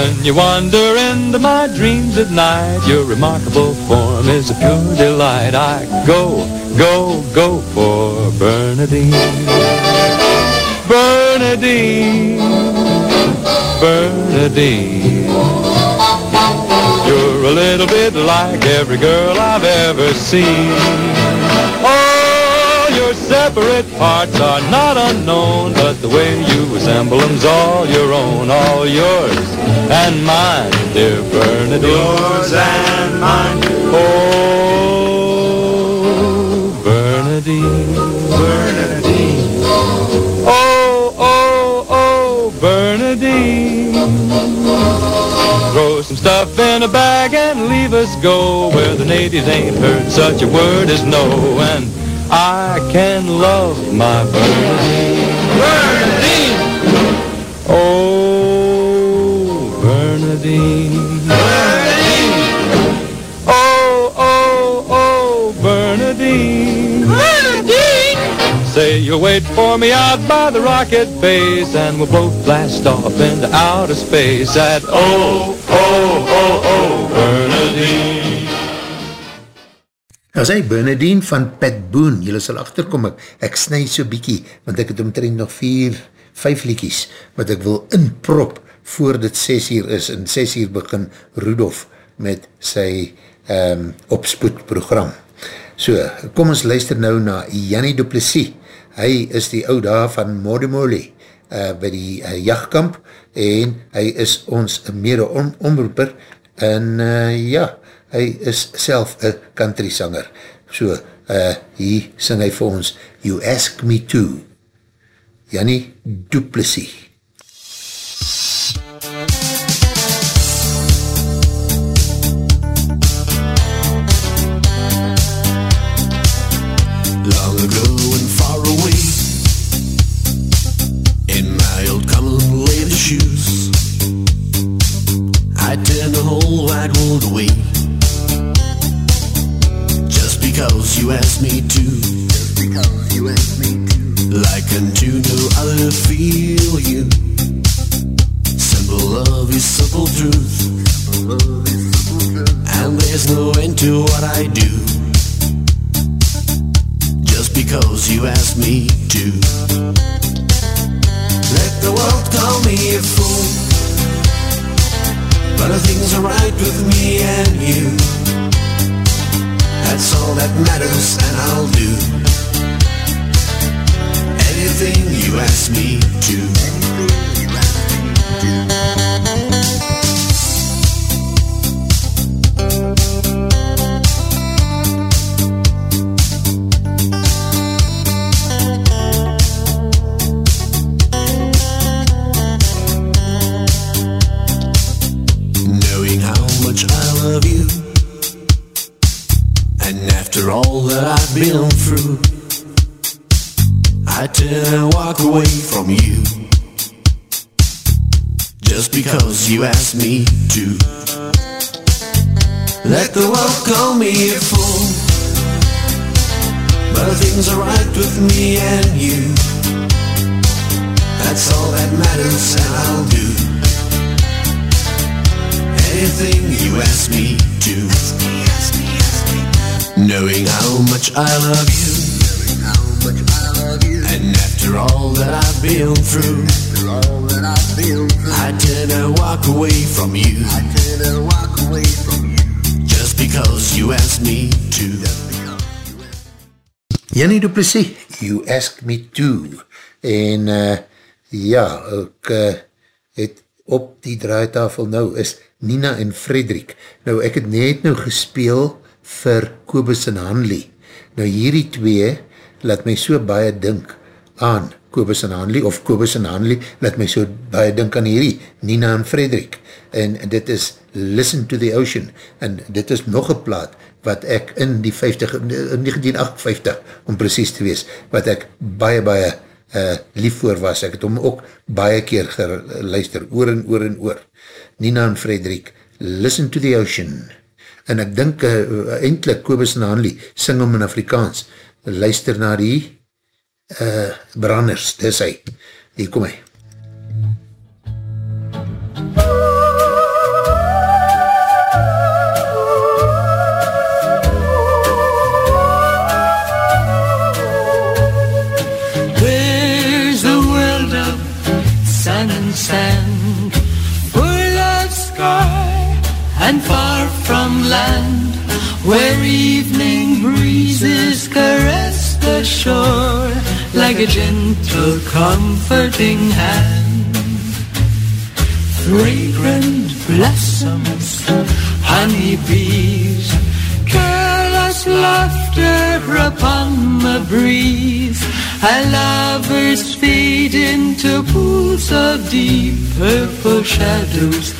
Speaker 11: When you wander into my dreams at night, your remarkable form is a pure delight. I go, go, go for Bernadine. Bernadine, Bernadine. You're a little bit like every girl I've ever seen. Oh, your separate parts are not unknown, but the way you assemble them's all your own, all yours and mine, dear Bernadine. Yours and mine. Oh, Bernadine. Bernadine. Oh, oh, oh, Bernadine. Throw some stuff in a bag and leave us go where the natives ain't heard such a word as no. And can love my Bernadine. Bernadine! Oh, Bernadine. Bernadine! Oh, oh, oh, Bernadine. Bernadine! Say you'll wait for me out by the rocket base and we'll both blast off into outer space at oh, oh, oh, oh,
Speaker 1: As hy Bernadine van Pat Boone, jylle sal achterkom ek, ek snij so bykie, want ek het omtrent nog vier, vijf liekies, wat ek wil inprop, voor dit 6 uur is, en 6 uur begin Rudolf met sy um, opspoed program. So, kom ons luister nou na Jannie Duplessis, hy is die ou daar van Modemoli uh, by die uh, jachtkamp en hy is ons mede om, omroeper en uh, ja, hy is self een country sanger. So, uh, hier sing hy vir ons You Ask Me To. Jannie Duplessis.
Speaker 12: Me
Speaker 1: 2 en uh, ja, ook uh, eh, het op die draaitafel nou is Nina en Frederik. Nou ek het net nou gespeel vir Kobus en Hanley. Nou hierdie twee laat my so baie dink aan Kobus en Hanley of Kobus en Hanley laat my so baie dink aan hierdie Nina en Frederik en dit is Listen to the Ocean en dit is nog een plaat wat ek in die 50, in 1958, om precies te wees, wat ek baie, baie uh, lief voor was. Ek het hom ook baie keer geluister, oor en oor en oor. Nina en Frederik, Listen to the Ocean. En ek dink, uh, eindelijk Kobus en Hanley, sing hom in Afrikaans. Luister na die uh, branders, dis hy. Hier kom hy.
Speaker 9: There's and far from land, where evening breezes caress the shore like a gentle, comforting hand. Fragrant blossoms, honeybees, careless laughter upon the breeze. And lovers fade into pools of deep purple shadows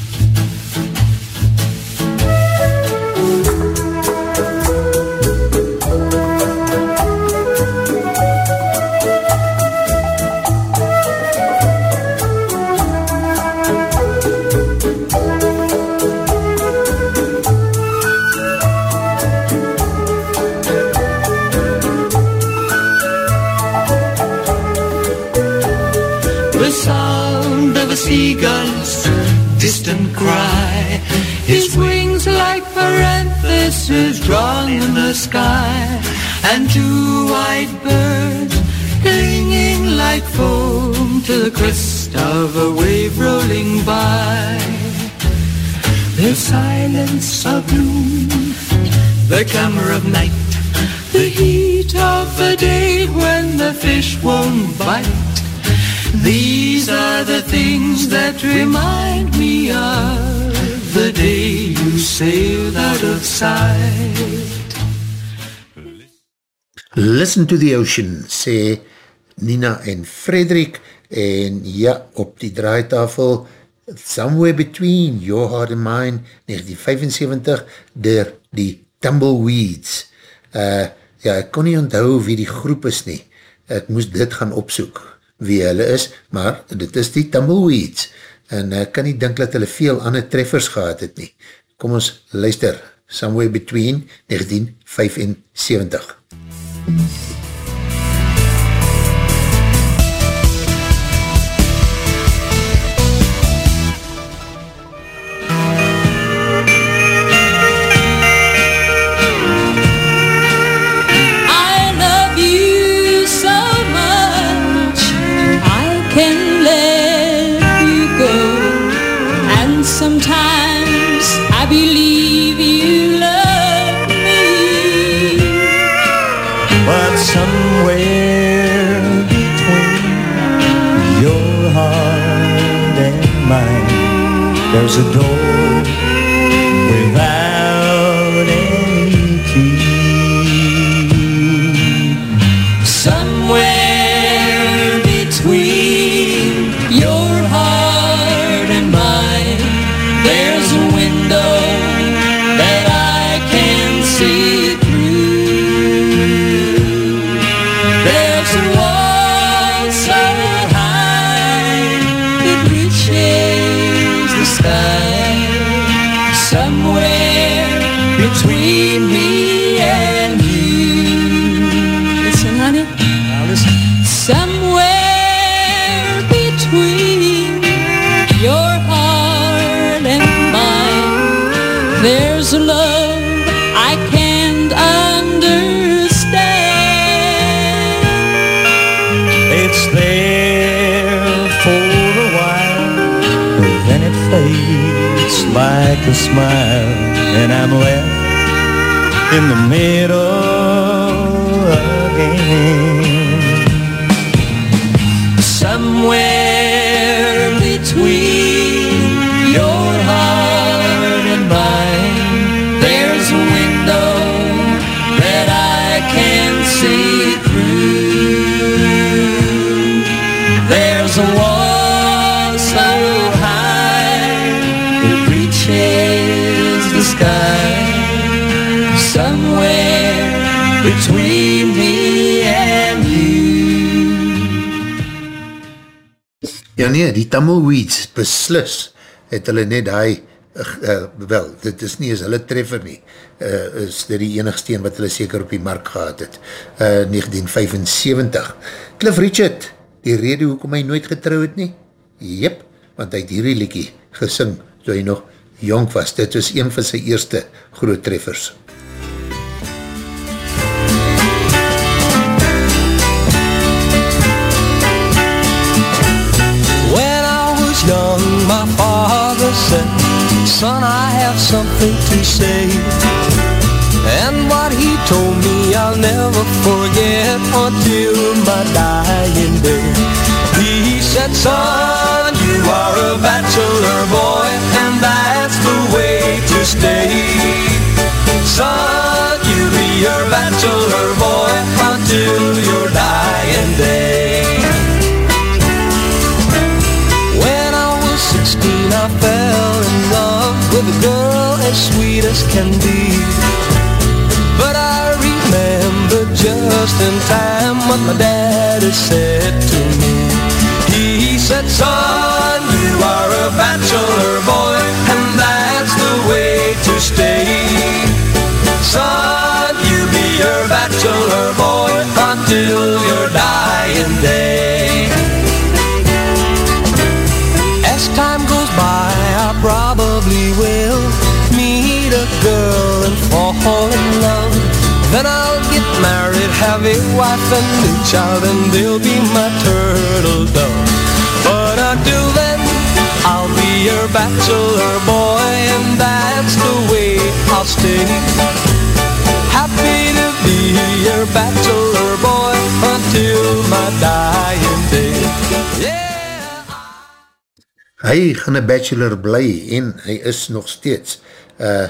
Speaker 2: Sky, and two white birds clinging like foam to the crest of a wave rolling by. The silence of noon, the clamor of night, the heat of the day when the fish won't bite. These are the things that remind me of the day you sailed out of sight.
Speaker 1: Listen to the Ocean, sê Nina en Frederik, en ja, op die draaitafel, Somewhere Between Your Heart and Mine, 1975, der die Tumbleweeds. Uh, ja, ek kon nie onthou wie die groep is nie, ek moes dit gaan opsoek, wie hulle is, maar dit is die Tumbleweeds, en ek kan nie dink dat hulle veel ander treffers gehad het nie. Kom ons luister, Somewhere Between 1975.
Speaker 4: I
Speaker 2: mine, there's a smile, and I'm left in the middle
Speaker 1: nee, die Tumbleweeds, beslis, het hulle net die, uh, wel, dit is nie as hulle treffer nie, uh, is dit die enigste een wat hulle seker op die mark gehad het, uh, 1975. Cliff Richard, die rede hoekom hy nooit getrouw het nie? Jep, want hy het hierdie liekie gesing, toe hy nog jong was, dit was een van sy eerste groot treffers.
Speaker 2: When young, my father said, Son, I have something to say. And what he told me I'll never forget until my dying day. He said, Son, you are a bachelor boy, and that's the way to stay. Son, you be your bachelor boy until your dying day. With a girl as sweet as can be. But I remember just in time what my daddy said to me. He said, son, you are a bachelor boy And that's the way to stay. Son, you be your bachelor boy Until your dying day
Speaker 13: have a wife and a child and they'll be my turtle dove. But until then, I'll be your bachelor boy and that's the way I'll stay. Happy to be your bachelor boy until my dying day.
Speaker 1: Hy gaan een bachelor bly en hy is nog steeds. Uh,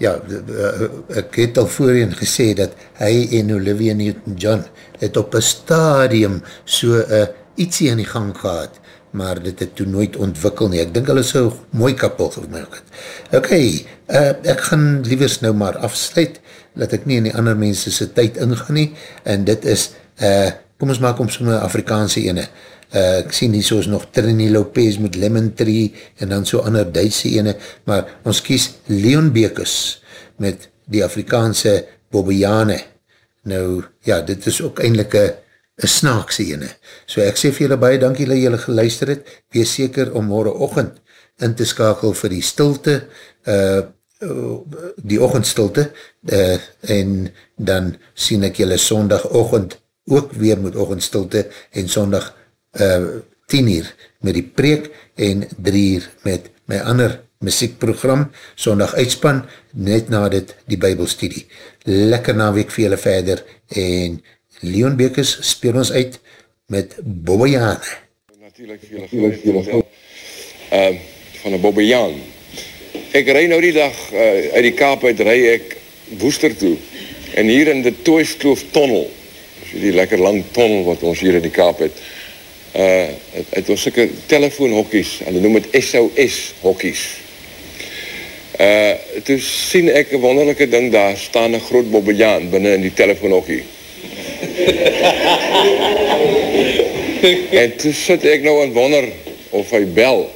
Speaker 1: ja, uh, ek het al voorheen gesê dat hy en Olivia Newton-John het op een stadium so uh, ietsie in die gang gehad, maar dit het toen nooit ontwikkel nie. Ek dink hulle so mooi kapel gemaakt het. Ok, uh, ek gaan liewers nou maar afsluit, dat ek nie in die ander mense sy tyd ingaan nie, en dit is, uh, kom ons maak om so'n Afrikaanse ene, uh, ek sien hier soos nog Trini Lopez met Lemon Tree en dan so ander Duitse ene, maar ons kies Leon Bekes met die Afrikaanse Bobbejane. Nou, ja, dit is ook eindelijk een snaakse ene. So ek sê vir julle baie dankie dat julle geluister het. Wees seker om morgen ochend in te skakel vir die stilte, uh, die ochendstilte, uh, en dan sien ek julle sondagochend ook weer met ochendstilte en sondag uh, 10 uur met die preek en 3 uur met my ander muziekprogram, sondag uitspan, net na dit die bybelstudie. Lekker naweek vir julle verder en Leon Bekes speel ons uit met Bobbejaan.
Speaker 14: Natuurlijk vir julle vertel uh, van een Bobbejaan. Ek rij nou die dag uh, uit die kaap uit, rij ek Woester toe en hier in die Toyskloof tunnel, die lekker lang tunnel wat ons hier in die kaap het, uh, het, het was sikke telefoonhokkies en hulle noem het SOS hokkies. Uh, toe sien ek een wonderlijke ding daar staan een groot bobbejaan binnen in die telefoonhokkie. en toe sit ek nou en wonder of hy bel.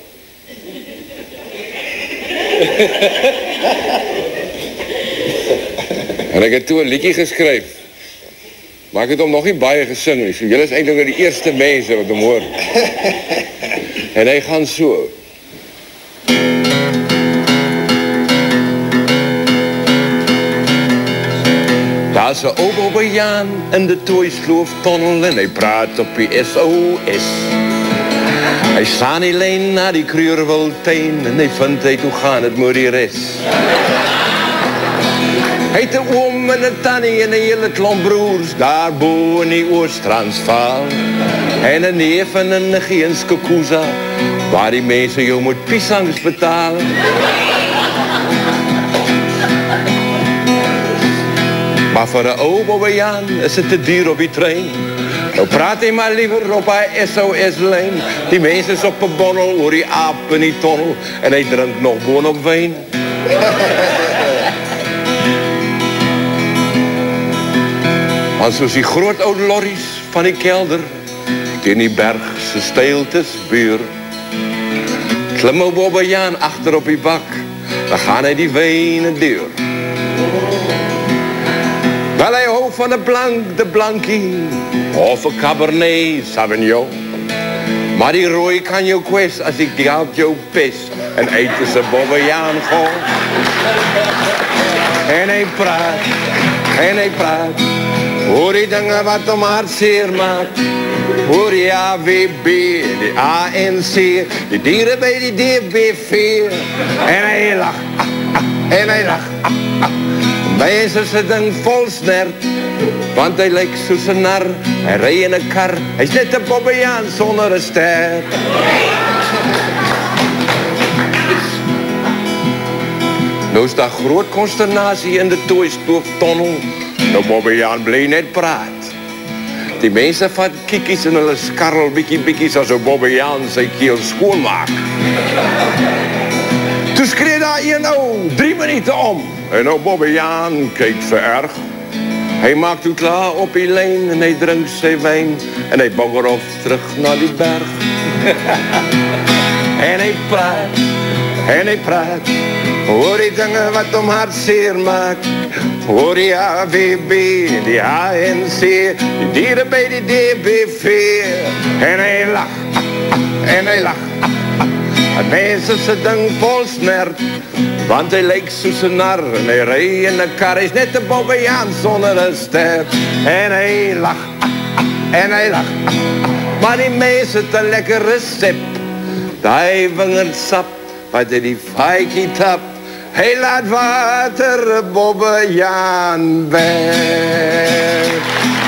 Speaker 14: en ek het toe een liedjie geskryf Maar ek het hom nog nie baie gesing nie. So julle is eintlik die eerste mense wat hom hoor. en hy gaan so. Daar's 'n ou Bobbejaan in die Toyskloof tunnel en hy praat op die SOS. Hy staan nie lyn na die Kreurwiltuin en hy vind hy toe gaan dit moet die res. Hy het 'n oom en 'n tannie en 'n hele klomp broers daar bo in die Oos-Transvaal. En 'n neef en 'n niggie in Skokuza waar die mense jou moet piesangs betaal. Maar vir 'n ou Bobbejaan is dit te duur op die trein. Nou praat hy maar liever op hy SOS-lyn. Die mense is op 'n borrel oor die aap in die tunnel en hy drink nog boonop wyn. Want soos die groot ou lorries van die kelder teen die berg se steiltes buur. Klim ou Bobbejaan agter op die bak, dan gaan hy die wyne deur. Wel hy hou van 'n blank, de blankie of 'n Cabernet Sauvignon. Maar die rooi kan jou kwes as ek geld jou pes en eet is 'n Bobbejaan gewoon. En hy praat, en hy praat Hoor die dinge wat om hart seer maak Hoor die AWB, die ANC Die dieren by die DBV En hy lach, ah, ah, en hy lach ah, ah. Mense se ding vol snert Want hy lyk soos een nar. Hy rij in een kar Hy is net een bobbejaan sonder een ster. Nou is daar groot consternatie in de Toystoof tunnel Nou Bobbejaan bly net praat. Die mense vat kiekies en hulle skarrel bietjie bietjies as 'n Bobbejaan sy keel skoonmaak. Toe skree daar een ou 3 minute om en nou Bobbejaan kyk vererg. Hy maak toe klaar op die lyn en hy drink sy wyn en hy bogger op terug na die berg. en hy praat en hy praat Hoor die dinge wat om hart seer maak Hoor die AWB, die ANC Die dieren by die DBV En hy lach, en hy lach Het mense se ding vol smert, want hy lyk soos een nar. En hy ry in een kar, is net een bobbejaan sonder een ster. En hy lach, en hy lach, maar die mense het een lekker recept. Die wingersap, wat hy die feikie tap, hy laat water bobbejaan weg.